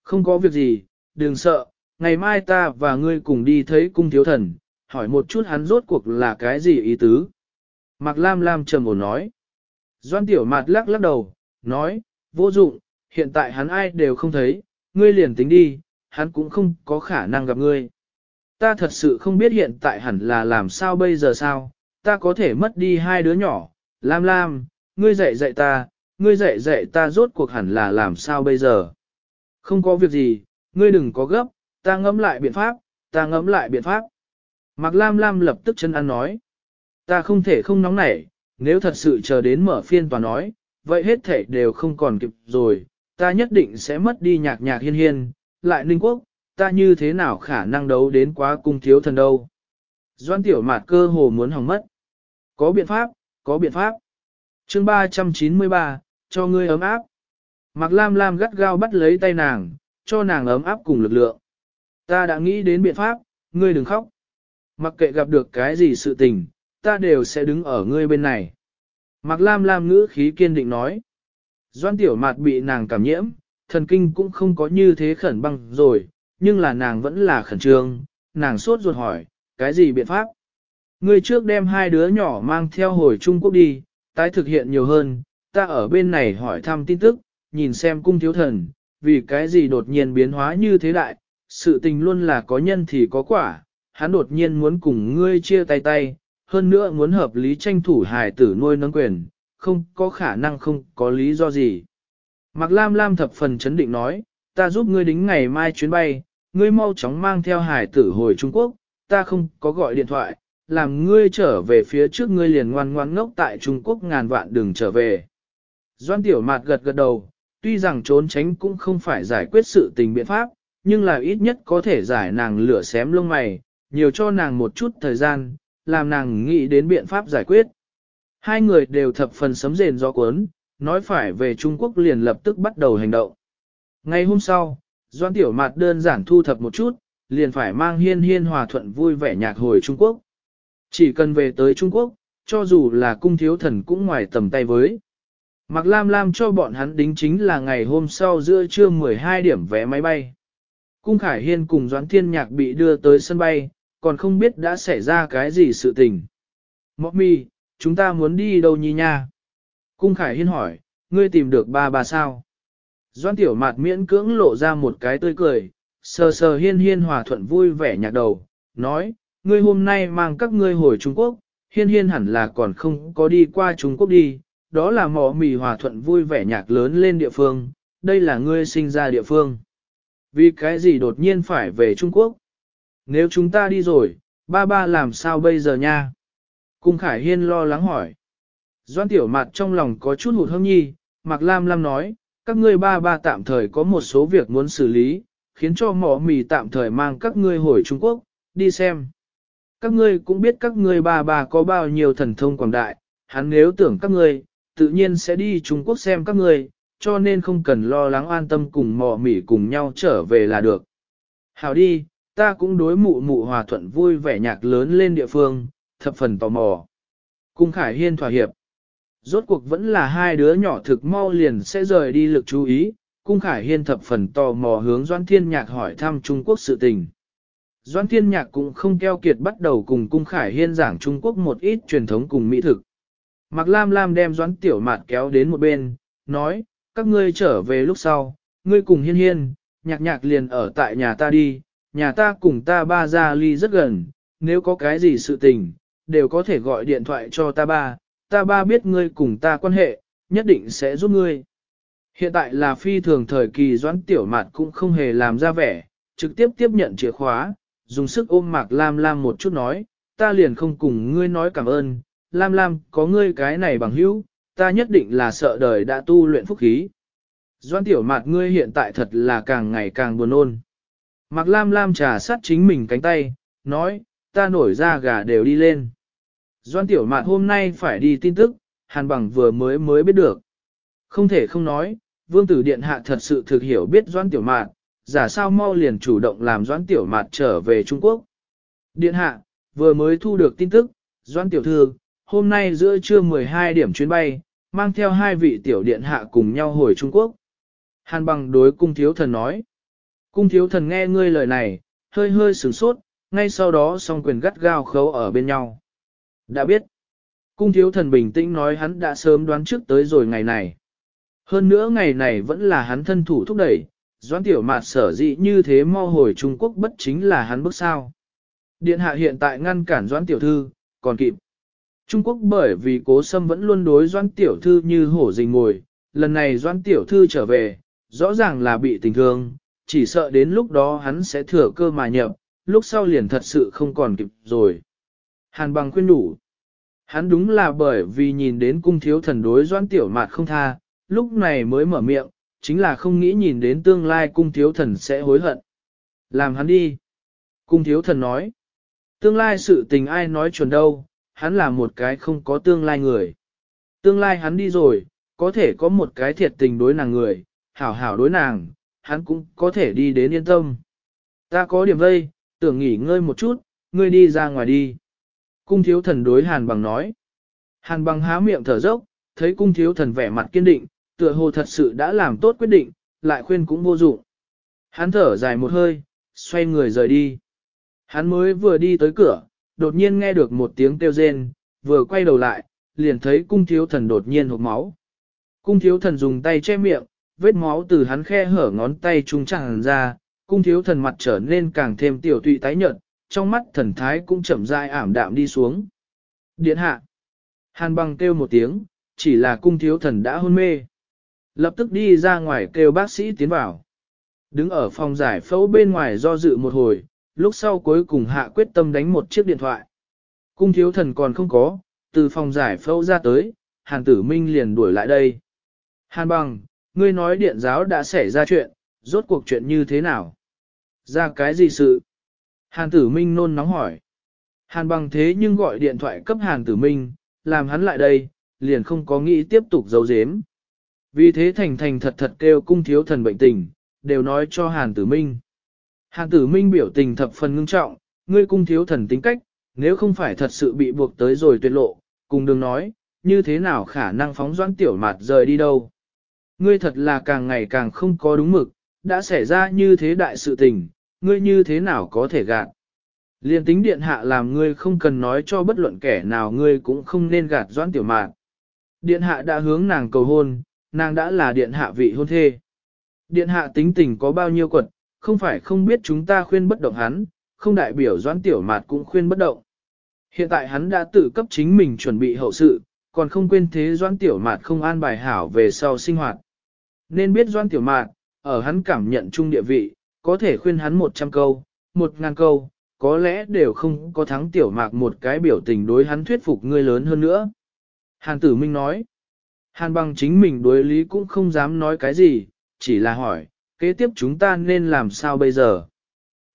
Không có việc gì, đừng sợ, ngày mai ta và ngươi cùng đi thấy cung thiếu thần, hỏi một chút hắn rốt cuộc là cái gì ý tứ. Mạc Lam Lam trầm ổn nói. Doan tiểu mạt lắc lắc đầu, nói, vô dụng, hiện tại hắn ai đều không thấy, ngươi liền tính đi, hắn cũng không có khả năng gặp ngươi. Ta thật sự không biết hiện tại hẳn là làm sao bây giờ sao, ta có thể mất đi hai đứa nhỏ, Lam Lam, ngươi dạy dạy ta, ngươi dạy dạy ta rốt cuộc hẳn là làm sao bây giờ. Không có việc gì, ngươi đừng có gấp, ta ngẫm lại biện pháp, ta ngẫm lại biện pháp. Mạc Lam Lam lập tức chân ăn nói. Ta không thể không nóng nảy, nếu thật sự chờ đến mở phiên tòa nói, vậy hết thể đều không còn kịp rồi, ta nhất định sẽ mất đi nhạc nhạc hiên hiên, lại ninh quốc, ta như thế nào khả năng đấu đến quá cung thiếu thần đâu. Doan tiểu mạt cơ hồ muốn hỏng mất. Có biện pháp, có biện pháp. chương 393, cho ngươi ấm áp. Mạc Lam Lam gắt gao bắt lấy tay nàng, cho nàng ấm áp cùng lực lượng. Ta đã nghĩ đến biện pháp, ngươi đừng khóc. Mặc kệ gặp được cái gì sự tình, ta đều sẽ đứng ở ngươi bên này. Mạc Lam Lam ngữ khí kiên định nói. Doan tiểu mạt bị nàng cảm nhiễm, thần kinh cũng không có như thế khẩn băng rồi, nhưng là nàng vẫn là khẩn trương, nàng sốt ruột hỏi, cái gì biện pháp? Ngươi trước đem hai đứa nhỏ mang theo hồi Trung Quốc đi, tái thực hiện nhiều hơn, ta ở bên này hỏi thăm tin tức, nhìn xem cung thiếu thần, vì cái gì đột nhiên biến hóa như thế đại, sự tình luôn là có nhân thì có quả, hắn đột nhiên muốn cùng ngươi chia tay tay, hơn nữa muốn hợp lý tranh thủ hài tử nuôi nâng quyền, không có khả năng không có lý do gì. Mạc Lam Lam thập phần chấn định nói, ta giúp ngươi đính ngày mai chuyến bay, ngươi mau chóng mang theo hải tử hồi Trung Quốc, ta không có gọi điện thoại, làm ngươi trở về phía trước ngươi liền ngoan ngoan ngốc tại Trung Quốc ngàn vạn đừng trở về. Doan Tiểu Mạt gật gật đầu, tuy rằng trốn tránh cũng không phải giải quyết sự tình biện pháp, nhưng là ít nhất có thể giải nàng lửa xém lông mày, nhiều cho nàng một chút thời gian, làm nàng nghĩ đến biện pháp giải quyết. Hai người đều thập phần sấm rền do cuốn, nói phải về Trung Quốc liền lập tức bắt đầu hành động. Ngày hôm sau, Doan Tiểu Mạt đơn giản thu thập một chút, liền phải mang hiên hiên hòa thuận vui vẻ nhạc hồi Trung Quốc. Chỉ cần về tới Trung Quốc, cho dù là cung thiếu thần cũng ngoài tầm tay với. Mạc Lam Lam cho bọn hắn đính chính là ngày hôm sau giữa trưa 12 điểm vé máy bay. Cung Khải Hiên cùng Doãn Thiên Nhạc bị đưa tới sân bay, còn không biết đã xảy ra cái gì sự tình. Mọc mi, chúng ta muốn đi đâu nhi nha? Cung Khải Hiên hỏi, ngươi tìm được ba bà sao? Doan Tiểu Mạt miễn cưỡng lộ ra một cái tươi cười, sờ sờ hiên hiên hòa thuận vui vẻ nhạc đầu, nói, ngươi hôm nay mang các ngươi hồi Trung Quốc, hiên hiên hẳn là còn không có đi qua Trung Quốc đi, đó là mỏ mì hòa thuận vui vẻ nhạc lớn lên địa phương, đây là ngươi sinh ra địa phương. Vì cái gì đột nhiên phải về Trung Quốc? Nếu chúng ta đi rồi, ba ba làm sao bây giờ nha? Cung Khải Hiên lo lắng hỏi. Doan Tiểu Mạt trong lòng có chút hụt hâm nhi, Mạc Lam Lam nói, các ngươi ba ba tạm thời có một số việc muốn xử lý, khiến cho mỏ mì tạm thời mang các ngươi hồi Trung Quốc, đi xem. Các ngươi cũng biết các ngươi ba ba có bao nhiêu thần thông quảng đại, hắn nếu tưởng các ngươi, tự nhiên sẽ đi Trung Quốc xem các ngươi, cho nên không cần lo lắng an tâm cùng mỏ mỉ cùng nhau trở về là được. Hào đi, ta cũng đối mụ mụ hòa thuận vui vẻ nhạc lớn lên địa phương, thập phần tò mò. Cung Khải Hiên thỏa hiệp. Rốt cuộc vẫn là hai đứa nhỏ thực mau liền sẽ rời đi lực chú ý, Cung Khải Hiên thập phần tò mò hướng Doan Thiên Nhạc hỏi thăm Trung Quốc sự tình. Doan Thiên Nhạc cũng không keo kiệt bắt đầu cùng Cung Khải Hiên giảng Trung Quốc một ít truyền thống cùng mỹ thực. Mạc Lam Lam đem Doan Tiểu Mạt kéo đến một bên, nói, các ngươi trở về lúc sau, ngươi cùng Hiên Hiên, nhạc nhạc liền ở tại nhà ta đi, nhà ta cùng ta ba ra ly rất gần, nếu có cái gì sự tình, đều có thể gọi điện thoại cho ta ba, ta ba biết ngươi cùng ta quan hệ, nhất định sẽ giúp ngươi. Hiện tại là phi thường thời kỳ doãn tiểu mạt cũng không hề làm ra vẻ, trực tiếp tiếp nhận chìa khóa, dùng sức ôm mạc Lam Lam một chút nói, ta liền không cùng ngươi nói cảm ơn, Lam Lam có ngươi cái này bằng hữu, ta nhất định là sợ đời đã tu luyện phúc khí. Doan tiểu mạt ngươi hiện tại thật là càng ngày càng buồn ôn. Mạc Lam Lam trà sát chính mình cánh tay, nói, ta nổi ra gà đều đi lên. Doan tiểu mạt hôm nay phải đi tin tức, Hàn bằng vừa mới mới biết được. Không thể không nói, vương tử điện hạ thật sự thực hiểu biết Doan tiểu mạt, giả sao mau liền chủ động làm Doan tiểu mạt trở về Trung Quốc. Điện hạ, vừa mới thu được tin tức, Doan tiểu thư, hôm nay giữa trưa 12 điểm chuyến bay, mang theo hai vị tiểu điện hạ cùng nhau hồi Trung Quốc. Hàn bằng đối cung thiếu thần nói. Cung thiếu thần nghe ngươi lời này, hơi hơi sửng sốt, ngay sau đó song quyền gắt gao khấu ở bên nhau. Đã biết. Cung thiếu thần bình tĩnh nói hắn đã sớm đoán trước tới rồi ngày này. Hơn nữa ngày này vẫn là hắn thân thủ thúc đẩy, doãn tiểu mạt sở dị như thế mò hồi Trung Quốc bất chính là hắn bước sao. Điện hạ hiện tại ngăn cản doãn tiểu thư, còn kịp. Trung Quốc bởi vì cố sâm vẫn luôn đối doãn tiểu thư như hổ rình ngồi, lần này doãn tiểu thư trở về, rõ ràng là bị tình thương, chỉ sợ đến lúc đó hắn sẽ thừa cơ mà nhập, lúc sau liền thật sự không còn kịp rồi. Hàn bằng khuyên đủ. Hắn đúng là bởi vì nhìn đến cung thiếu thần đối doãn tiểu mạt không tha, lúc này mới mở miệng, chính là không nghĩ nhìn đến tương lai cung thiếu thần sẽ hối hận. Làm hắn đi. Cung thiếu thần nói. Tương lai sự tình ai nói chuẩn đâu, hắn là một cái không có tương lai người. Tương lai hắn đi rồi, có thể có một cái thiệt tình đối nàng người, hảo hảo đối nàng, hắn cũng có thể đi đến yên tâm. Ta có điểm vây, tưởng nghỉ ngơi một chút, ngươi đi ra ngoài đi. Cung thiếu thần đối hàn bằng nói. Hàn bằng há miệng thở dốc, thấy cung thiếu thần vẻ mặt kiên định, tựa hồ thật sự đã làm tốt quyết định, lại khuyên cũng vô dụng. Hắn thở dài một hơi, xoay người rời đi. Hắn mới vừa đi tới cửa, đột nhiên nghe được một tiếng kêu rên, vừa quay đầu lại, liền thấy cung thiếu thần đột nhiên hộp máu. Cung thiếu thần dùng tay che miệng, vết máu từ hắn khe hở ngón tay trung tràn ra, cung thiếu thần mặt trở nên càng thêm tiểu tụy tái nhợt, trong mắt thần thái cũng chậm rãi ảm đạm đi xuống. Điện hạ. Hàn Bằng kêu một tiếng, chỉ là cung thiếu thần đã hôn mê. Lập tức đi ra ngoài kêu bác sĩ tiến vào. Đứng ở phòng giải phẫu bên ngoài do dự một hồi, lúc sau cuối cùng hạ quyết tâm đánh một chiếc điện thoại. Cung thiếu thần còn không có, từ phòng giải phẫu ra tới, Hàn Tử Minh liền đuổi lại đây. Hàn bằng, ngươi nói điện giáo đã xảy ra chuyện, rốt cuộc chuyện như thế nào? Ra cái gì sự? Hàn Tử Minh nôn nóng hỏi. Hàn bằng thế nhưng gọi điện thoại cấp Hàn Tử Minh, làm hắn lại đây, liền không có nghĩ tiếp tục giấu giếm. Vì thế thành thành thật thật kêu cung thiếu thần bệnh tình, đều nói cho Hàn Tử Minh. Hàn Tử Minh biểu tình thập phần ngưng trọng, ngươi cung thiếu thần tính cách, nếu không phải thật sự bị buộc tới rồi tuyệt lộ, cùng đừng nói, như thế nào khả năng phóng doãn tiểu mạt rời đi đâu. Ngươi thật là càng ngày càng không có đúng mực, đã xảy ra như thế đại sự tình, ngươi như thế nào có thể gạt. Liên tính điện hạ làm ngươi không cần nói cho bất luận kẻ nào ngươi cũng không nên gạt doãn tiểu mạn. Điện hạ đã hướng nàng cầu hôn, nàng đã là điện hạ vị hôn thê. Điện hạ tính tình có bao nhiêu quật, không phải không biết chúng ta khuyên bất động hắn, không đại biểu doãn tiểu mạt cũng khuyên bất động. Hiện tại hắn đã tự cấp chính mình chuẩn bị hậu sự, còn không quên thế doãn tiểu mạt không an bài hảo về sau sinh hoạt. Nên biết doãn tiểu mạt, ở hắn cảm nhận chung địa vị, có thể khuyên hắn 100 câu, 1000 câu, có lẽ đều không có thắng tiểu mạc một cái biểu tình đối hắn thuyết phục ngươi lớn hơn nữa. Hàn tử minh nói, Hàn bằng chính mình đối lý cũng không dám nói cái gì, chỉ là hỏi, kế tiếp chúng ta nên làm sao bây giờ?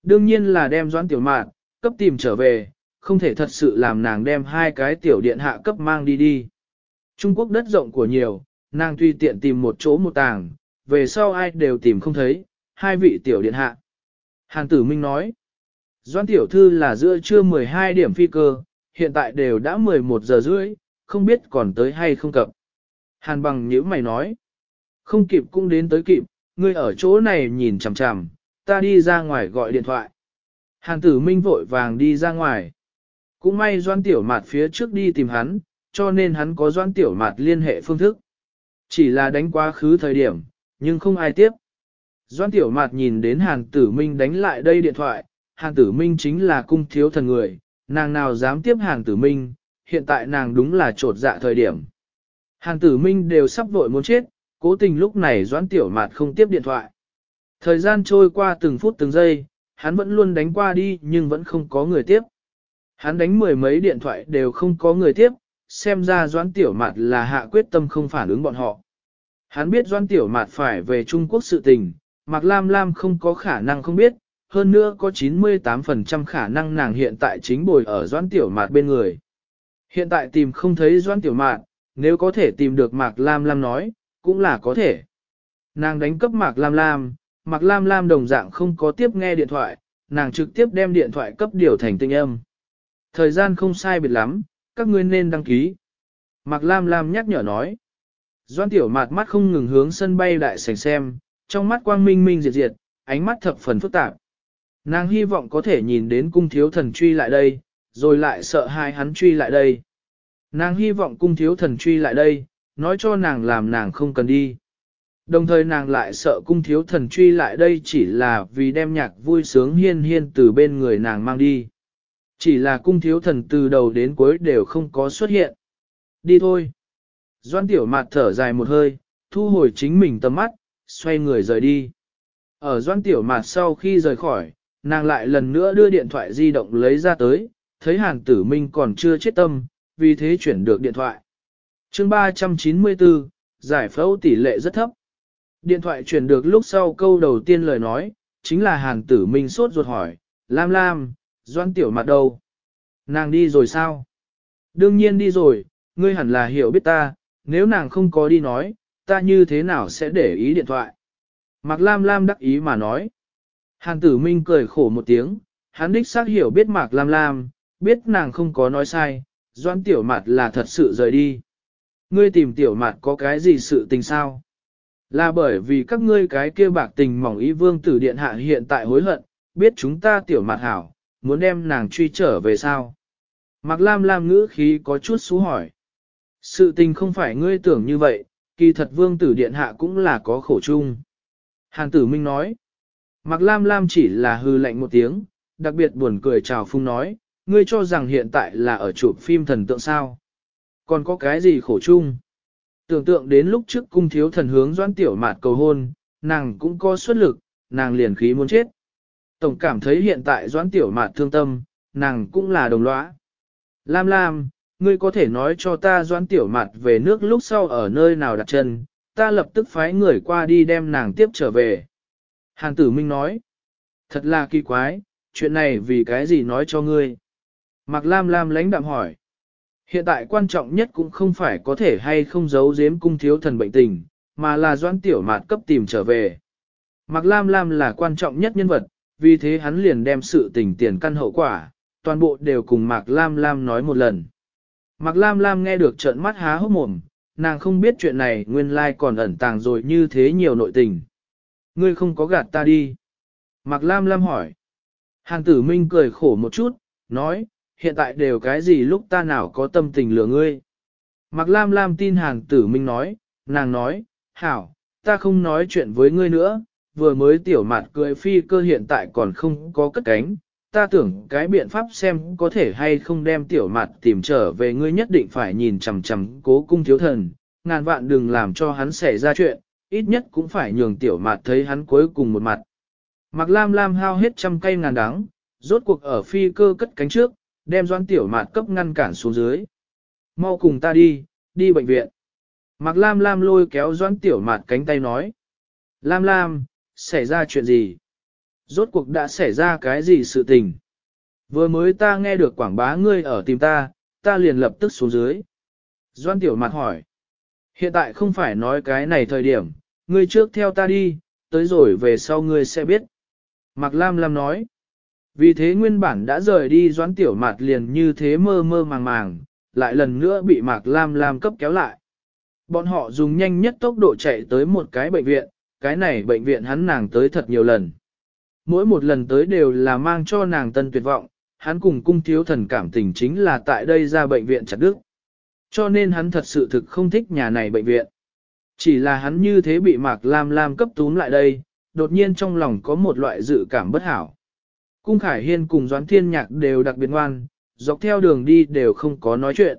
Đương nhiên là đem doãn tiểu mạc cấp tìm trở về, không thể thật sự làm nàng đem hai cái tiểu điện hạ cấp mang đi đi. Trung Quốc đất rộng của nhiều, nàng tùy tiện tìm một chỗ một tàng, về sau ai đều tìm không thấy, hai vị tiểu điện hạ. Hàn tử minh nói, doãn tiểu thư là giữa trưa 12 điểm phi cơ, hiện tại đều đã 11 giờ rưỡi, không biết còn tới hay không cập. Hàn bằng nhữ mày nói. Không kịp cũng đến tới kịp, ngươi ở chỗ này nhìn chằm chằm, ta đi ra ngoài gọi điện thoại. Hàn tử minh vội vàng đi ra ngoài. Cũng may doan tiểu mạt phía trước đi tìm hắn, cho nên hắn có doan tiểu mạt liên hệ phương thức. Chỉ là đánh quá khứ thời điểm, nhưng không ai tiếp. Doan tiểu mạt nhìn đến hàn tử minh đánh lại đây điện thoại, hàn tử minh chính là cung thiếu thần người, nàng nào dám tiếp hàn tử minh, hiện tại nàng đúng là trột dạ thời điểm. Hàn tử minh đều sắp vội muốn chết, cố tình lúc này doãn tiểu mạt không tiếp điện thoại. Thời gian trôi qua từng phút từng giây, hắn vẫn luôn đánh qua đi nhưng vẫn không có người tiếp. Hắn đánh mười mấy điện thoại đều không có người tiếp, xem ra doãn tiểu mạt là hạ quyết tâm không phản ứng bọn họ. Hắn biết doãn tiểu mạt phải về Trung Quốc sự tình, Mạc Lam Lam không có khả năng không biết, hơn nữa có 98% khả năng nàng hiện tại chính bồi ở doãn tiểu mạt bên người. Hiện tại tìm không thấy doãn tiểu mạt, Nếu có thể tìm được Mạc Lam Lam nói, cũng là có thể. Nàng đánh cấp Mạc Lam Lam, Mạc Lam Lam đồng dạng không có tiếp nghe điện thoại, nàng trực tiếp đem điện thoại cấp điều thành tinh âm. Thời gian không sai biệt lắm, các ngươi nên đăng ký. Mạc Lam Lam nhắc nhở nói. Doan tiểu mạt mắt không ngừng hướng sân bay đại sảnh xem, trong mắt quang minh minh diệt diệt, ánh mắt thập phần phức tạp. Nàng hy vọng có thể nhìn đến cung thiếu thần truy lại đây, rồi lại sợ hai hắn truy lại đây. Nàng hy vọng cung thiếu thần truy lại đây, nói cho nàng làm nàng không cần đi. Đồng thời nàng lại sợ cung thiếu thần truy lại đây chỉ là vì đem nhạc vui sướng hiên hiên từ bên người nàng mang đi. Chỉ là cung thiếu thần từ đầu đến cuối đều không có xuất hiện. Đi thôi. Doan tiểu mạt thở dài một hơi, thu hồi chính mình tầm mắt, xoay người rời đi. Ở doan tiểu mạt sau khi rời khỏi, nàng lại lần nữa đưa điện thoại di động lấy ra tới, thấy hàn tử minh còn chưa chết tâm, vì thế chuyển được điện thoại. chương 394, giải phẫu tỷ lệ rất thấp. Điện thoại chuyển được lúc sau câu đầu tiên lời nói, chính là hàn tử minh sốt ruột hỏi, Lam Lam, doan tiểu mặt đâu? Nàng đi rồi sao? Đương nhiên đi rồi, ngươi hẳn là hiểu biết ta, nếu nàng không có đi nói, ta như thế nào sẽ để ý điện thoại? Mạc Lam Lam đắc ý mà nói. Hàn tử minh cười khổ một tiếng, hắn đích xác hiểu biết Mạc Lam Lam, biết nàng không có nói sai, doan tiểu mặt là thật sự rời đi. Ngươi tìm tiểu mặt có cái gì sự tình sao? Là bởi vì các ngươi cái kia bạc tình mỏng ý vương tử điện hạ hiện tại hối hận, biết chúng ta tiểu mặt hảo, muốn đem nàng truy trở về sao? Mạc Lam Lam ngữ khí có chút xú hỏi. Sự tình không phải ngươi tưởng như vậy, kỳ thật vương tử điện hạ cũng là có khổ chung. Hàn tử minh nói. Mạc Lam Lam chỉ là hư lạnh một tiếng, đặc biệt buồn cười chào phung nói, ngươi cho rằng hiện tại là ở chụp phim thần tượng sao. Còn có cái gì khổ chung? Tưởng tượng đến lúc trước cung thiếu thần hướng doan tiểu mạt cầu hôn, nàng cũng có xuất lực, nàng liền khí muốn chết. Tổng cảm thấy hiện tại doan tiểu mạt thương tâm, nàng cũng là đồng lõa. Lam Lam, ngươi có thể nói cho ta doan tiểu mạt về nước lúc sau ở nơi nào đặt chân, ta lập tức phái người qua đi đem nàng tiếp trở về. Hàn tử minh nói, thật là kỳ quái, chuyện này vì cái gì nói cho ngươi. Mạc Lam Lam lãnh đạm hỏi. Hiện tại quan trọng nhất cũng không phải có thể hay không giấu giếm cung thiếu thần bệnh tình, mà là doãn tiểu mạt cấp tìm trở về. Mạc Lam Lam là quan trọng nhất nhân vật, vì thế hắn liền đem sự tình tiền căn hậu quả, toàn bộ đều cùng Mạc Lam Lam nói một lần. Mạc Lam Lam nghe được trợn mắt há hốc mồm, nàng không biết chuyện này nguyên lai còn ẩn tàng rồi như thế nhiều nội tình. Ngươi không có gạt ta đi. Mạc Lam Lam hỏi. Hàng tử minh cười khổ một chút, nói, hiện tại đều cái gì lúc ta nào có tâm tình lừa ngươi. Mạc Lam Lam tin hàng tử minh nói, nàng nói, hảo, ta không nói chuyện với ngươi nữa, vừa mới tiểu mặt cười phi cơ hiện tại còn không có cất cánh, ta tưởng cái biện pháp xem có thể hay không đem tiểu mặt tìm trở về ngươi nhất định phải nhìn chằm chằm cố cung thiếu thần, ngàn vạn đừng làm cho hắn xảy ra chuyện, ít nhất cũng phải nhường tiểu mặt thấy hắn cuối cùng một mặt. Mặc Lam Lam hao hết trăm cây ngàn đắng, rốt cuộc ở phi cơ cất cánh trước, đem doan tiểu mạt cấp ngăn cản xuống dưới. Mau cùng ta đi, đi bệnh viện. Mạc Lam Lam lôi kéo doan tiểu mạt cánh tay nói. Lam Lam, xảy ra chuyện gì? Rốt cuộc đã xảy ra cái gì sự tình? Vừa mới ta nghe được quảng bá ngươi ở tìm ta, ta liền lập tức xuống dưới. Doan tiểu mặt hỏi. Hiện tại không phải nói cái này thời điểm, ngươi trước theo ta đi, tới rồi về sau ngươi sẽ biết. Mạc Lam Lam nói. Vì thế nguyên bản đã rời đi doãn tiểu mặt liền như thế mơ mơ màng màng, lại lần nữa bị Mạc Lam Lam cấp kéo lại. Bọn họ dùng nhanh nhất tốc độ chạy tới một cái bệnh viện, cái này bệnh viện hắn nàng tới thật nhiều lần. Mỗi một lần tới đều là mang cho nàng tân tuyệt vọng, hắn cùng cung thiếu thần cảm tình chính là tại đây ra bệnh viện chặt đức. Cho nên hắn thật sự thực không thích nhà này bệnh viện. Chỉ là hắn như thế bị Mạc Lam Lam cấp túm lại đây, đột nhiên trong lòng có một loại dự cảm bất hảo. Cung Khải Hiên cùng Doãn Thiên Nhạc đều đặc biệt ngoan, dọc theo đường đi đều không có nói chuyện.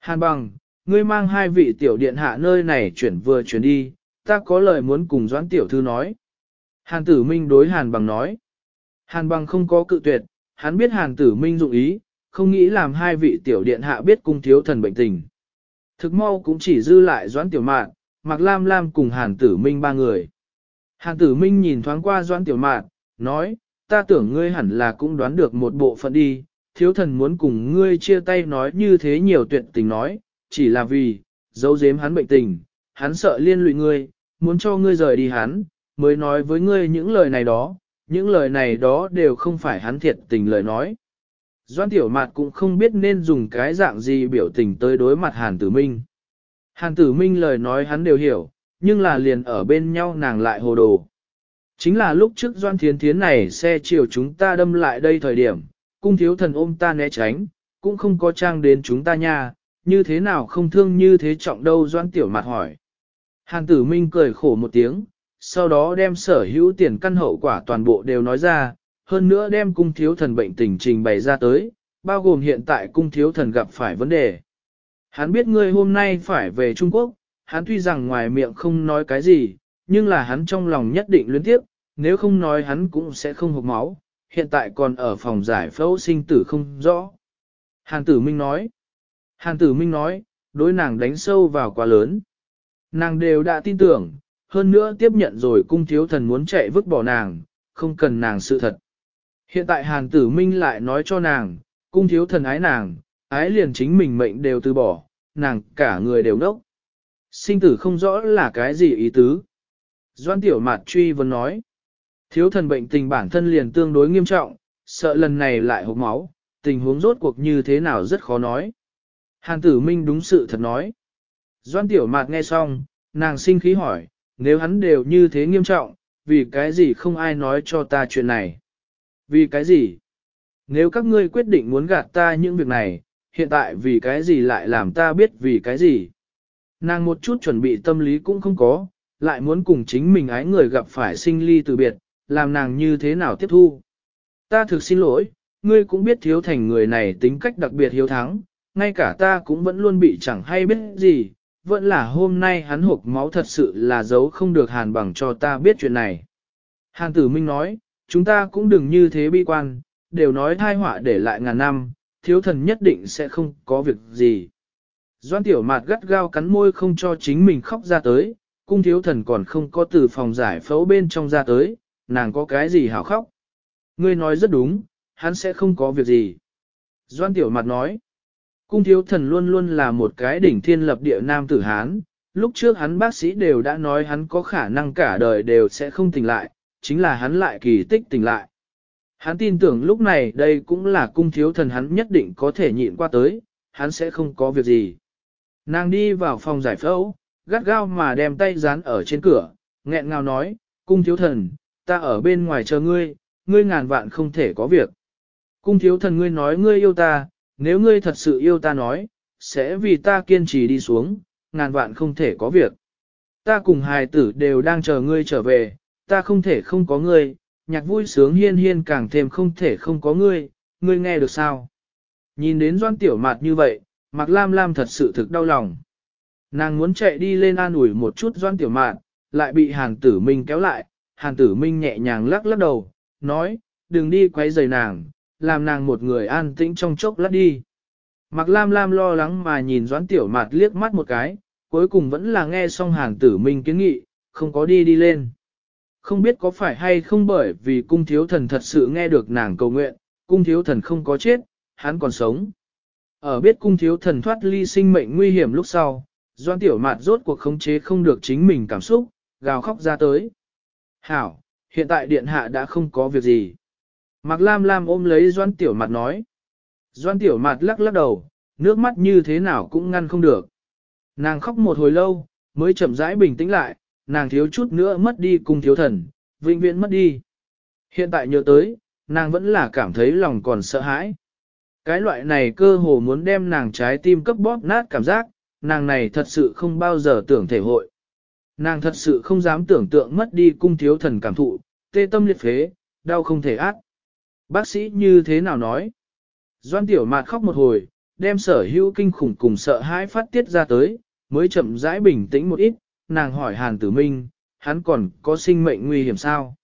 Hàn bằng, ngươi mang hai vị tiểu điện hạ nơi này chuyển vừa chuyển đi, ta có lời muốn cùng Doãn Tiểu Thư nói. Hàn tử minh đối Hàn bằng nói. Hàn bằng không có cự tuyệt, hắn biết Hàn tử minh dụng ý, không nghĩ làm hai vị tiểu điện hạ biết cung thiếu thần bệnh tình. Thực mau cũng chỉ dư lại Doãn Tiểu Mạn, Mặc Lam Lam cùng Hàn tử minh ba người. Hàn tử minh nhìn thoáng qua Doãn Tiểu Mạn, nói, ta tưởng ngươi hẳn là cũng đoán được một bộ phận đi, thiếu thần muốn cùng ngươi chia tay nói như thế nhiều tuyệt tình nói, chỉ là vì, dấu giếm hắn bệnh tình, hắn sợ liên lụy ngươi, muốn cho ngươi rời đi hắn, mới nói với ngươi những lời này đó, những lời này đó đều không phải hắn thiệt tình lời nói. Doan Tiểu Mạt cũng không biết nên dùng cái dạng gì biểu tình tới đối mặt Hàn Tử Minh. Hàn Tử Minh lời nói hắn đều hiểu, nhưng là liền ở bên nhau nàng lại hồ đồ. Chính là lúc trước Doan Thiến Thiến này xe chiều chúng ta đâm lại đây thời điểm, cung thiếu thần ôm ta né tránh, cũng không có trang đến chúng ta nha, như thế nào không thương như thế trọng đâu Doan Tiểu Mạt hỏi. Hàn Tử Minh cười khổ một tiếng, sau đó đem sở hữu tiền căn hậu quả toàn bộ đều nói ra, hơn nữa đem cung thiếu thần bệnh tình trình bày ra tới, bao gồm hiện tại cung thiếu thần gặp phải vấn đề. Hắn biết ngươi hôm nay phải về Trung Quốc, hắn tuy rằng ngoài miệng không nói cái gì, nhưng là hắn trong lòng nhất định luyến tiếp, nếu không nói hắn cũng sẽ không hộp máu, hiện tại còn ở phòng giải phẫu sinh tử không rõ. Hàn tử Minh nói, Hàn tử Minh nói, đối nàng đánh sâu vào quá lớn. Nàng đều đã tin tưởng, hơn nữa tiếp nhận rồi cung thiếu thần muốn chạy vứt bỏ nàng, không cần nàng sự thật. Hiện tại Hàn Tử Minh lại nói cho nàng, cung thiếu thần ái nàng, ái liền chính mình mệnh đều từ bỏ, nàng cả người đều nốc. Sinh tử không rõ là cái gì ý tứ. Doan Tiểu Mạt truy vấn nói, thiếu thần bệnh tình bản thân liền tương đối nghiêm trọng, sợ lần này lại hộp máu, tình huống rốt cuộc như thế nào rất khó nói. Hàn Tử Minh đúng sự thật nói. Doan Tiểu Mạt nghe xong, nàng sinh khí hỏi, nếu hắn đều như thế nghiêm trọng, vì cái gì không ai nói cho ta chuyện này? Vì cái gì? Nếu các ngươi quyết định muốn gạt ta những việc này, hiện tại vì cái gì lại làm ta biết vì cái gì? Nàng một chút chuẩn bị tâm lý cũng không có, lại muốn cùng chính mình ái người gặp phải sinh ly từ biệt, làm nàng như thế nào tiếp thu? Ta thực xin lỗi, ngươi cũng biết thiếu thành người này tính cách đặc biệt hiếu thắng, ngay cả ta cũng vẫn luôn bị chẳng hay biết gì, vẫn là hôm nay hắn hộp máu thật sự là giấu không được hàn bằng cho ta biết chuyện này. Hàn tử minh nói, chúng ta cũng đừng như thế bi quan, đều nói thai họa để lại ngàn năm, thiếu thần nhất định sẽ không có việc gì. Doan tiểu mạt gắt gao cắn môi không cho chính mình khóc ra tới, cung thiếu thần còn không có từ phòng giải phẫu bên trong ra tới, nàng có cái gì hảo khóc. Ngươi nói rất đúng, hắn sẽ không có việc gì. Doan tiểu mặt nói, Cung thiếu thần luôn luôn là một cái đỉnh thiên lập địa nam tử Hán, lúc trước hắn bác sĩ đều đã nói hắn có khả năng cả đời đều sẽ không tỉnh lại, chính là hắn lại kỳ tích tỉnh lại. Hắn tin tưởng lúc này đây cũng là cung thiếu thần hắn nhất định có thể nhịn qua tới, hắn sẽ không có việc gì. Nàng đi vào phòng giải phẫu, gắt gao mà đem tay dán ở trên cửa, nghẹn ngào nói, cung thiếu thần, ta ở bên ngoài chờ ngươi, ngươi ngàn vạn không thể có việc. Cung thiếu thần ngươi nói ngươi yêu ta, nếu ngươi thật sự yêu ta nói, sẽ vì ta kiên trì đi xuống, ngàn vạn không thể có việc. Ta cùng hài tử đều đang chờ ngươi trở về, ta không thể không có ngươi, nhạc vui sướng hiên hiên càng thêm không thể không có ngươi, ngươi nghe được sao? Nhìn đến doan tiểu mạt như vậy, Mạc Lam Lam thật sự thực đau lòng. Nàng muốn chạy đi lên an ủi một chút doan tiểu mạt, lại bị hàn tử minh kéo lại, hàn tử minh nhẹ nhàng lắc lắc đầu, nói, đừng đi quấy rầy nàng, làm nàng một người an tĩnh trong chốc lát đi. Mạc Lam Lam lo lắng mà nhìn Doãn Tiểu Mạt liếc mắt một cái, cuối cùng vẫn là nghe xong hàng tử minh kiến nghị, không có đi đi lên. Không biết có phải hay không bởi vì cung thiếu thần thật sự nghe được nàng cầu nguyện, cung thiếu thần không có chết, hắn còn sống. Ở biết cung thiếu thần thoát ly sinh mệnh nguy hiểm lúc sau, Doan Tiểu Mạt rốt cuộc khống chế không được chính mình cảm xúc, gào khóc ra tới. Hảo, hiện tại điện hạ đã không có việc gì. Mạc Lam Lam ôm lấy Doan Tiểu Mạt nói. Doan Tiểu Mạt lắc lắc đầu, nước mắt như thế nào cũng ngăn không được. Nàng khóc một hồi lâu, mới chậm rãi bình tĩnh lại, nàng thiếu chút nữa mất đi cùng thiếu thần, vĩnh viễn mất đi. Hiện tại nhớ tới, nàng vẫn là cảm thấy lòng còn sợ hãi. Cái loại này cơ hồ muốn đem nàng trái tim cấp bóp nát cảm giác, nàng này thật sự không bao giờ tưởng thể hội. Nàng thật sự không dám tưởng tượng mất đi cung thiếu thần cảm thụ, tê tâm liệt phế, đau không thể át. Bác sĩ như thế nào nói? Doan tiểu mạt khóc một hồi, đem sở hữu kinh khủng cùng sợ hãi phát tiết ra tới, mới chậm rãi bình tĩnh một ít, nàng hỏi Hàn Tử Minh, hắn còn có sinh mệnh nguy hiểm sao?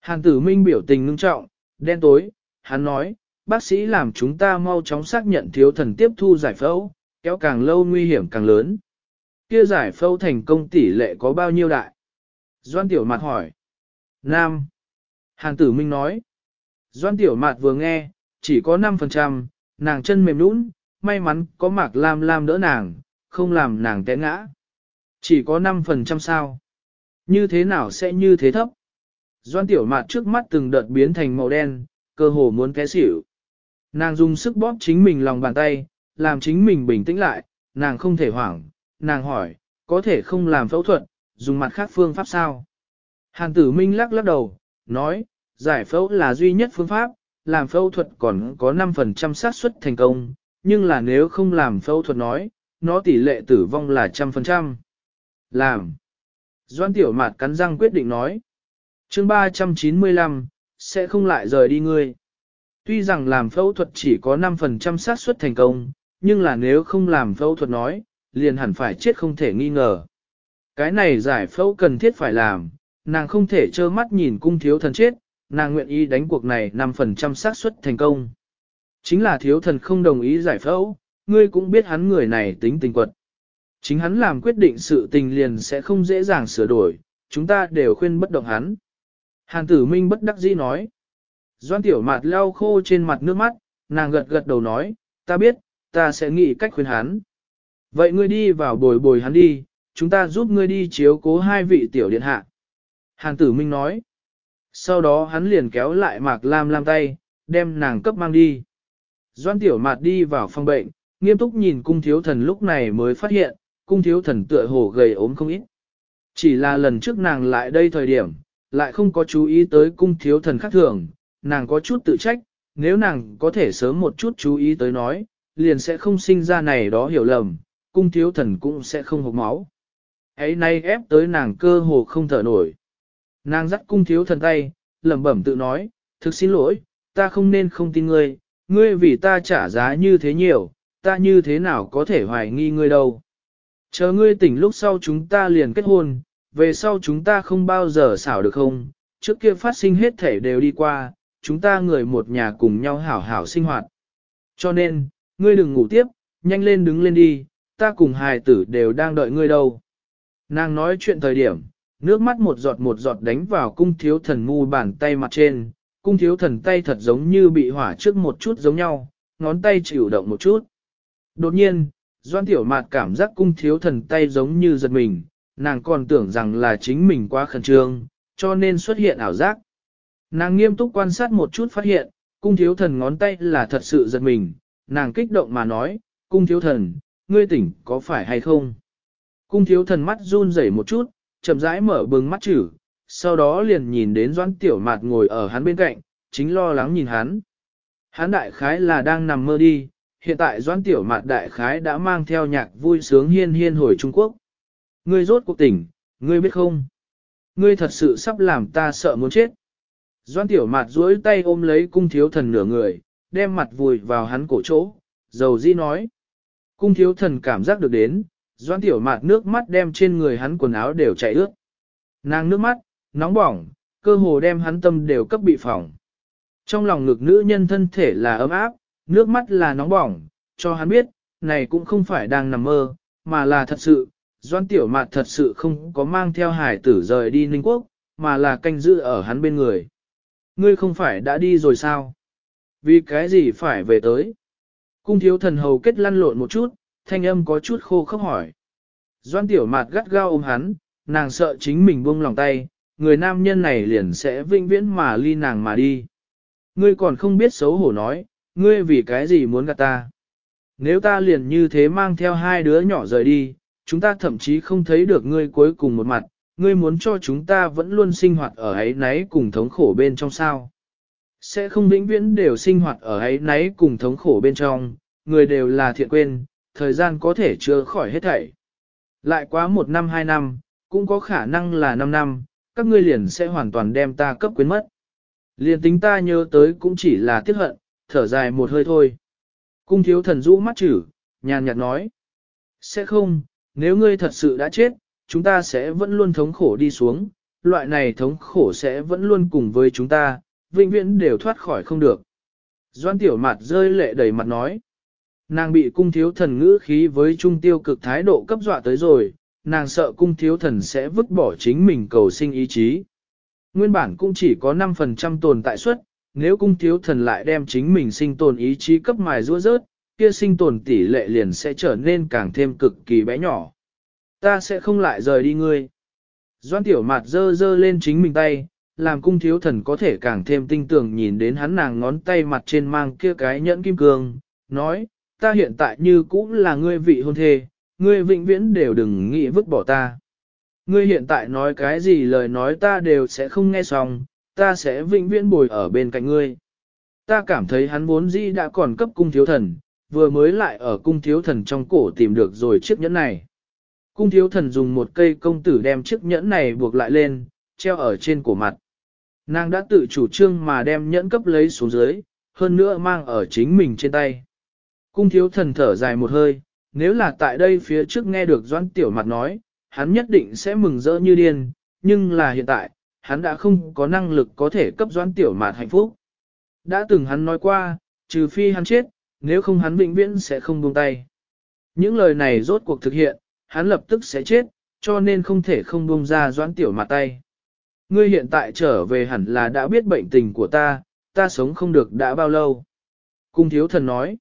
Hàn Tử Minh biểu tình ngưng trọng, đen tối, hắn nói, bác sĩ làm chúng ta mau chóng xác nhận thiếu thần tiếp thu giải phẫu, kéo càng lâu nguy hiểm càng lớn. Kia giải phẫu thành công tỷ lệ có bao nhiêu đại? Doan Tiểu Mạt hỏi. Nam. Hàn Tử Minh nói. Doan tiểu mạt vừa nghe, chỉ có 5%, nàng chân mềm nũng, may mắn có mạc lam lam đỡ nàng, không làm nàng té ngã. Chỉ có 5% sao. Như thế nào sẽ như thế thấp? Doan tiểu mạt trước mắt từng đợt biến thành màu đen, cơ hồ muốn té xỉu. Nàng dùng sức bóp chính mình lòng bàn tay, làm chính mình bình tĩnh lại, nàng không thể hoảng, nàng hỏi, có thể không làm phẫu thuật, dùng mặt khác phương pháp sao? Hàn tử minh lắc lắc đầu, nói, giải phẫu là duy nhất phương pháp, làm phẫu thuật còn có 5% xác suất thành công, nhưng là nếu không làm phẫu thuật nói, nó tỷ lệ tử vong là trăm phần trăm. Làm. Doan tiểu mạt cắn răng quyết định nói. chương 395, sẽ không lại rời đi ngươi. Tuy rằng làm phẫu thuật chỉ có 5% xác suất thành công, nhưng là nếu không làm phẫu thuật nói, liền hẳn phải chết không thể nghi ngờ. Cái này giải phẫu cần thiết phải làm, nàng không thể trơ mắt nhìn cung thiếu thần chết, nàng nguyện ý đánh cuộc này 5% xác suất thành công. Chính là thiếu thần không đồng ý giải phẫu, ngươi cũng biết hắn người này tính tình quật. Chính hắn làm quyết định sự tình liền sẽ không dễ dàng sửa đổi, chúng ta đều khuyên bất động hắn. Hàn tử minh bất đắc dĩ nói. Doan tiểu mạt lau khô trên mặt nước mắt, nàng gật gật đầu nói, ta biết, ta sẽ nghĩ cách khuyên hắn. Vậy ngươi đi vào bồi bồi hắn đi, chúng ta giúp ngươi đi chiếu cố hai vị tiểu điện hạ. Hàn tử minh nói. Sau đó hắn liền kéo lại mạc lam lam tay, đem nàng cấp mang đi. Doan tiểu mạt đi vào phòng bệnh, nghiêm túc nhìn cung thiếu thần lúc này mới phát hiện, cung thiếu thần tựa hồ gầy ốm không ít. Chỉ là lần trước nàng lại đây thời điểm, lại không có chú ý tới cung thiếu thần khác thường, nàng có chút tự trách, nếu nàng có thể sớm một chút chú ý tới nói, liền sẽ không sinh ra này đó hiểu lầm, cung thiếu thần cũng sẽ không hộc máu. ấy nay ép tới nàng cơ hồ không thở nổi. Nàng dắt cung thiếu thần tay, lẩm bẩm tự nói, thực xin lỗi, ta không nên không tin ngươi, ngươi vì ta trả giá như thế nhiều, ta như thế nào có thể hoài nghi ngươi đâu. Chờ ngươi tỉnh lúc sau chúng ta liền kết hôn, về sau chúng ta không bao giờ xảo được không, trước kia phát sinh hết thể đều đi qua, chúng ta người một nhà cùng nhau hảo hảo sinh hoạt. Cho nên, ngươi đừng ngủ tiếp, nhanh lên đứng lên đi, ta cùng hài tử đều đang đợi ngươi đâu. Nàng nói chuyện thời điểm, nước mắt một giọt một giọt đánh vào cung thiếu thần ngu bàn tay mặt trên, cung thiếu thần tay thật giống như bị hỏa trước một chút giống nhau, ngón tay chịu động một chút. Đột nhiên, Doan Tiểu Mạt cảm giác cung thiếu thần tay giống như giật mình, nàng còn tưởng rằng là chính mình quá khẩn trương, cho nên xuất hiện ảo giác. Nàng nghiêm túc quan sát một chút phát hiện, cung thiếu thần ngón tay là thật sự giật mình, nàng kích động mà nói, cung thiếu thần, ngươi tỉnh có phải hay không? Cung thiếu thần mắt run rẩy một chút, chậm rãi mở bừng mắt chữ, sau đó liền nhìn đến doãn tiểu mạt ngồi ở hắn bên cạnh, chính lo lắng nhìn hắn. Hắn đại khái là đang nằm mơ đi, hiện tại doãn tiểu mạt đại khái đã mang theo nhạc vui sướng hiên hiên hồi Trung Quốc. Ngươi rốt cuộc tỉnh, ngươi biết không? Ngươi thật sự sắp làm ta sợ muốn chết. Doan tiểu mạt duỗi tay ôm lấy cung thiếu thần nửa người, đem mặt vùi vào hắn cổ chỗ, dầu di nói. Cung thiếu thần cảm giác được đến, doan tiểu mạt nước mắt đem trên người hắn quần áo đều chảy ướt. Nàng nước mắt, nóng bỏng, cơ hồ đem hắn tâm đều cấp bị phỏng. Trong lòng ngực nữ nhân thân thể là ấm áp, nước mắt là nóng bỏng, cho hắn biết, này cũng không phải đang nằm mơ, mà là thật sự, doan tiểu mạt thật sự không có mang theo hải tử rời đi Ninh Quốc, mà là canh giữ ở hắn bên người. Ngươi không phải đã đi rồi sao? Vì cái gì phải về tới? Cung thiếu thần hầu kết lăn lộn một chút, thanh âm có chút khô khốc hỏi. Doan tiểu mạt gắt gao ôm hắn, nàng sợ chính mình buông lòng tay, người nam nhân này liền sẽ vinh viễn mà ly nàng mà đi. Ngươi còn không biết xấu hổ nói, ngươi vì cái gì muốn gạt ta? Nếu ta liền như thế mang theo hai đứa nhỏ rời đi, chúng ta thậm chí không thấy được ngươi cuối cùng một mặt, ngươi muốn cho chúng ta vẫn luôn sinh hoạt ở ấy nấy cùng thống khổ bên trong sao. Sẽ không vĩnh viễn đều sinh hoạt ở ấy nấy cùng thống khổ bên trong, người đều là thiện quên, thời gian có thể chưa khỏi hết thảy. Lại quá một năm hai năm, cũng có khả năng là năm năm, các ngươi liền sẽ hoàn toàn đem ta cấp quyến mất. Liền tính ta nhớ tới cũng chỉ là tiếc hận, thở dài một hơi thôi. Cung thiếu thần rũ mắt chử, nhàn nhạt nói. Sẽ không, nếu ngươi thật sự đã chết, chúng ta sẽ vẫn luôn thống khổ đi xuống, loại này thống khổ sẽ vẫn luôn cùng với chúng ta, vĩnh viễn đều thoát khỏi không được. Doan tiểu mặt rơi lệ đầy mặt nói. Nàng bị cung thiếu thần ngữ khí với trung tiêu cực thái độ cấp dọa tới rồi, nàng sợ cung thiếu thần sẽ vứt bỏ chính mình cầu sinh ý chí. Nguyên bản cũng chỉ có 5% tồn tại suất, nếu cung thiếu thần lại đem chính mình sinh tồn ý chí cấp mài rua rớt, kia sinh tồn tỷ lệ liền sẽ trở nên càng thêm cực kỳ bé nhỏ. Ta sẽ không lại rời đi ngươi. Doan tiểu mạt dơ dơ lên chính mình tay, làm cung thiếu thần có thể càng thêm tinh tường nhìn đến hắn nàng ngón tay mặt trên mang kia cái nhẫn kim cương, nói, ta hiện tại như cũng là ngươi vị hôn thê, ngươi vĩnh viễn đều đừng nghĩ vứt bỏ ta. Ngươi hiện tại nói cái gì lời nói ta đều sẽ không nghe xong, ta sẽ vĩnh viễn bồi ở bên cạnh ngươi. Ta cảm thấy hắn vốn di đã còn cấp cung thiếu thần, vừa mới lại ở cung thiếu thần trong cổ tìm được rồi chiếc nhẫn này. Cung thiếu thần dùng một cây công tử đem chiếc nhẫn này buộc lại lên, treo ở trên cổ mặt. Nàng đã tự chủ trương mà đem nhẫn cấp lấy xuống dưới, hơn nữa mang ở chính mình trên tay. Cung thiếu thần thở dài một hơi, nếu là tại đây phía trước nghe được doãn tiểu mặt nói, hắn nhất định sẽ mừng rỡ như điên, nhưng là hiện tại, hắn đã không có năng lực có thể cấp doãn tiểu mạt hạnh phúc. Đã từng hắn nói qua, trừ phi hắn chết, nếu không hắn vĩnh viễn sẽ không buông tay. Những lời này rốt cuộc thực hiện, hắn lập tức sẽ chết, cho nên không thể không buông ra doãn tiểu mặt tay. Ngươi hiện tại trở về hẳn là đã biết bệnh tình của ta, ta sống không được đã bao lâu. Cung thiếu thần nói.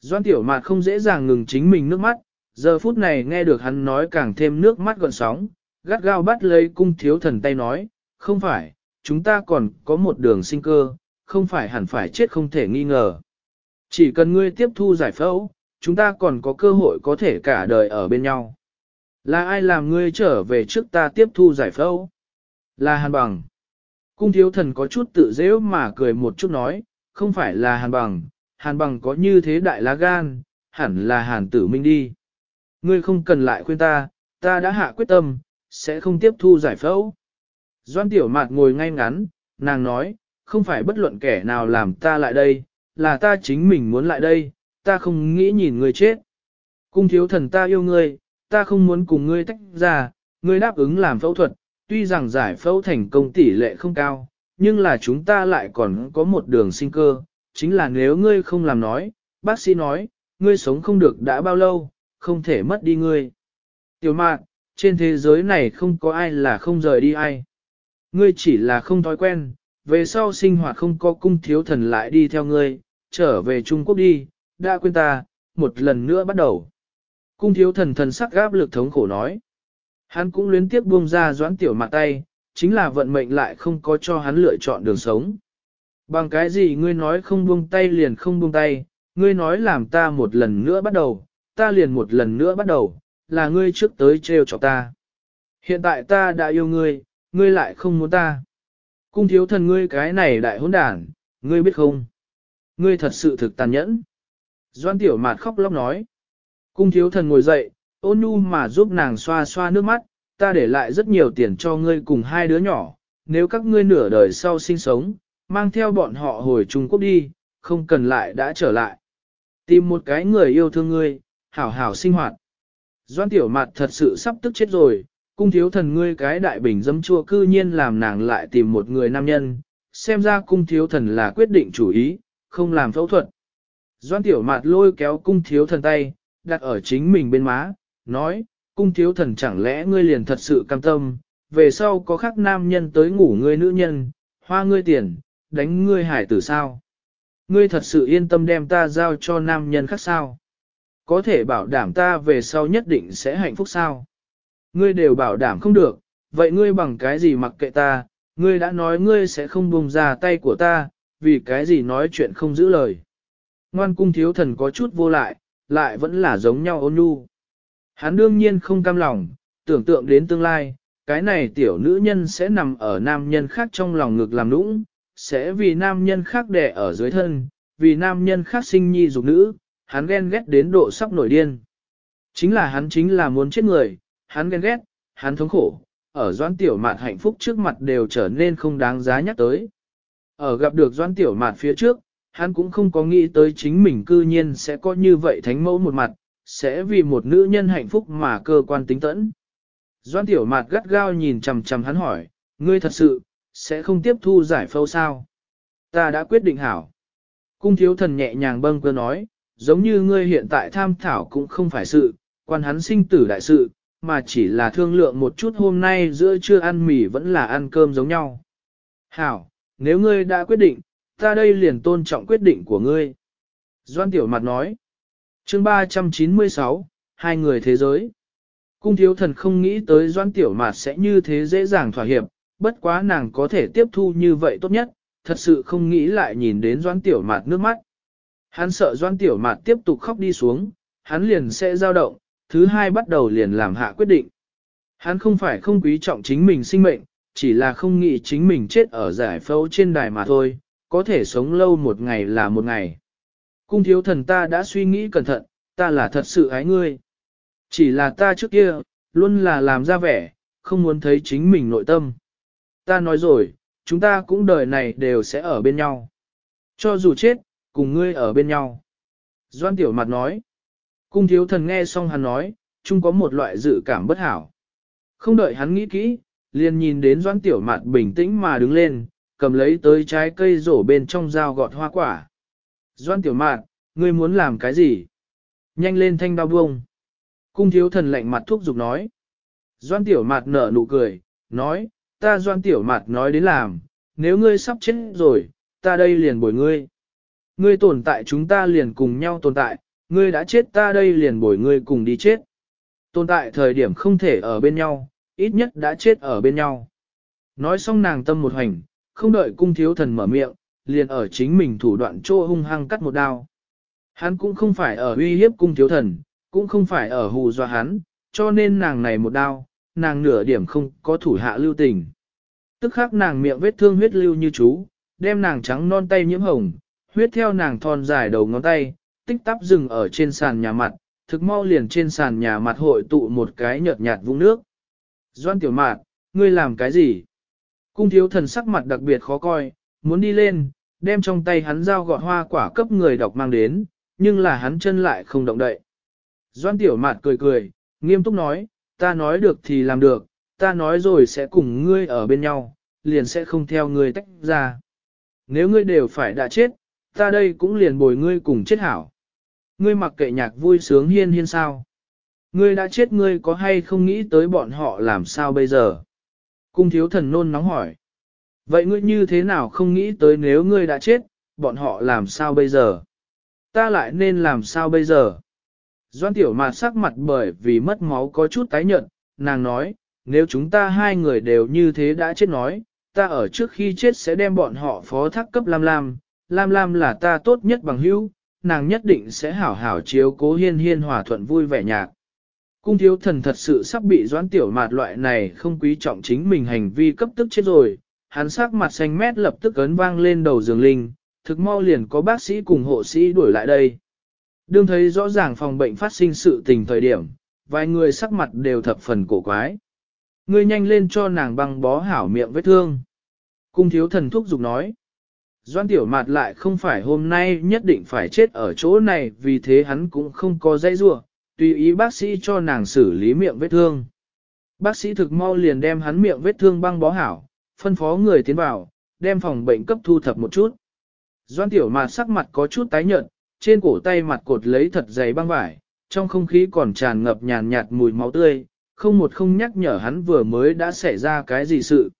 Doan tiểu mạt không dễ dàng ngừng chính mình nước mắt, giờ phút này nghe được hắn nói càng thêm nước mắt gọn sóng, gắt gao bắt lấy cung thiếu thần tay nói, không phải, chúng ta còn có một đường sinh cơ, không phải hẳn phải chết không thể nghi ngờ. Chỉ cần ngươi tiếp thu giải phẫu, chúng ta còn có cơ hội có thể cả đời ở bên nhau. Là ai làm ngươi trở về trước ta tiếp thu giải phẫu? Là hàn bằng. Cung thiếu thần có chút tự dễ mà cười một chút nói, không phải là hàn bằng, hàn bằng có như thế đại lá gan, hẳn là hàn tử minh đi. Ngươi không cần lại khuyên ta, ta đã hạ quyết tâm, sẽ không tiếp thu giải phẫu. Doan tiểu mạt ngồi ngay ngắn, nàng nói, không phải bất luận kẻ nào làm ta lại đây, là ta chính mình muốn lại đây, ta không nghĩ nhìn ngươi chết. Cung thiếu thần ta yêu ngươi, ta không muốn cùng ngươi tách ra, ngươi đáp ứng làm phẫu thuật, tuy rằng giải phẫu thành công tỷ lệ không cao, nhưng là chúng ta lại còn có một đường sinh cơ, chính là nếu ngươi không làm nói, bác sĩ nói, ngươi sống không được đã bao lâu, không thể mất đi ngươi. Tiểu mạn, trên thế giới này không có ai là không rời đi ai. Ngươi chỉ là không thói quen, về sau sinh hoạt không có cung thiếu thần lại đi theo ngươi, trở về Trung Quốc đi, đã quên ta, một lần nữa bắt đầu. Cung thiếu thần thần sắc gáp lực thống khổ nói. Hắn cũng luyến tiếp buông ra doãn tiểu mặt tay, chính là vận mệnh lại không có cho hắn lựa chọn đường sống. Bằng cái gì ngươi nói không buông tay liền không buông tay, ngươi nói làm ta một lần nữa bắt đầu, ta liền một lần nữa bắt đầu, là ngươi trước tới trêu cho ta. Hiện tại ta đã yêu ngươi, ngươi lại không muốn ta. Cung thiếu thần ngươi cái này đại hỗn đản, ngươi biết không? Ngươi thật sự thực tàn nhẫn. Doan tiểu mạt khóc lóc nói. Cung thiếu thần ngồi dậy, ôn nhu mà giúp nàng xoa xoa nước mắt, ta để lại rất nhiều tiền cho ngươi cùng hai đứa nhỏ, nếu các ngươi nửa đời sau sinh sống, mang theo bọn họ hồi Trung Quốc đi, không cần lại đã trở lại. Tìm một cái người yêu thương ngươi, hảo hảo sinh hoạt. Doan tiểu mặt thật sự sắp tức chết rồi, cung thiếu thần ngươi cái đại bình dâm chua cư nhiên làm nàng lại tìm một người nam nhân, xem ra cung thiếu thần là quyết định chủ ý, không làm phẫu thuật. Doan tiểu mặt lôi kéo cung thiếu thần tay, đặt ở chính mình bên má, nói, cung thiếu thần chẳng lẽ ngươi liền thật sự cam tâm, về sau có khác nam nhân tới ngủ ngươi nữ nhân, hoa ngươi tiền, đánh ngươi hải tử sao? Ngươi thật sự yên tâm đem ta giao cho nam nhân khác sao? Có thể bảo đảm ta về sau nhất định sẽ hạnh phúc sao? Ngươi đều bảo đảm không được, vậy ngươi bằng cái gì mặc kệ ta, ngươi đã nói ngươi sẽ không buông ra tay của ta, vì cái gì nói chuyện không giữ lời. Ngoan cung thiếu thần có chút vô lại, lại vẫn là giống nhau ôn nhu. Hắn đương nhiên không cam lòng, tưởng tượng đến tương lai, cái này tiểu nữ nhân sẽ nằm ở nam nhân khác trong lòng ngực làm nũng, sẽ vì nam nhân khác đẻ ở dưới thân, vì nam nhân khác sinh nhi dục nữ, hắn ghen ghét đến độ sắp nổi điên. Chính là hắn chính là muốn chết người, hắn ghen ghét, hắn thống khổ, ở doan tiểu mạn hạnh phúc trước mặt đều trở nên không đáng giá nhắc tới. Ở gặp được doan tiểu mạn phía trước, hắn cũng không có nghĩ tới chính mình cư nhiên sẽ có như vậy thánh mẫu một mặt, sẽ vì một nữ nhân hạnh phúc mà cơ quan tính tẫn. Doan tiểu mạt gắt gao nhìn chằm chằm hắn hỏi, ngươi thật sự, sẽ không tiếp thu giải phẫu sao? Ta đã quyết định hảo. Cung thiếu thần nhẹ nhàng bâng cơ nói, giống như ngươi hiện tại tham thảo cũng không phải sự, quan hắn sinh tử đại sự, mà chỉ là thương lượng một chút hôm nay giữa trưa ăn mì vẫn là ăn cơm giống nhau. Hảo, nếu ngươi đã quyết định, ta đây liền tôn trọng quyết định của ngươi. Doan tiểu mặt nói, chương 396, hai người thế giới. Cung thiếu thần không nghĩ tới doan tiểu mạt sẽ như thế dễ dàng thỏa hiệp, bất quá nàng có thể tiếp thu như vậy tốt nhất, thật sự không nghĩ lại nhìn đến doan tiểu mạt nước mắt. Hắn sợ doan tiểu mạt tiếp tục khóc đi xuống, hắn liền sẽ dao động, thứ hai bắt đầu liền làm hạ quyết định. Hắn không phải không quý trọng chính mình sinh mệnh, chỉ là không nghĩ chính mình chết ở giải phẫu trên đài mà thôi, có thể sống lâu một ngày là một ngày. Cung thiếu thần ta đã suy nghĩ cẩn thận, ta là thật sự ái ngươi. Chỉ là ta trước kia, luôn là làm ra vẻ, không muốn thấy chính mình nội tâm. Ta nói rồi, chúng ta cũng đời này đều sẽ ở bên nhau. Cho dù chết, cùng ngươi ở bên nhau. Doan tiểu mặt nói. Cung thiếu thần nghe xong hắn nói, chung có một loại dự cảm bất hảo. Không đợi hắn nghĩ kỹ, liền nhìn đến doan tiểu mặt bình tĩnh mà đứng lên, cầm lấy tới trái cây rổ bên trong dao gọt hoa quả. Doan tiểu mạn, ngươi muốn làm cái gì? Nhanh lên thanh đao buông. Cung thiếu thần lạnh mặt thuốc giục nói. Doan tiểu mạt nở nụ cười, nói, ta doan tiểu mạt nói đến làm, nếu ngươi sắp chết rồi, ta đây liền bồi ngươi. Ngươi tồn tại chúng ta liền cùng nhau tồn tại, ngươi đã chết ta đây liền bồi ngươi cùng đi chết. Tồn tại thời điểm không thể ở bên nhau, ít nhất đã chết ở bên nhau. Nói xong nàng tâm một hành, không đợi cung thiếu thần mở miệng, liền ở chính mình thủ đoạn trô hung hăng cắt một đao. Hắn cũng không phải ở uy hiếp cung thiếu thần, cũng không phải ở hù dọa hắn, cho nên nàng này một đao, nàng nửa điểm không có thủ hạ lưu tình. Tức khắc nàng miệng vết thương huyết lưu như chú, đem nàng trắng non tay nhiễm hồng, huyết theo nàng thon dài đầu ngón tay, tích tắp dừng ở trên sàn nhà mặt, thực mau liền trên sàn nhà mặt hội tụ một cái nhợt nhạt vũng nước. Doan tiểu mạt, ngươi làm cái gì? Cung thiếu thần sắc mặt đặc biệt khó coi, muốn đi lên, đem trong tay hắn dao gọt hoa quả cấp người đọc mang đến, nhưng là hắn chân lại không động đậy. Doan tiểu mạt cười cười, nghiêm túc nói, ta nói được thì làm được, ta nói rồi sẽ cùng ngươi ở bên nhau, liền sẽ không theo ngươi tách ra. Nếu ngươi đều phải đã chết, ta đây cũng liền bồi ngươi cùng chết hảo. Ngươi mặc kệ nhạc vui sướng hiên hiên sao. Ngươi đã chết ngươi có hay không nghĩ tới bọn họ làm sao bây giờ? Cung thiếu thần nôn nóng hỏi. Vậy ngươi như thế nào không nghĩ tới nếu ngươi đã chết, bọn họ làm sao bây giờ? Ta lại nên làm sao bây giờ? Doan tiểu mạt sắc mặt bởi vì mất máu có chút tái nhợt, nàng nói, nếu chúng ta hai người đều như thế đã chết nói, ta ở trước khi chết sẽ đem bọn họ phó thác cấp Lam Lam, Lam Lam là ta tốt nhất bằng hữu, nàng nhất định sẽ hảo hảo chiếu cố hiên hiên hòa thuận vui vẻ nhạc. Cung thiếu thần thật sự sắp bị doãn tiểu mạt loại này không quý trọng chính mình hành vi cấp tức chết rồi, hắn sắc mặt xanh mét lập tức ấn vang lên đầu giường linh, thực mau liền có bác sĩ cùng hộ sĩ đuổi lại đây. Đương thấy rõ ràng phòng bệnh phát sinh sự tình thời điểm, vài người sắc mặt đều thập phần cổ quái. Ngươi nhanh lên cho nàng băng bó hảo miệng vết thương. Cung thiếu thần thúc giục nói. Doan tiểu mạt lại không phải hôm nay nhất định phải chết ở chỗ này vì thế hắn cũng không có dây rua, tùy ý bác sĩ cho nàng xử lý miệng vết thương. Bác sĩ thực mau liền đem hắn miệng vết thương băng bó hảo, phân phó người tiến vào, đem phòng bệnh cấp thu thập một chút. Doan tiểu mạt sắc mặt có chút tái nhợt, trên cổ tay mặt cột lấy thật dày băng vải, trong không khí còn tràn ngập nhàn nhạt mùi máu tươi, không một không nhắc nhở hắn vừa mới đã xảy ra cái gì sự.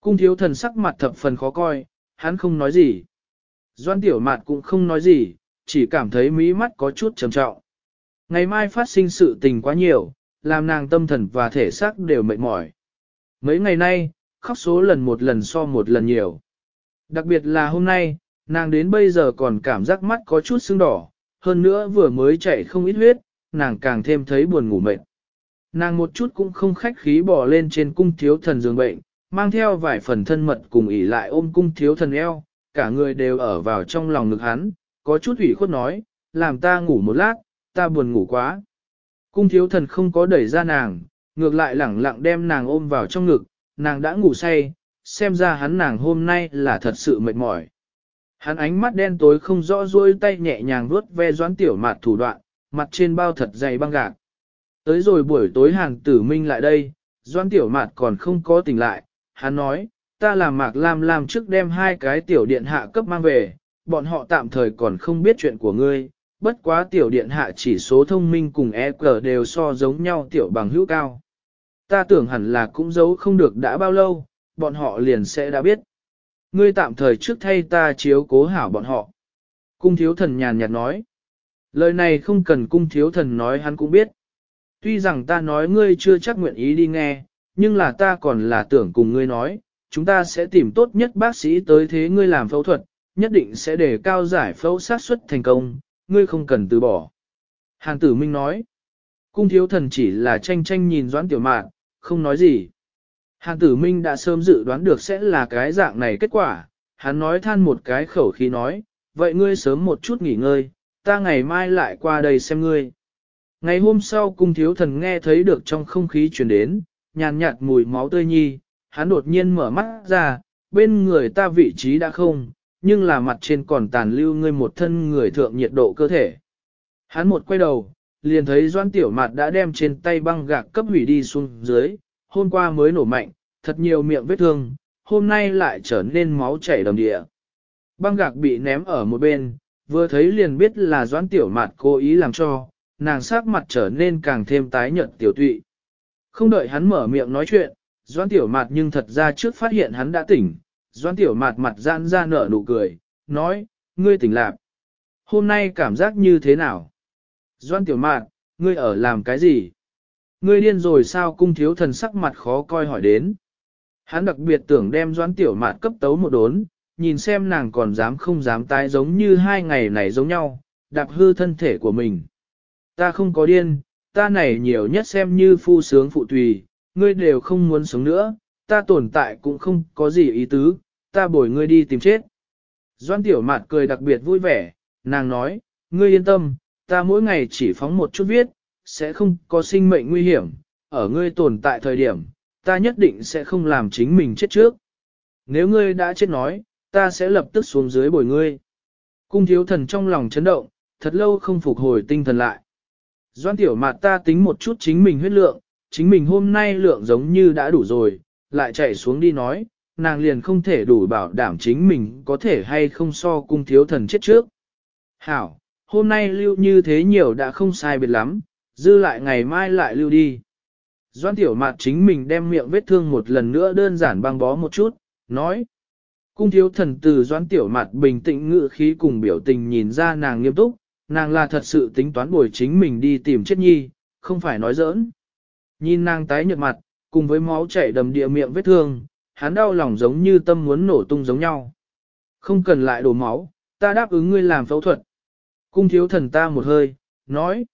Cung thiếu thần sắc mặt thập phần khó coi, hắn không nói gì. Doan tiểu mạt cũng không nói gì, chỉ cảm thấy mí mắt có chút trầm trọng. Ngày mai phát sinh sự tình quá nhiều, làm nàng tâm thần và thể xác đều mệt mỏi. Mấy ngày nay, khóc số lần một lần so một lần nhiều. Đặc biệt là hôm nay, nàng đến bây giờ còn cảm giác mắt có chút sưng đỏ, hơn nữa vừa mới chạy không ít huyết, nàng càng thêm thấy buồn ngủ mệt. Nàng một chút cũng không khách khí bỏ lên trên cung thiếu thần giường bệnh, mang theo vài phần thân mật cùng ỉ lại ôm cung thiếu thần eo, cả người đều ở vào trong lòng ngực hắn, có chút ủy khuất nói, làm ta ngủ một lát, ta buồn ngủ quá. Cung thiếu thần không có đẩy ra nàng, ngược lại lẳng lặng đem nàng ôm vào trong ngực, nàng đã ngủ say, xem ra hắn nàng hôm nay là thật sự mệt mỏi. Hắn ánh mắt đen tối không rõ rôi tay nhẹ nhàng vuốt ve doãn tiểu mạt thủ đoạn, mặt trên bao thật dày băng gạc. Tới rồi buổi tối hàng tử minh lại đây, doãn tiểu mạt còn không có tỉnh lại, hắn nói, ta làm mạc lam lam trước đem hai cái tiểu điện hạ cấp mang về, bọn họ tạm thời còn không biết chuyện của ngươi, bất quá tiểu điện hạ chỉ số thông minh cùng EQ đều so giống nhau tiểu bằng hữu cao. Ta tưởng hẳn là cũng giấu không được đã bao lâu, bọn họ liền sẽ đã biết. Ngươi tạm thời trước thay ta chiếu cố hảo bọn họ. Cung thiếu thần nhàn nhạt nói. Lời này không cần cung thiếu thần nói hắn cũng biết. Tuy rằng ta nói ngươi chưa chắc nguyện ý đi nghe, nhưng là ta còn là tưởng cùng ngươi nói, chúng ta sẽ tìm tốt nhất bác sĩ tới thế ngươi làm phẫu thuật, nhất định sẽ để cao giải phẫu sát suất thành công, ngươi không cần từ bỏ. Hàn tử minh nói, cung thiếu thần chỉ là tranh tranh nhìn doãn tiểu mạn, không nói gì. Hàn tử minh đã sớm dự đoán được sẽ là cái dạng này kết quả, hắn nói than một cái khẩu khí nói, vậy ngươi sớm một chút nghỉ ngơi, ta ngày mai lại qua đây xem ngươi. Ngày hôm sau cung thiếu thần nghe thấy được trong không khí truyền đến, nhàn nhạt mùi máu tươi nhi, hắn đột nhiên mở mắt ra, bên người ta vị trí đã không, nhưng là mặt trên còn tàn lưu ngươi một thân người thượng nhiệt độ cơ thể. Hắn một quay đầu, liền thấy doan tiểu mặt đã đem trên tay băng gạc cấp hủy đi xuống dưới, hôm qua mới nổ mạnh, thật nhiều miệng vết thương, hôm nay lại trở nên máu chảy đầm địa. Băng gạc bị ném ở một bên, vừa thấy liền biết là doãn tiểu mạt cố ý làm cho, nàng sắc mặt trở nên càng thêm tái nhợt tiểu tụy. Không đợi hắn mở miệng nói chuyện, doãn tiểu mạt nhưng thật ra trước phát hiện hắn đã tỉnh, doãn tiểu mạt mặt giãn ra nở nụ cười, nói, ngươi tỉnh lạc. Hôm nay cảm giác như thế nào? Doãn tiểu mạt, ngươi ở làm cái gì? Ngươi điên rồi sao cung thiếu thần sắc mặt khó coi hỏi đến. Hắn đặc biệt tưởng đem doãn tiểu mạt cấp tấu một đốn, nhìn xem nàng còn dám không dám tái giống như hai ngày này giống nhau, đạp hư thân thể của mình. Ta không có điên, ta này nhiều nhất xem như phu sướng phụ tùy, ngươi đều không muốn sống nữa, ta tồn tại cũng không có gì ý tứ, ta bồi ngươi đi tìm chết. Doan tiểu mạt cười đặc biệt vui vẻ, nàng nói, ngươi yên tâm, ta mỗi ngày chỉ phóng một chút viết, sẽ không có sinh mệnh nguy hiểm, ở ngươi tồn tại thời điểm, ta nhất định sẽ không làm chính mình chết trước. Nếu ngươi đã chết nói, ta sẽ lập tức xuống dưới bồi ngươi. Cung thiếu thần trong lòng chấn động, thật lâu không phục hồi tinh thần lại. Doan tiểu mạt ta tính một chút chính mình huyết lượng, chính mình hôm nay lượng giống như đã đủ rồi, lại chạy xuống đi nói, nàng liền không thể đủ bảo đảm chính mình có thể hay không so cung thiếu thần chết trước. Hảo, hôm nay lưu như thế nhiều đã không sai biệt lắm, dư lại ngày mai lại lưu đi. Doan tiểu mạt chính mình đem miệng vết thương một lần nữa đơn giản băng bó một chút, nói. Cung thiếu thần từ doãn tiểu mặt bình tĩnh ngự khí cùng biểu tình nhìn ra nàng nghiêm túc, nàng là thật sự tính toán bồi chính mình đi tìm chết nhi, không phải nói giỡn. Nhìn nàng tái nhợt mặt, cùng với máu chảy đầm địa miệng vết thương, hắn đau lòng giống như tâm muốn nổ tung giống nhau. Không cần lại đổ máu, ta đáp ứng ngươi làm phẫu thuật. Cung thiếu thần ta một hơi, nói.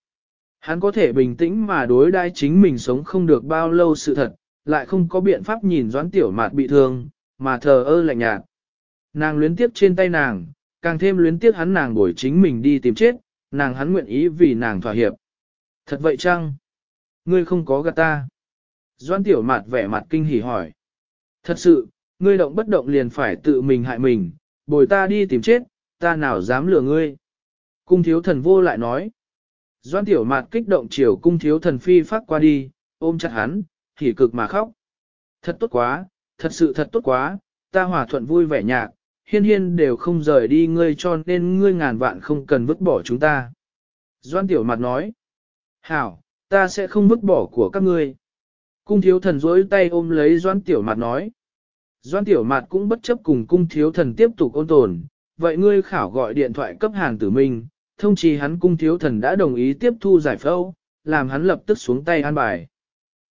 Hắn có thể bình tĩnh mà đối đai chính mình sống không được bao lâu sự thật, lại không có biện pháp nhìn doãn tiểu mạt bị thương, mà thờ ơ lạnh nhạt. Nàng luyến tiếp trên tay nàng, càng thêm luyến tiếc hắn nàng bồi chính mình đi tìm chết, nàng hắn nguyện ý vì nàng thỏa hiệp. Thật vậy chăng? Ngươi không có gạt ta. Doan tiểu mạt vẻ mặt kinh hỉ hỏi. Thật sự, ngươi động bất động liền phải tự mình hại mình, bồi ta đi tìm chết, ta nào dám lừa ngươi. Cung thiếu thần vô lại nói. Doan tiểu Mạt kích động chiều cung thiếu thần phi phát qua đi, ôm chặt hắn, hỉ cực mà khóc. Thật tốt quá, thật sự thật tốt quá, ta hòa thuận vui vẻ nhạc, hiên hiên đều không rời đi ngươi cho nên ngươi ngàn vạn không cần vứt bỏ chúng ta. Doan tiểu mặt nói, hảo, ta sẽ không vứt bỏ của các ngươi. Cung thiếu thần dối tay ôm lấy doan tiểu mặt nói. Doan tiểu mặt cũng bất chấp cùng cung thiếu thần tiếp tục ôn tồn, vậy ngươi khảo gọi điện thoại cấp hàng tử minh, thông chí hắn cung thiếu thần đã đồng ý tiếp thu giải phẫu, làm hắn lập tức xuống tay an bài.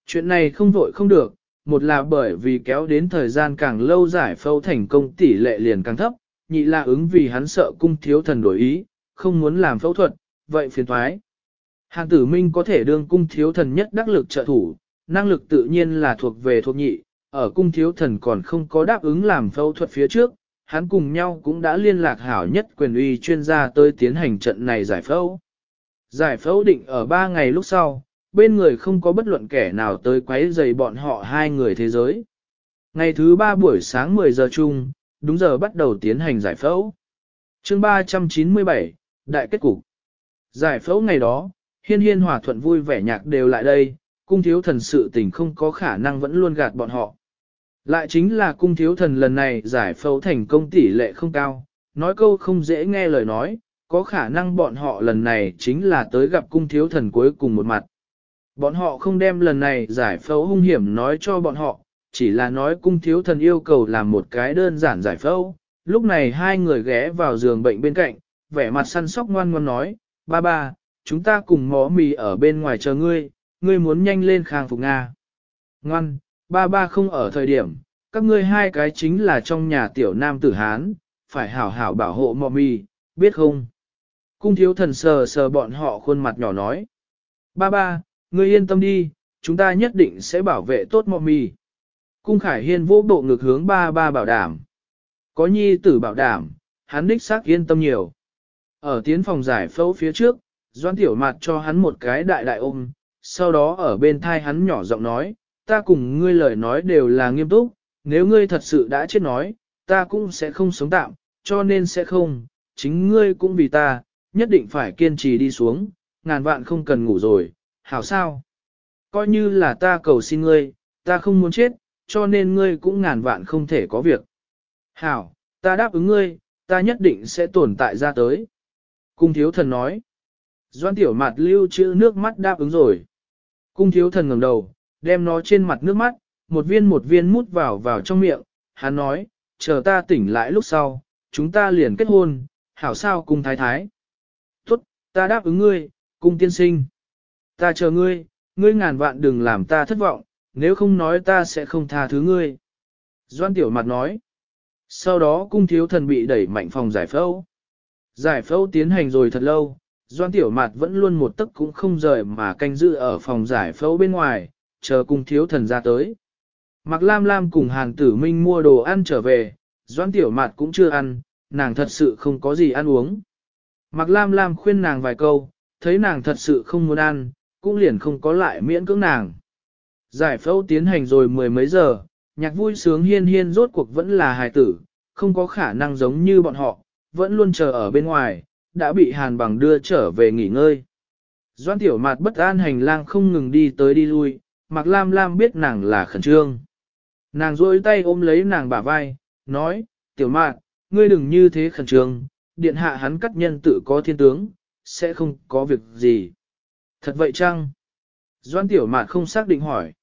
Chuyện này không vội không được, một là bởi vì kéo đến thời gian càng lâu giải phẫu thành công tỷ lệ liền càng thấp, nhị là ứng vì hắn sợ cung thiếu thần đổi ý, không muốn làm phẫu thuật, vậy phiền thoái. Hàng tử minh có thể đương cung thiếu thần nhất đắc lực trợ thủ, năng lực tự nhiên là thuộc về thuộc nhị, ở cung thiếu thần còn không có đáp ứng làm phẫu thuật phía trước, hắn cùng nhau cũng đã liên lạc hảo nhất quyền uy chuyên gia tới tiến hành trận này giải phẫu. Giải phẫu định ở 3 ngày lúc sau, bên người không có bất luận kẻ nào tới quấy rầy bọn họ hai người thế giới. Ngày thứ ba buổi sáng 10 giờ chung, đúng giờ bắt đầu tiến hành giải phẫu. chương 397, Đại kết cục. Giải phẫu ngày đó, hiên hiên hòa thuận vui vẻ nhạc đều lại đây, cung thiếu thần sự tình không có khả năng vẫn luôn gạt bọn họ. Lại chính là cung thiếu thần lần này giải phẫu thành công tỷ lệ không cao, nói câu không dễ nghe lời nói, có khả năng bọn họ lần này chính là tới gặp cung thiếu thần cuối cùng một mặt. Bọn họ không đem lần này giải phẫu hung hiểm nói cho bọn họ, chỉ là nói cung thiếu thần yêu cầu làm một cái đơn giản giải phẫu. Lúc này hai người ghé vào giường bệnh bên cạnh, vẻ mặt săn sóc ngoan ngoan nói, ba ba, chúng ta cùng mó mì ở bên ngoài chờ ngươi, ngươi muốn nhanh lên khang phục Nga. Ngoan, ba ba không ở thời điểm, các ngươi hai cái chính là trong nhà tiểu nam tử Hán, phải hảo hảo bảo hộ mọ mì, biết không? Cung thiếu thần sờ sờ bọn họ khuôn mặt nhỏ nói. Ba ba, ngươi yên tâm đi, chúng ta nhất định sẽ bảo vệ tốt mọ mì. Cung Khải Hiên vỗ bộ ngược hướng ba ba bảo đảm. Có nhi tử bảo đảm, hắn đích xác yên tâm nhiều. Ở tiến phòng giải phẫu phía trước, Doan Tiểu Mạt cho hắn một cái đại đại ôm, sau đó ở bên thai hắn nhỏ giọng nói, ta cùng ngươi lời nói đều là nghiêm túc, nếu ngươi thật sự đã chết nói, ta cũng sẽ không sống tạm, cho nên sẽ không, chính ngươi cũng vì ta, nhất định phải kiên trì đi xuống, ngàn vạn không cần ngủ rồi, hảo sao? Coi như là ta cầu xin ngươi, ta không muốn chết, cho nên ngươi cũng ngàn vạn không thể có việc. Hảo, ta đáp ứng ngươi, ta nhất định sẽ tồn tại ra tới. Cung thiếu thần nói. Doan tiểu mặt lưu chữ nước mắt đáp ứng rồi. Cung thiếu thần ngẩng đầu, đem nó trên mặt nước mắt, một viên một viên mút vào vào trong miệng. Hắn nói, chờ ta tỉnh lại lúc sau, chúng ta liền kết hôn, hảo sao cùng thái thái. Tốt, ta đáp ứng ngươi, cung tiên sinh. Ta chờ ngươi, ngươi ngàn vạn đừng làm ta thất vọng, nếu không nói ta sẽ không tha thứ ngươi. Doan tiểu mặt nói. Sau đó cung thiếu thần bị đẩy mạnh phòng giải phẫu. Giải phẫu tiến hành rồi thật lâu, Doan Tiểu mặt vẫn luôn một tấc cũng không rời mà canh giữ ở phòng giải phẫu bên ngoài, chờ cung thiếu thần ra tới. Mặc Lam Lam cùng Hàn Tử Minh mua đồ ăn trở về, Doãn Tiểu Mạt cũng chưa ăn, nàng thật sự không có gì ăn uống. Mặc Lam Lam khuyên nàng vài câu, thấy nàng thật sự không muốn ăn, cũng liền không có lại miễn cưỡng nàng. Giải phẫu tiến hành rồi mười mấy giờ, nhạc vui sướng hiên hiên rốt cuộc vẫn là hài tử, không có khả năng giống như bọn họ, vẫn luôn chờ ở bên ngoài, đã bị hàn bằng đưa trở về nghỉ ngơi. Doan tiểu mạt bất an hành lang không ngừng đi tới đi lui, Mạc Lam Lam biết nàng là khẩn trương. Nàng rôi tay ôm lấy nàng bả vai, nói, tiểu mạc, ngươi đừng như thế khẩn trương, điện hạ hắn cắt nhân tự có thiên tướng, sẽ không có việc gì. Thật vậy chăng? Doan tiểu mạc không xác định hỏi.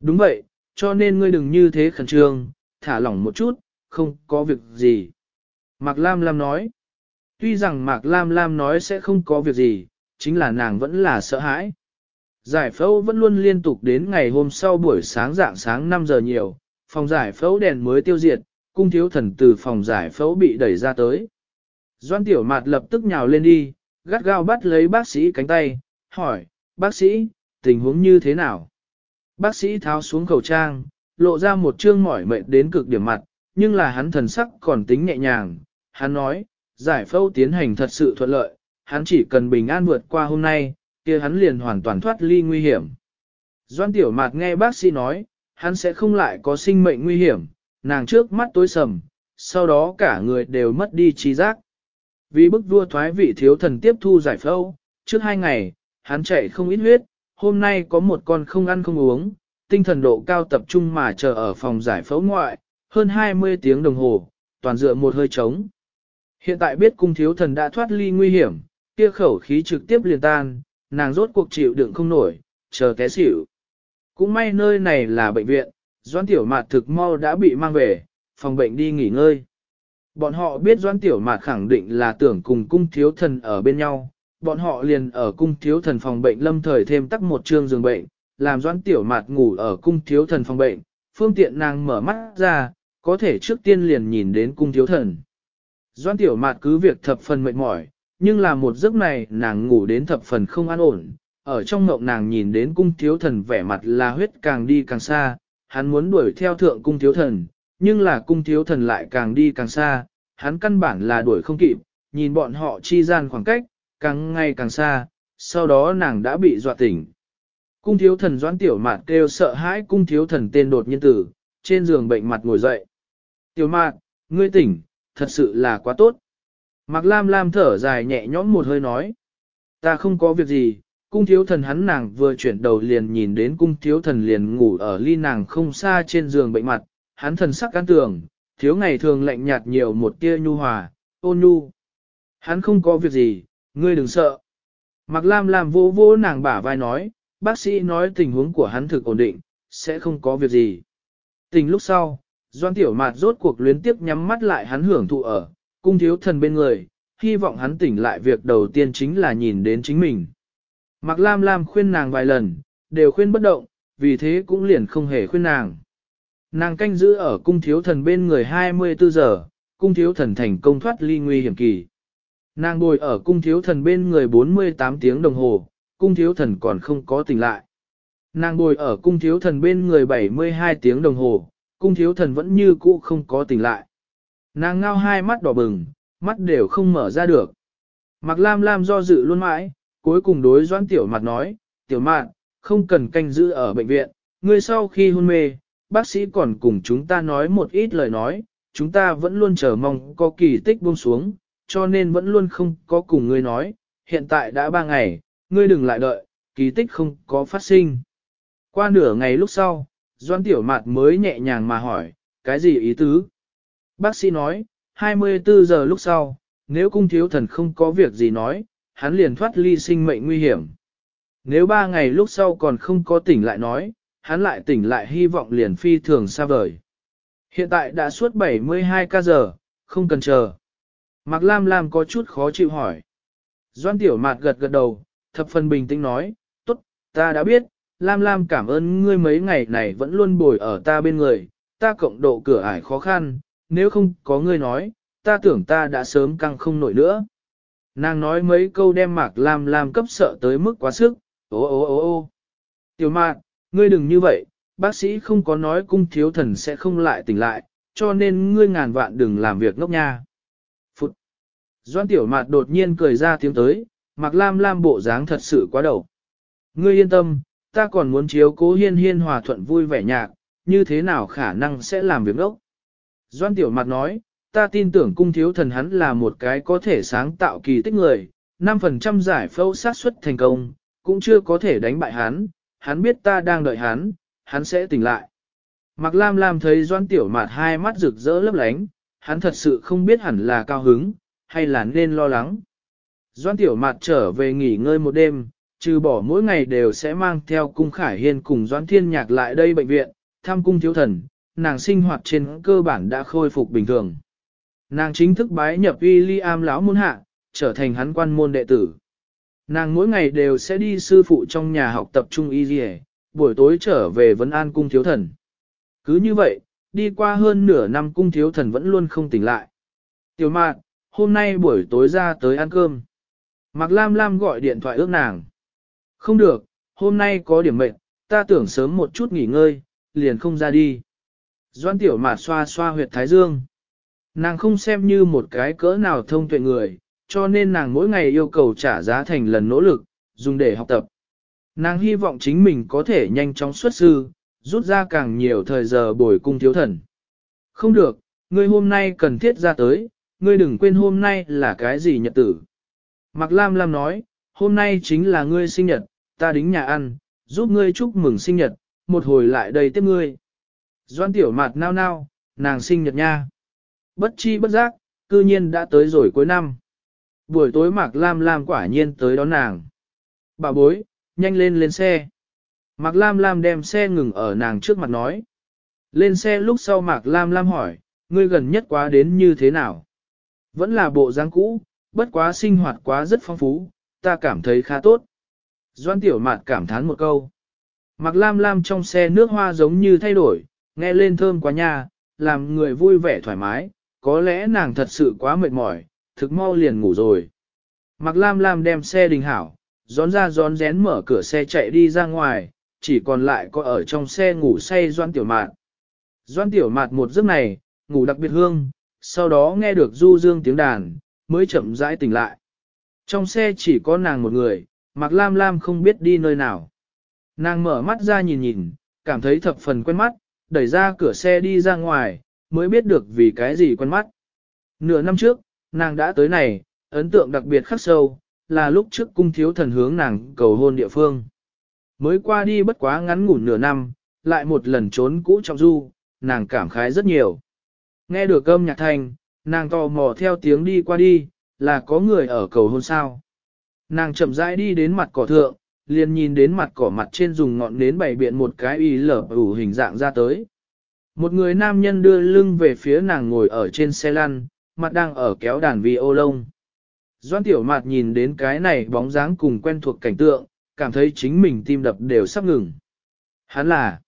Đúng vậy, cho nên ngươi đừng như thế khẩn trương, thả lỏng một chút, không có việc gì. Mạc Lam Lam nói. Tuy rằng Mạc Lam Lam nói sẽ không có việc gì, chính là nàng vẫn là sợ hãi. Giải phẫu vẫn luôn liên tục đến ngày hôm sau buổi sáng dạng sáng 5 giờ nhiều, phòng giải phẫu đèn mới tiêu diệt, cung thiếu thần từ phòng giải phẫu bị đẩy ra tới. Doan tiểu mạt lập tức nhào lên đi, gắt gao bắt lấy bác sĩ cánh tay, hỏi, bác sĩ, tình huống như thế nào? Bác sĩ tháo xuống khẩu trang, lộ ra một trương mỏi mệt đến cực điểm mặt, nhưng là hắn thần sắc còn tính nhẹ nhàng. Hắn nói, giải phẫu tiến hành thật sự thuận lợi, hắn chỉ cần bình an vượt qua hôm nay, kia hắn liền hoàn toàn thoát ly nguy hiểm. Doan tiểu mạt nghe bác sĩ nói, hắn sẽ không lại có sinh mệnh nguy hiểm, nàng trước mắt tối sầm, sau đó cả người đều mất đi trí giác. Vì bức vua thoái vị thiếu thần tiếp thu giải phẫu, trước hai ngày, hắn chạy không ít huyết, hôm nay có một con không ăn không uống, tinh thần độ cao tập trung mà chờ ở phòng giải phẫu ngoại, hơn 20 tiếng đồng hồ, toàn dựa một hơi trống. Hiện tại biết cung thiếu thần đã thoát ly nguy hiểm, kia khẩu khí trực tiếp liền tan, nàng rốt cuộc chịu đựng không nổi, chờ té xỉu. Cũng may nơi này là bệnh viện, Doan Tiểu Mạt thực mau đã bị mang về, phòng bệnh đi nghỉ ngơi. Bọn họ biết Doan Tiểu Mạt khẳng định là tưởng cùng cung thiếu thần ở bên nhau, bọn họ liền ở cung thiếu thần phòng bệnh lâm thời thêm tắc một trương giường bệnh, làm Doan Tiểu Mạt ngủ ở cung thiếu thần phòng bệnh, phương tiện nàng mở mắt ra, có thể trước tiên liền nhìn đến cung thiếu thần. Doan tiểu mạt cứ việc thập phần mệt mỏi, nhưng là một giấc này nàng ngủ đến thập phần không an ổn. Ở trong mộng nàng nhìn đến cung thiếu thần vẻ mặt là huyết càng đi càng xa, hắn muốn đuổi theo thượng cung thiếu thần, nhưng là cung thiếu thần lại càng đi càng xa, hắn căn bản là đuổi không kịp, nhìn bọn họ chi gian khoảng cách, càng ngày càng xa, sau đó nàng đã bị dọa tỉnh. Cung thiếu thần doãn tiểu mạt kêu sợ hãi cung thiếu thần tên đột nhiên tử, trên giường bệnh mặt ngồi dậy. Tiểu mạt, ngươi tỉnh, thật sự là quá tốt. Mạc Lam Lam thở dài nhẹ nhõm một hơi nói. Ta không có việc gì, cung thiếu thần hắn nàng vừa chuyển đầu liền nhìn đến cung thiếu thần liền ngủ ở ly nàng không xa trên giường bệnh mặt, hắn thần sắc can tường, thiếu ngày thường lạnh nhạt nhiều một tia nhu hòa, ôn nhu. Hắn không có việc gì, ngươi đừng sợ. Mạc Lam Lam vô vô nàng bả vai nói, bác sĩ nói tình huống của hắn thực ổn định, sẽ không có việc gì. Tình lúc sau, Doan Tiểu Mạt rốt cuộc luyến tiếp nhắm mắt lại hắn hưởng thụ ở, cung thiếu thần bên người, hy vọng hắn tỉnh lại việc đầu tiên chính là nhìn đến chính mình. Mạc Lam Lam khuyên nàng vài lần, đều khuyên bất động, vì thế cũng liền không hề khuyên nàng. Nàng canh giữ ở cung thiếu thần bên người 24 giờ, cung thiếu thần thành công thoát ly nguy hiểm kỳ. Nàng ngồi ở cung thiếu thần bên người 48 tiếng đồng hồ, cung thiếu thần còn không có tỉnh lại. Nàng ngồi ở cung thiếu thần bên người 72 tiếng đồng hồ, cung thiếu thần vẫn như cũ không có tỉnh lại. Nàng ngao hai mắt đỏ bừng, mắt đều không mở ra được. Mặc lam lam do dự luôn mãi, cuối cùng đối doãn tiểu mặt nói, tiểu mạn, không cần canh giữ ở bệnh viện, ngươi sau khi hôn mê, bác sĩ còn cùng chúng ta nói một ít lời nói, chúng ta vẫn luôn chờ mong có kỳ tích buông xuống, cho nên vẫn luôn không có cùng ngươi nói, hiện tại đã ba ngày, ngươi đừng lại đợi, kỳ tích không có phát sinh. Qua nửa ngày lúc sau, Doãn Tiểu Mạt mới nhẹ nhàng mà hỏi, cái gì ý tứ? Bác sĩ nói, 24 giờ lúc sau, nếu cung thiếu thần không có việc gì nói, hắn liền thoát ly sinh mệnh nguy hiểm. Nếu ba ngày lúc sau còn không có tỉnh lại nói, hắn lại tỉnh lại hy vọng liền phi thường xa vời. Hiện tại đã suốt 72 ca giờ, không cần chờ. Mạc Lam Lam có chút khó chịu hỏi. Doan Tiểu Mạt gật gật đầu, thập phần bình tĩnh nói, tốt, ta đã biết, Lam Lam cảm ơn ngươi mấy ngày này vẫn luôn bồi ở ta bên người, ta cộng độ cửa ải khó khăn, nếu không có ngươi nói, ta tưởng ta đã sớm căng không nổi nữa. Nàng nói mấy câu đem Mạc Lam Lam cấp sợ tới mức quá sức, ô ô ô ô. Tiểu mạc, ngươi đừng như vậy, bác sĩ không có nói cung thiếu thần sẽ không lại tỉnh lại, cho nên ngươi ngàn vạn đừng làm việc ngốc nha. Phụt! Doan tiểu mạc đột nhiên cười ra tiếng tới, mặc lam lam bộ dáng thật sự quá đầu. Ngươi yên tâm, ta còn muốn chiếu cố hiên hiên hòa thuận vui vẻ nhạc, như thế nào khả năng sẽ làm việc ngốc. Doan tiểu mạt nói, ta tin tưởng cung thiếu thần hắn là một cái có thể sáng tạo kỳ tích người, 5% giải phẫu sát suất thành công, cũng chưa có thể đánh bại hắn, hắn biết ta đang đợi hắn, hắn sẽ tỉnh lại. Mạc Lam Lam thấy Doan Tiểu Mạt hai mắt rực rỡ lấp lánh, hắn thật sự không biết hẳn là cao hứng, hay là nên lo lắng. Doan Tiểu Mạt trở về nghỉ ngơi một đêm, trừ bỏ mỗi ngày đều sẽ mang theo cung khải hiên cùng Doan Thiên Nhạc lại đây bệnh viện, thăm cung thiếu thần, nàng sinh hoạt trên cơ bản đã khôi phục bình thường. Nàng chính thức bái nhập William lão môn hạ, trở thành hắn quan môn đệ tử. Nàng mỗi ngày đều sẽ đi sư phụ trong nhà học tập trung y dì buổi tối trở về vấn an cung thiếu thần. Cứ như vậy, đi qua hơn nửa năm cung thiếu thần vẫn luôn không tỉnh lại. Tiểu mạn, hôm nay buổi tối ra tới ăn cơm. Mạc Lam Lam gọi điện thoại ước nàng. Không được, hôm nay có điểm mệnh, ta tưởng sớm một chút nghỉ ngơi, liền không ra đi. Doan tiểu mạt xoa xoa huyệt thái dương. Nàng không xem như một cái cỡ nào thông tuệ người, cho nên nàng mỗi ngày yêu cầu trả giá thành lần nỗ lực, dùng để học tập. Nàng hy vọng chính mình có thể nhanh chóng xuất sư, rút ra càng nhiều thời giờ bồi cung thiếu thần. Không được, ngươi hôm nay cần thiết ra tới, ngươi đừng quên hôm nay là cái gì nhật tử. Mạc Lam Lam nói, hôm nay chính là ngươi sinh nhật, ta đính nhà ăn, giúp ngươi chúc mừng sinh nhật, một hồi lại đây tiếp ngươi. Doan tiểu mạt nao nao, nàng sinh nhật nha. Bất chi bất giác, cư nhiên đã tới rồi cuối năm. Buổi tối Mạc Lam Lam quả nhiên tới đón nàng. Bà bối, nhanh lên lên xe. Mạc Lam Lam đem xe ngừng ở nàng trước mặt nói. Lên xe lúc sau Mạc Lam Lam hỏi, ngươi gần nhất quá đến như thế nào? Vẫn là bộ dáng cũ, bất quá sinh hoạt quá rất phong phú, ta cảm thấy khá tốt. Doan Tiểu Mạt cảm thán một câu. Mạc Lam Lam trong xe nước hoa giống như thay đổi, nghe lên thơm quá nha, làm người vui vẻ thoải mái, có lẽ nàng thật sự quá mệt mỏi, thực mau liền ngủ rồi. Mạc Lam Lam đem xe đình hảo, gión ra gión rén mở cửa xe chạy đi ra ngoài, chỉ còn lại có ở trong xe ngủ say Doan Tiểu Mạt. Doan Tiểu Mạt một giấc này, ngủ đặc biệt hương, sau đó nghe được du dương tiếng đàn, mới chậm rãi tỉnh lại. Trong xe chỉ có nàng một người, Mạc Lam Lam không biết đi nơi nào. Nàng mở mắt ra nhìn nhìn, cảm thấy thập phần quen mắt, đẩy ra cửa xe đi ra ngoài, mới biết được vì cái gì quen mắt. Nửa năm trước, nàng đã tới này, ấn tượng đặc biệt khắc sâu, là lúc trước cung thiếu thần hướng nàng cầu hôn địa phương. Mới qua đi bất quá ngắn ngủn nửa năm, lại một lần trốn cũ trong du, nàng cảm khái rất nhiều. Nghe được âm nhạc thanh, nàng tò mò theo tiếng đi qua đi, là có người ở cầu hôn sao. Nàng chậm rãi đi đến mặt cỏ thượng, liền nhìn đến mặt cỏ mặt trên dùng ngọn nến bày biện một cái y lở ủ hình dạng ra tới. Một người nam nhân đưa lưng về phía nàng ngồi ở trên xe lăn, mặt đang ở kéo đàn vi ô lông. Doan tiểu mạt nhìn đến cái này bóng dáng cùng quen thuộc cảnh tượng, cảm thấy chính mình tim đập đều sắp ngừng. Hắn là,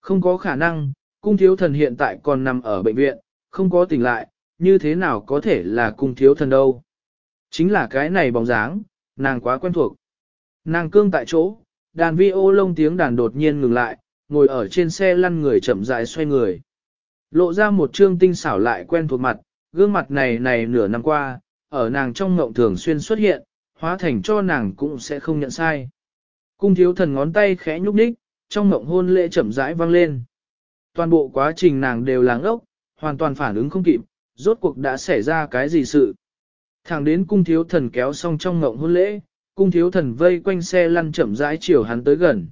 không có khả năng, cung thiếu thần hiện tại còn nằm ở bệnh viện, không có tỉnh lại, như thế nào có thể là cung thiếu thần đâu. Chính là cái này bóng dáng, nàng quá quen thuộc. Nàng cương tại chỗ, đàn vi ô lông tiếng đàn đột nhiên ngừng lại, ngồi ở trên xe lăn người chậm rãi xoay người. Lộ ra một trương tinh xảo lại quen thuộc mặt, gương mặt này này nửa năm qua, ở nàng trong ngộng thường xuyên xuất hiện, hóa thành cho nàng cũng sẽ không nhận sai. Cung thiếu thần ngón tay khẽ nhúc nhích, trong ngộng hôn lễ chậm rãi vang lên. Toàn bộ quá trình nàng đều láng ốc, hoàn toàn phản ứng không kịp, rốt cuộc đã xảy ra cái gì sự. Thẳng đến cung thiếu thần kéo xong trong ngộng hôn lễ, cung thiếu thần vây quanh xe lăn chậm rãi chiều hắn tới gần.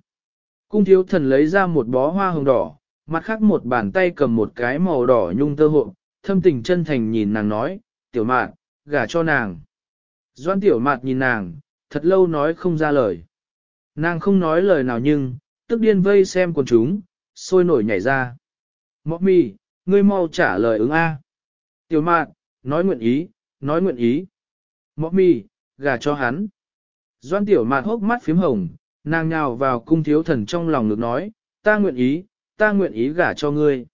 Cung thiếu thần lấy ra một bó hoa hồng đỏ, mặt khác một bàn tay cầm một cái màu đỏ nhung tơ hộ, thâm tình chân thành nhìn nàng nói, tiểu mạn, gả cho nàng. Doan tiểu mạt nhìn nàng, thật lâu nói không ra lời. Nàng không nói lời nào nhưng, tức điên vây xem quần chúng, sôi nổi nhảy ra. Mọc mì, ngươi mau trả lời ứng A. Tiểu mạn, nói nguyện ý, nói nguyện ý. Mọc mì, gả cho hắn. Doan tiểu mạt hốc mắt phím hồng, nàng nhào vào cung thiếu thần trong lòng ngực nói, ta nguyện ý, ta nguyện ý gả cho ngươi.